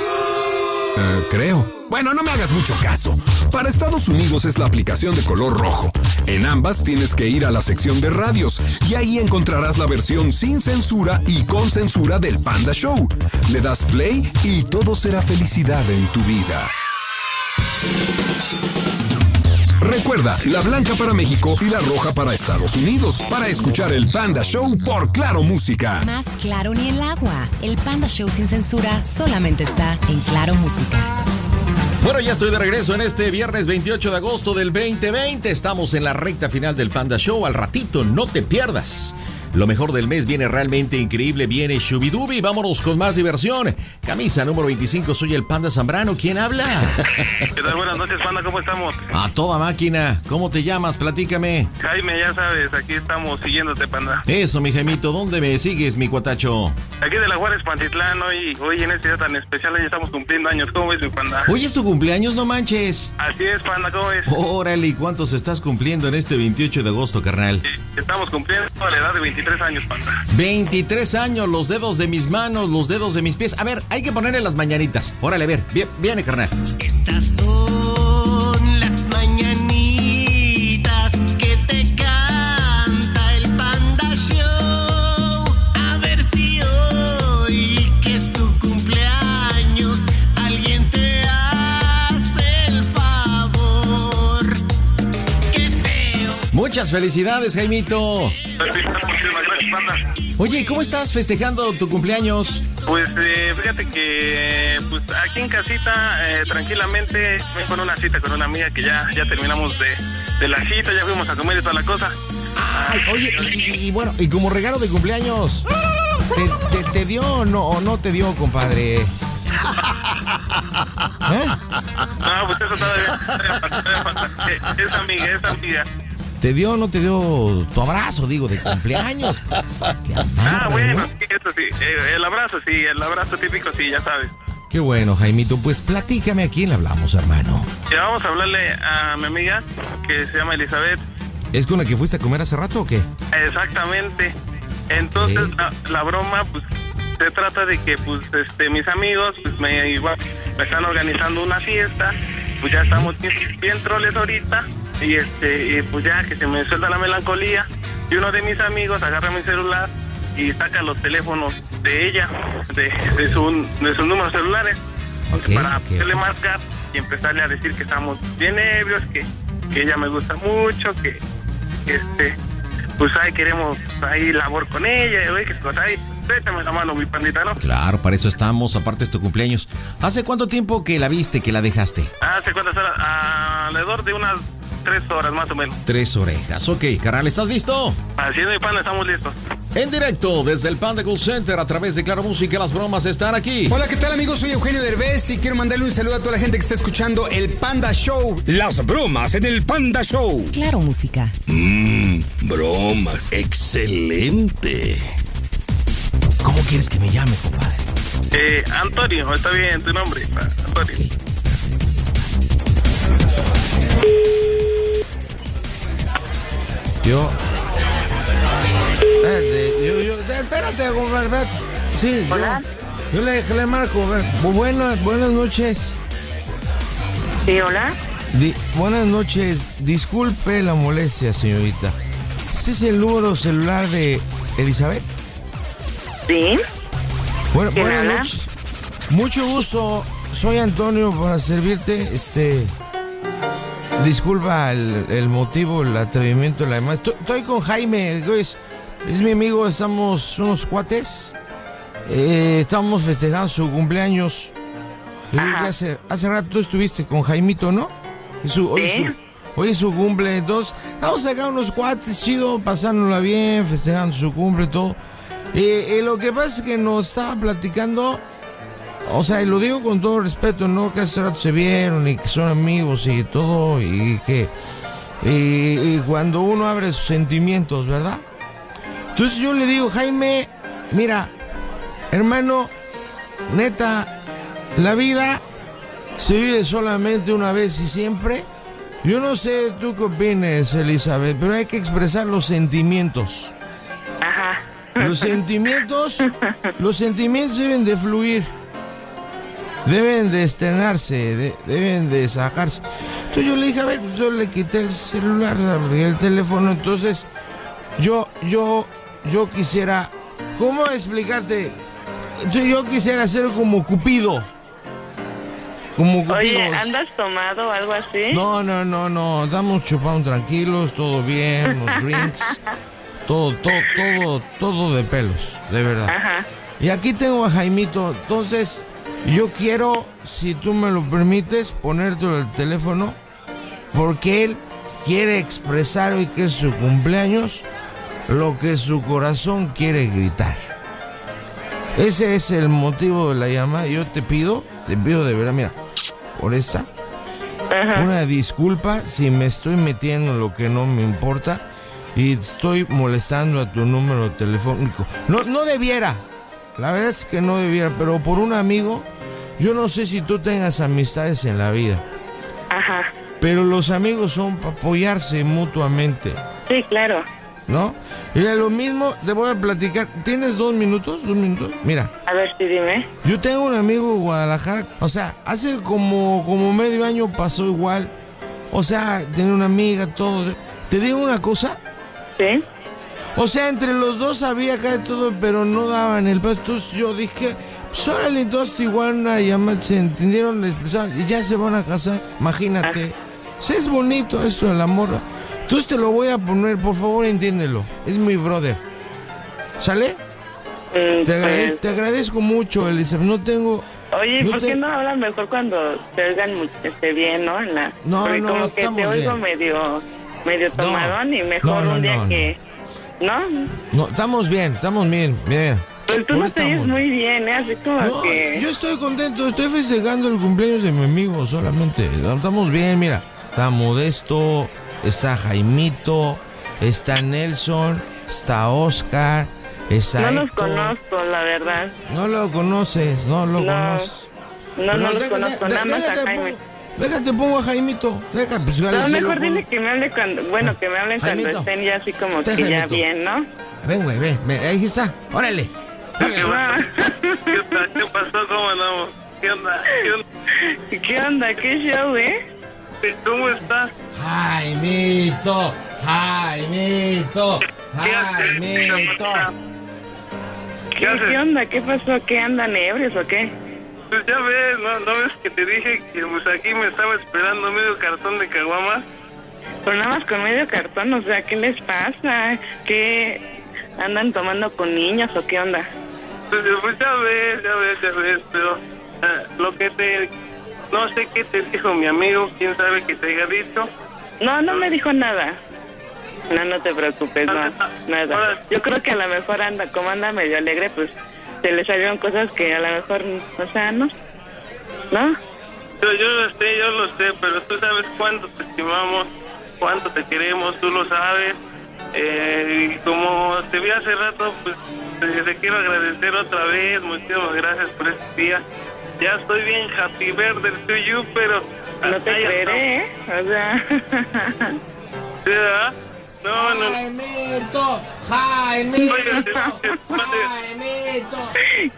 Eh, creo. Bueno, no me hagas mucho caso. Para Estados Unidos es la aplicación de color rojo. En ambas tienes que ir a la sección de radios y ahí encontrarás la versión sin censura y con censura del Panda Show. Le das play y todo será felicidad en tu vida. Recuerda, la blanca para México y la roja para Estados Unidos. Para escuchar el Panda Show por Claro Música.
Más claro ni el agua. El Panda Show sin censura solamente está en Claro Música.
Bueno, ya estoy de regreso en este viernes 28 de agosto del 2020. Estamos en la recta final del Panda Show. Al ratito, no te pierdas. Lo mejor del mes viene realmente increíble, viene Shubidubi. Vámonos con más diversión. Camisa número 25, soy el Panda Zambrano. ¿Quién habla?
¿Qué tal? Buenas noches, Panda, ¿cómo estamos?
A toda máquina. ¿Cómo te llamas? Platícame.
Jaime, ya sabes, aquí estamos siguiéndote, Panda.
Eso, mi Jaimito, ¿dónde me sigues, mi cuatacho?
Aquí de la Juárez Pantitlán, hoy, hoy en este día tan especial, ya estamos cumpliendo años. ¿Cómo ves, mi Panda?
Hoy es tu cumpleaños, no manches.
Así es, Panda, ¿cómo ves?
Órale, ¿y cuántos estás cumpliendo en este 28 de agosto, carnal?
Estamos cumpliendo a la edad de 23 años, Panda.
23 años, los dedos de mis manos, los dedos de mis pies. A ver, hay que ponerle las mañanitas. Órale, a ver, viene, carnal.
Estas son
Muchas felicidades, Jaimito. Oye, ¿y ¿cómo estás festejando tu cumpleaños?
Pues eh, fíjate que pues aquí en casita eh, tranquilamente me con una cita con una amiga que ya ya terminamos de, de la cita, ya fuimos a comer y toda la cosa.
Ay, oye, y, bueno, y como regalo de cumpleaños, ¿te, te- te dio o no, o no te dio, compadre? ¿Eh?
No, pues eso todavía, todavía todavía Es amiga, es amiga.
¿Te dio o no te dio tu abrazo, digo, de cumpleaños?
Ah, bueno, sí, eso sí. El abrazo, sí, el abrazo típico, sí, ya sabes.
Qué bueno, Jaimito. Pues platícame a quién le hablamos, hermano.
Ya vamos a hablarle a mi amiga que se llama Elizabeth.
¿Es con la que fuiste a comer hace rato o qué?
Exactamente. Entonces, la, la broma, pues, se trata de que, pues, este, mis amigos, pues, me, igual, me están organizando una fiesta. Pues ya estamos bien, bien troles ahorita. Y, este, y, pues ya que se me suelta la melancolía. Y uno de mis amigos agarra mi celular y saca los teléfonos de ella, de, de, su, de sus números celulares, para poderle marcar y empezarle a decir que estamos bien ebrios, que, que ella me gusta mucho, que, que, este, pues ahí queremos ahí labor con ella, oye, que pues ahí, préstame la mano, mi pandita, ¿no?
Claro, para eso estamos, aparte es tu cumpleaños. ¿Hace cuánto tiempo que la viste, que la dejaste?
Hace cuántas horas, alrededor de unas tres horas más o menos.
Tres orejas. Ok, carnal, ¿estás listo?
Así es, mi pana, estamos listos.
En directo desde el Panda Cool Center a través de Claro Música, las bromas están aquí.
Hola, ¿qué tal amigos? Soy Eugenio Derbez y quiero mandarle un saludo a toda la gente que está escuchando el Panda Show.
Las bromas en el Panda Show.
Claro Música.
Mmm, bromas. Excelente.
¿Cómo quieres que me llame, compadre?
Eh, Antonio, está bien tu nombre, Antonio.
Yo. Espérate, yo, yo, espérate, compadre, espérate. Sí,
Hola.
yo, yo le, le marco. a ver. Bu- Buenas, buenas noches.
Sí, hola.
Di- buenas noches. Disculpe la molestia, señorita. ¿Este es el número celular de Elizabeth?
Sí.
Bueno,
¿Quién
buenas
habla?
noches. Mucho gusto. Soy Antonio para servirte. Este. Disculpa el, el motivo, el atrevimiento, la demás. Estoy, con Jaime, es, es mi amigo, estamos unos cuates. Eh, estamos festejando su cumpleaños. Yo creo que hace, hace rato tú estuviste con Jaimito, ¿no? Su- hoy,
Sí.
su, hoy es su cumple, entonces vamos a sacar unos cuates, chido, pasándola bien, festejando su cumple, todo. Y, y lo que pasa es que nos estaba platicando, o sea, y lo digo con todo respeto, no que hace rato se vieron y que son amigos y todo, y que y, y cuando uno abre sus sentimientos, ¿verdad? Entonces yo le digo, Jaime, mira, hermano, neta, la vida se vive solamente una vez y siempre. Yo no sé tú qué opinas, Elizabeth, pero hay que expresar los sentimientos.
Ajá.
Los sentimientos, los sentimientos deben de fluir. Deben de estrenarse, de- deben de sacarse. Entonces yo le dije, a ver, yo le quité el celular, el teléfono, entonces yo, yo, yo quisiera, ¿cómo explicarte? Yo, yo quisiera ser como Cupido. Como Cupido.
Oye, ¿andas tomado o algo así?
No, no, no, no. Estamos chupando tranquilos, todo bien, los drinks. Todo, todo, todo, todo de pelos, de verdad.
Ajá.
Y aquí tengo a Jaimito. Entonces, yo quiero, si tú me lo permites, ponértelo al teléfono. Porque él quiere expresar hoy que es su cumpleaños lo que su corazón quiere gritar. Ese es el motivo de la llamada. Yo te pido, te pido de verdad, mira, por esta. Una disculpa si me estoy metiendo en lo que no me importa y estoy molestando a tu número telefónico. No, no debiera. La verdad es que no debiera, pero por un amigo, yo no sé si tú tengas amistades en la vida,
Ajá.
pero los amigos son para apoyarse mutuamente,
Sí, claro.
¿no? Mira, lo mismo te voy a platicar. ¿Tienes dos minutos? ¿Dos minutos? Mira.
A ver, sí, dime.
Yo tengo un amigo en Guadalajara, o sea, hace como, como medio año pasó igual. O sea, tenía una amiga, todo. ¿Te digo una cosa?
Sí.
O sea, entre los dos había acá de todo, pero no daban el paso. Entonces yo dije, pues órale, entonces igual una llamada, se entendieron y ya se van a casar. Imagínate. O sea, es bonito eso del amor. Entonces te lo voy a poner, por favor, entiéndelo. Es mi brother. ¿Sale? Te, agradez- te agradezco mucho, Elizabeth. No tengo.
Oye,
no
¿por
te-
qué no hablan mejor cuando te oigan este, bien, no? En la...
No,
Porque
no,
como que te oigo
bien.
medio, medio tomadón y mejor
no, no,
un día
no,
que... ¿No?
No, estamos bien, estamos bien, bien.
Pues tú no te oyes muy bien, ¿eh? Así como
No,
que...
yo estoy contento, estoy festejando el cumpleaños de mi amigo solamente. Estamos bien, mira. Está Modesto, está Jaimito, está Nelson, está Oscar, está
No los conozco, la verdad.
No lo conoces, no lo
No.
conoces.
No,
Pero
no los
déjate-
conozco, nada más a
déjate,
Jaime.
pongo- Déjate, pongo a Jaimito. Deja, pues,
No, mejor
pongo.
dile que me hable cuando... Bueno, que me hablen cuando
Jaimito.
estén ya así como que ya bien, ¿no?
Ven, güey, ven, ven, ahí está. Órale.
¿Qué pasó? ¿Qué pasó? ¿Cómo andamos? ¿Qué onda? ¿Qué onda?
¿Qué onda? ¿Qué show, eh?
¿Cómo estás?
Jaimito, Jaimito, Jaimito.
¿Qué, ¿Qué onda? ¿Qué pasó? ¿Qué andan ebrios o qué?
Pues ya ves, ¿no, ¿no ves que te dije que pues aquí me estaba esperando medio cartón de caguamas?
Pero nada más con medio cartón, o sea, ¿qué les pasa? ¿Qué andan tomando con niños o qué onda?
Pues, ya ves, ya ves, ya ves, pero ah, lo que te... No sé qué te dijo mi amigo, quién sabe que te haya dicho.
No, no me dijo nada. No, no te preocupes, no, nada. Yo creo que a lo mejor anda, como anda medio alegre, pues se le salieron cosas que a lo mejor, o sea, no. ¿No?
Yo, yo lo sé, yo lo sé, pero tú sabes cuánto te estimamos, cuánto te queremos, tú lo sabes. Eh, y como te vi hace rato, pues te, te quiero agradecer otra vez, muchísimas gracias por este día. Ya estoy bien happy birthday to you, pero...
No te creeré, ¿eh? O sea...
¿Sí, verdad? No, no.
Jaimito, Jaimito,
Jaimito.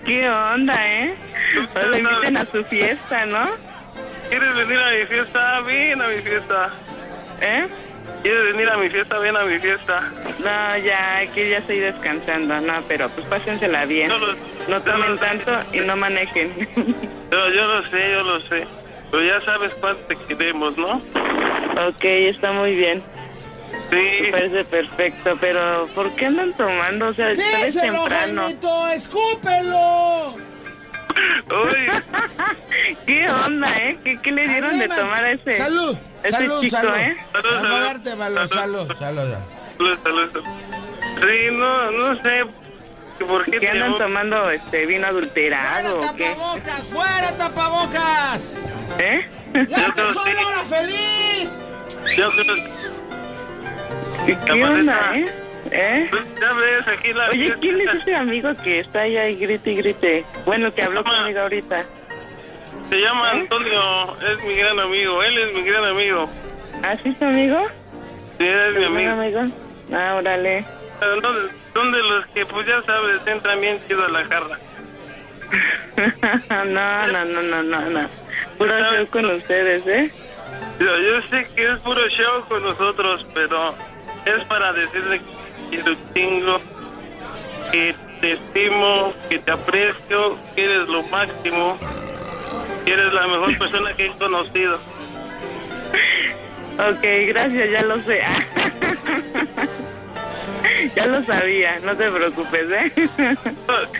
¿Qué onda, eh? O le inviten a su fiesta, ¿no?
¿Quieres venir a mi fiesta? Ven a mi fiesta.
¿Eh?
¿Quieres venir a mi fiesta? Ven a mi fiesta.
No, ya, aquí ya estoy descansando, no, pero pues pásensela bien. No tomen tanto y no manejen.
Yo, yo lo sé, yo lo sé. Pero ya sabes cuánto te queremos, ¿no?
ok, está muy bien.
Sí.
Me parece perfecto, pero ¿por qué andan tomando? O sea,
¡Díselo,
temprano.
Jaimito, escúpelo!
¿Qué onda, eh? ¿Qué, qué le dieron de tomar a ese,
Salud,
ese
salud,
chico,
salud.
eh?
Salud,
Vamos a
salud.
darte valor, salud, salud.
Salud, salud, salud. Sí, no, no sé. por qué
¿Qué andan tomando este vino adulterado qué?
¡Tapabocas! ¡Fuera tapabocas!
¿Eh?
¡Ya empezó la hora feliz!
Yo creo
¿Qué, qué onda, eh? ¿Eh?
Pues, ya ves, aquí la
Oye, ¿quién es ese amigo que está allá y grite y grite? Bueno, que habló conmigo ahorita.
Se llama Antonio, es mi gran amigo, él es mi gran amigo.
¿Ah, sí es tu amigo?
Sí, es mi
¿Tu buen
amigo.
amigo? Ah, órale.
No, Son de los que, pues ya sabes, entran bien chido a la jarra.
no, no, no, no, no, no. Puro show con ustedes, ¿eh?
Yo, yo sé que es puro show con nosotros, pero es para decirle que te tengo, que te estimo, que te aprecio, que eres lo máximo, que eres la mejor persona que he conocido.
Ok, gracias, ya lo sé. ya lo sabía, no te preocupes, ¿eh?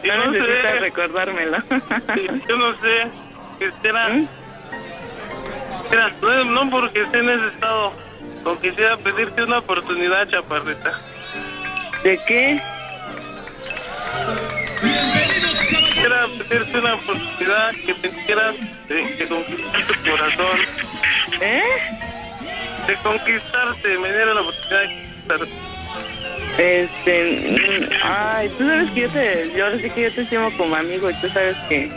Yo
no
no
necesitas
sé.
recordármelo.
Yo no sé, que será, será, no, no porque esté en ese estado, o quisiera pedirte una oportunidad, chaparrita.
¿De qué?
Quisiera pedirte una oportunidad que te quieras de, de conquistar tu corazón.
¿Eh?
De conquistarte, me dieron la oportunidad de conquistarte.
Este, ay, tú sabes que yo te, yo ahora sí que yo te estimo como amigo y tú sabes que,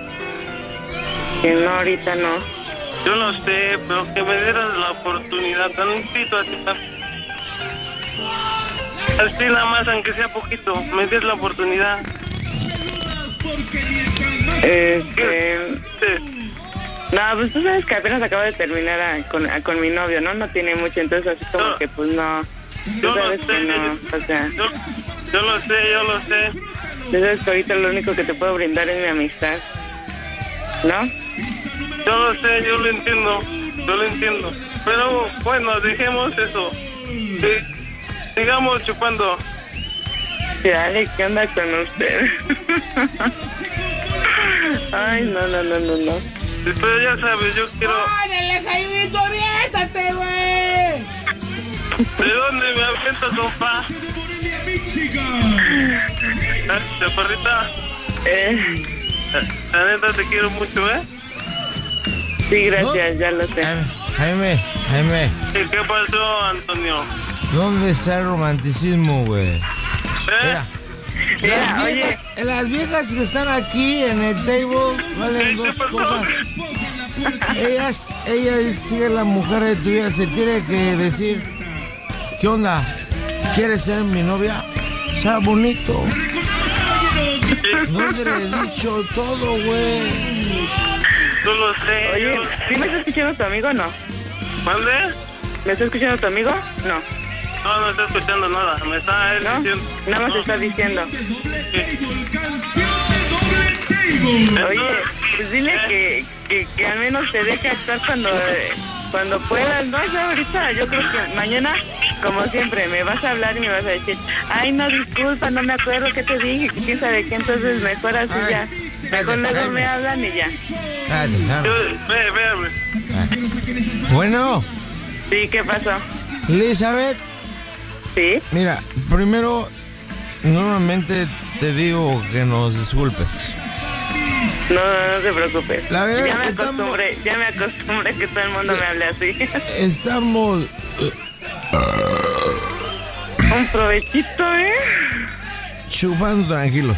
que no, ahorita no.
Yo lo sé, pero que me dieras la oportunidad, tantito así, tan- así nada más, aunque sea poquito, me des la oportunidad.
Este, no, pues tú sabes que apenas acabo de terminar a- con, a- con mi novio, ¿no? No tiene mucho, entonces así como que pues no,
Yo lo sé.
no, o sea,
Yo, yo lo sé, yo lo sé.
tú sabes que ahorita lo único que te puedo brindar es mi amistad, ¿no?
Yo lo sé, yo lo entiendo, yo lo entiendo. Pero bueno, dejemos eso. Sí, sigamos chupando.
Dale, ¿qué onda con usted? Ay, no, no, no, no, no.
Pero ya sabes, yo quiero...
¡Órale, Jaimito, aviéntate, güey!
¿De dónde me avienta sofá? Ah, Chaparrita.
Eh.
La neta te quiero mucho, ¿eh?
Sí, gracias, ya lo sé.
Jaime, Jaime,
¿Qué, qué pasó, Antonio?
¿Dónde está el romanticismo, güey?
¿Eh?
Mira, las, viejas, las viejas que están aquí en el table valen dos cosas. Ellas, ella es la mujer de tu vida, se tiene que decir, ¿qué onda? ¿Quieres ser mi novia? Sea bonito. No te le he dicho todo, güey.
Tú lo sé.
Oye, ¿sí me está escuchando tu amigo o no?
¿Mande?
¿Me está escuchando tu amigo? No.
No, no está escuchando nada. Me está él
¿No?
diciendo...
Nada más
No.
está diciendo. Oye, pues dile que, que, que al menos te deje actuar cuando, eh, cuando puedas, ¿no? Ya ahorita, yo creo que mañana, como siempre, me vas a hablar y me vas a decir, ay, no, disculpa, no me acuerdo qué te dije, quién sabe qué, entonces mejor así ya. Mejor luego me hablan y ya.
Dale.
Yo- Ve, ve,
Bueno,
Sí, ¿qué pasó?
Elizabeth.
Sí.
Mira, primero, normalmente te digo que nos disculpes.
No, no, no te preocupes.
La verdad
ya me
es que estamos-
acostumbré, ya me acostumbré que todo el mundo me hable así.
Estamos.
Un provechito, ¿eh?
chupando tranquilos.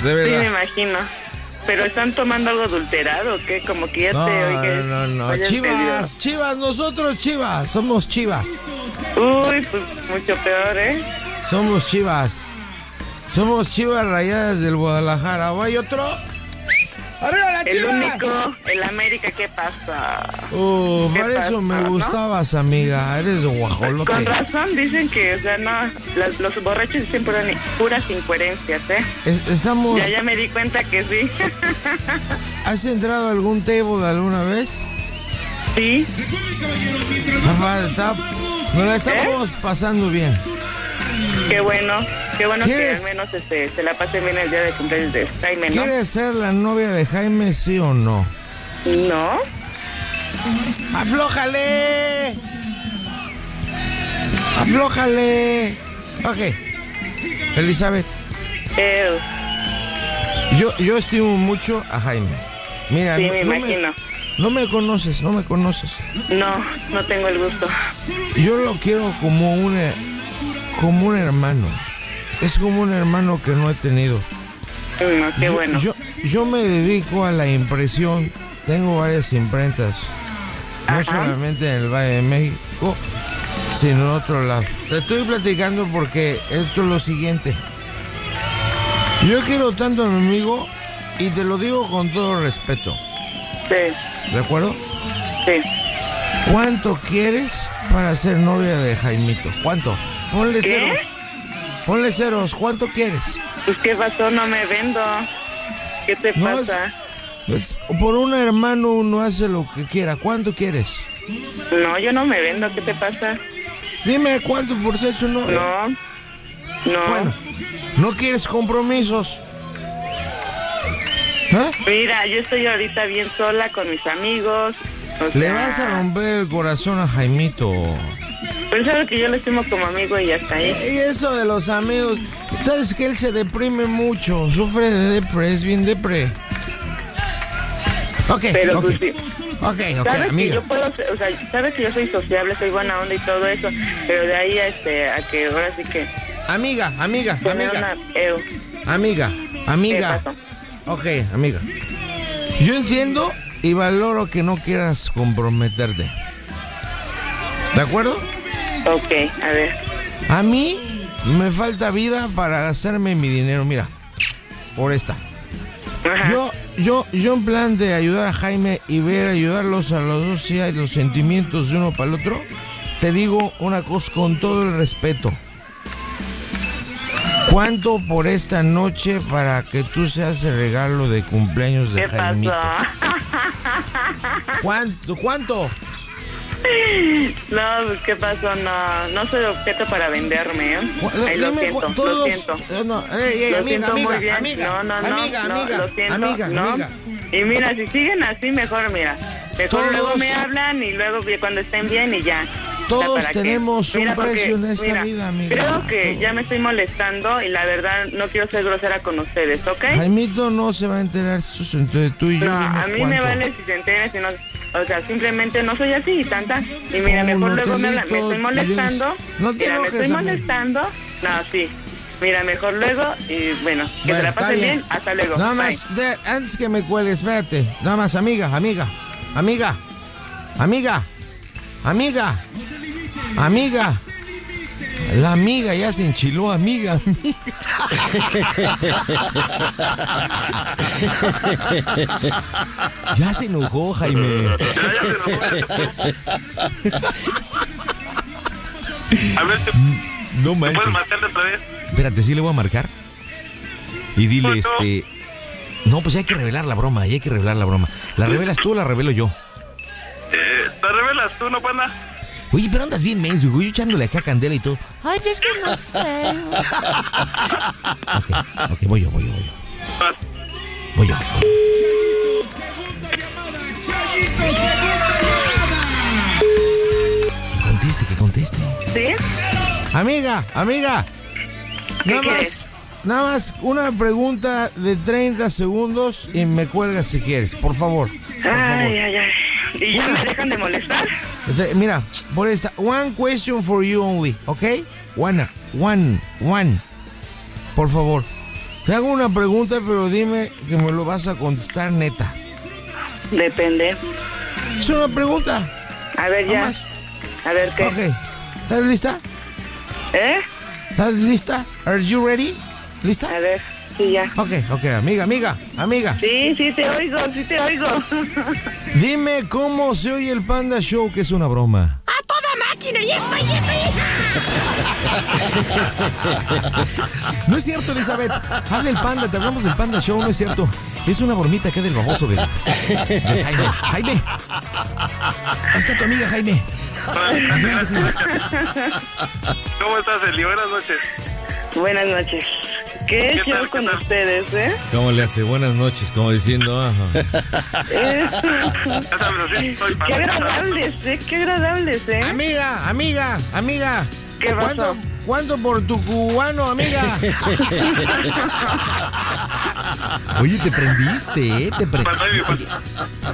De
Sí, me
verdad.
imagino. Pero están tomando algo adulterado, ¿o ¿qué? Como que ya
No,
te oiga.
no, no.
vayas
Chivas, chivas, nosotros chivas. Somos chivas.
Uy, pues mucho peor, ¿eh?
Somos chivas. Somos chivas rayadas del Guadalajara. ¿Hay otro? ¡Arriba la
El
chivas!
único, el América, ¿qué pasa?
Oh,
¿Qué
para eso
pasa,
me
no?
gustabas, amiga. Eres guajolote.
Con razón dicen que, o sea, no, las- los borrachos dicen pura- puras incoherencias, ¿eh?
Es- Estamos.
Ya, ya me di cuenta que sí.
¿Has entrado a algún table alguna vez?
Sí.
Papá, está- nos la estamos pasando bien.
Qué bueno, qué bueno que al menos este, se la pasen bien el día de cumpleaños de Jaime, ¿no?
¿Quieres ser la novia de Jaime, sí o no?
No.
¡Aflójale! ¡Aflójale! Ok. Elizabeth,
Eh,
Yo, yo estimo mucho a Jaime. Mira,
Sí,
no,
me
no
imagino.
no me conoces, no me conoces.
No, no tengo el gusto.
Yo lo quiero como un, como un hermano. Es como un hermano que no he tenido.
No, qué
yo,
bueno.
Yo, yo me dedico a la impresión. Tengo varias imprentas. No solamente en el Valle de México, sino en otro lado. Te estoy platicando porque esto es lo siguiente. Yo quiero tanto a mi amigo y te lo digo con todo respeto.
Sí.
¿De acuerdo?
Sí.
¿Cuánto quieres para ser novia de Jaimito? ¿Cuánto? Ponle
¿Qué?
ceros. Ponle ceros. ¿Cuánto quieres?
Pues, ¿qué pasó? No me vendo. ¿Qué te
No, es-
pasa?
Pues por un hermano uno hace lo que quiera. ¿Cuánto quieres?
No, yo no me vendo. ¿Qué te pasa?
Dime cuánto por ser su.
No. No.
Bueno, ¿no quieres compromisos? ¿Eh?
Mira, yo estoy ahorita bien sola con mis amigos. o
Le vas a romper el corazón a Jaimito.
Pensaba que yo lo estimo como amigo y ya está ahí.
Y eso de los amigos. Sabes que él se deprime mucho. Sufre de depre. Es bien depre. Ok,
Pero
ok.
pues sí.
Ok, ok,
sabes que
amiga.
yo puedo, o sea, sabes que yo soy sociable, soy buena onda y todo eso, pero de ahí a este, a que ahora sí que
Amiga, amiga, amiga.
una.
Amiga, amiga. Ok, amiga. Yo entiendo y valoro que no quieras comprometerte. ¿De acuerdo?
Ok, a ver.
A mí me falta vida para gastarme mi dinero, mira. Por esta. Yo, yo, yo en plan de ayudar a Jaime y ver ayudarlos a los dos, hay los sentimientos de uno para el otro, te digo una cosa con todo el respeto. ¿Cuánto por esta noche para que tú seas el regalo de cumpleaños de
¿Qué
Jaimito?
pasó?
¿Cuánto? ¿Cuánto?
No, pues, ¿qué pasó? No, no soy objeto para venderme, ¿eh? Ay, lo
Dime
siento,
cu-
lo
todos-
siento.
eh, no, ey, ey,
Lo
amiga,
siento
amiga,
muy bien.
amiga,
no, no, no,
amiga,
no,
amiga,
lo siento,
amiga,
no.
amiga.
Y mira, si siguen así, mejor, mira. Mejor
Todos-
luego me hablan y luego cuando estén bien y ya.
Todos tenemos un
porque,
precio en esta
mira,
vida, amiga.
Creo que ya me estoy molestando y la verdad no quiero ser grosera con ustedes, ¿ok?
Jaimito no se va a enterar, entre tú y yo.
No, a mí me
cuánto.
vale si se enteran, si no... O sea, simplemente no soy así y tanta. Y mira, mejor
no
luego
te
me me estoy molestando.
No te
mira, me
enojes,
estoy
amiga.
molestando. No, sí. Mira, mejor luego y bueno, que
Bueno,
se la pasen bien. Hasta luego.
Nada
Bye.
más, de- antes que me cuelgues, espérate. Nada más, amiga, amiga, amiga, amiga, amiga, amiga. La amiga ya se enchiló, amiga, amiga. Ya se enojó, Jaime.
A ver, ¿te,
No
¿te
manches.
puedes marcarle otra vez?
Espérate, sí le voy a marcar. Y dile,
no.
este. No, pues ya hay que revelar la broma, hay que revelar la broma. ¿La revelas tú o la revelo yo?
Eh, ¿Te revelas tú, no, panda?
Oye, pero andas bien menso, güey, echándole acá candela y todo.
Ay, es que no sé.
Ok, voy yo, voy yo, voy yo. Voy yo. Que conteste, que conteste.
¿Sí?
Amiga, amiga.
¿Qué
Nada
quieres?
más, nada más una pregunta de 30 segundos y me cuelgas si quieres, por favor. Por favor.
Ay, ay, ay. ¿Y ya me dejan de molestar?
Este, Mira, por esta, one question for you only, ¿ok? One, one, one. Por favor. Te hago una pregunta, pero dime que me lo vas a contestar neta.
Depende.
Es una pregunta.
A ver, ya.
Nomás.
A ver, ¿qué?
Ok. ¿Estás lista?
¿Eh?
¿Estás lista? Are you ready? ¿Lista?
A ver, sí, ya.
Ok, ok, amiga, amiga, amiga.
Sí, sí te oigo, sí te oigo.
Dime cómo se oye el Panda Show, que es una broma.
¡A toda máquina! ¡Y estoy, y estoy!
No es cierto, Elizabeth. Habla el panda, te hablamos del Panda Show, no es cierto. Es una bromita acá del baboso de, de Jaime. Jaime. Ahí está tu amiga, Jaime.
¿Cómo estás, Eli? Buenas noches.
Buenas noches. ¿Qué,
¿Qué
show
tal,
con
tal?
ustedes, eh?
¿Cómo le hace? Buenas noches, como diciendo, ajá.
Así soy
Qué
para
agradables, eh, qué agradables, eh.
Amiga, amiga, amiga.
¿Qué pasó?
¿Cuánto, cuánto por tu cubano, amiga? Oye, te prendiste, ¿eh? Te pre-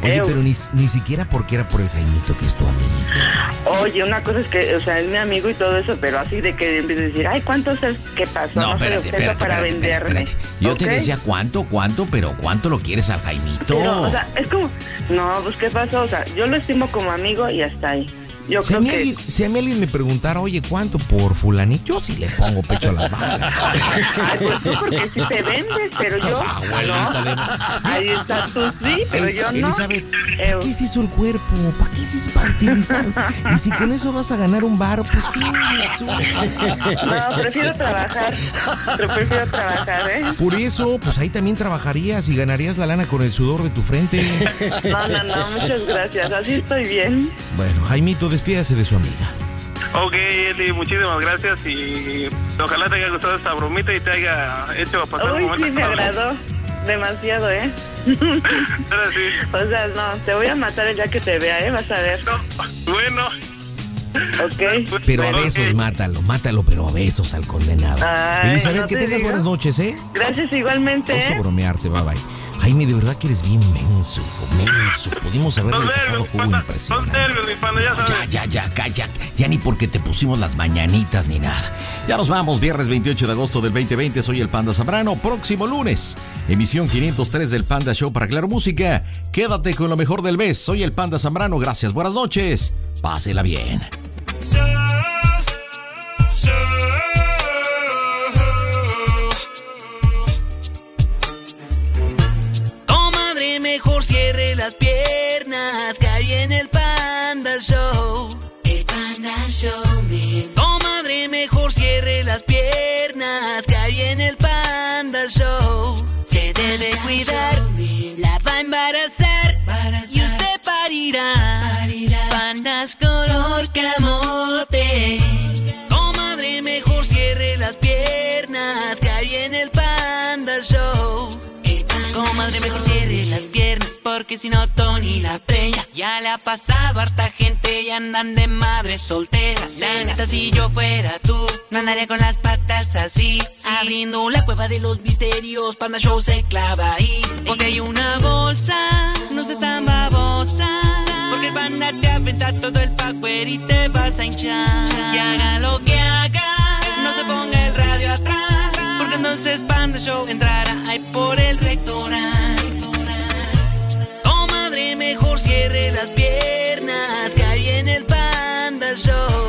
Oye, pero ni, ni siquiera porque era por el Jaimito que es tu amigo.
Oye, una cosa es que, o sea, es mi amigo y todo eso, pero así de que vez de decir, ay, ¿cuánto es el que pasó?
No,
No, se lo
espérate, espérate,
para
espérate,
venderme.
espérate. Yo te decía cuánto, cuánto, pero cuánto lo quieres al Jaimito.
Pero, o sea, es como, no, pues, ¿qué pasó? O sea, yo lo estimo como amigo y hasta ahí. Yo
Si a, mí
que...
alguien, si a mí alguien me preguntara, oye, ¿cuánto por fulanito? Yo sí le pongo pecho a las balas.
Ay, pues tú porque sí te vendes, pero yo
Abuelita de-
no. Ahí está tú sí, pero yo no.
Elizabeth, ¿para qué se hizo el cuerpo? ¿Para qué se hizo para utilizar? Y si con eso vas a ganar un bar, pues sí, eso.
No, prefiero trabajar. Pero prefiero trabajar, ¿eh?
Por eso, pues ahí también trabajarías y ganarías la lana con el sudor de tu frente.
No, no, no, muchas gracias. Así estoy bien.
Bueno, Jaimito, despídase de su amiga.
Ok, Eli, muchísimas gracias y ojalá te haya gustado esta bromita y te haya hecho pasar un
Uy,
momento.
sí, me agradó. Demasiado, ¿eh? O sea, no, te voy a matar el día que te vea, ¿eh? Vas a ver.
Bueno.
Ok.
Pero a besos, mátalo, mátalo, pero a besos al condenado.
Ay,
Elizabeth,
no
que
te
tengas
digo.
buenas noches, ¿eh?
Gracias igualmente,
Vamos a
¿eh?
bromearte, bye bye. Jaime, de verdad que eres bien menso, hijo, menso. Pudimos haberle sacado jugo impresionante.
Ya, ya, ya, cállate. Ya ni porque te pusimos las mañanitas ni nada. Ya nos vamos, viernes 28 de agosto del 2020. Soy el Panda Zambrano. Próximo lunes, emisión 503 del Panda Show para Claro Música. Quédate con lo mejor del mes. Soy el Panda Zambrano. Gracias, buenas noches. Pásela bien.
Porque si no, Tony la preña Ya le ha pasado a harta gente Y andan de madres solteras. La neta, si yo fuera tú No andaría con las patas así. Abriendo la cueva de los misterios Panda Show se clava ahí. Porque hay una bolsa No se tan babosa. Porque el panda te aventa todo el power Y te vas a hinchar. Y haga lo que haga No se ponga el radio atrás. Porque entonces Panda Show entrará Ay, por las piernas, cae en el panda show.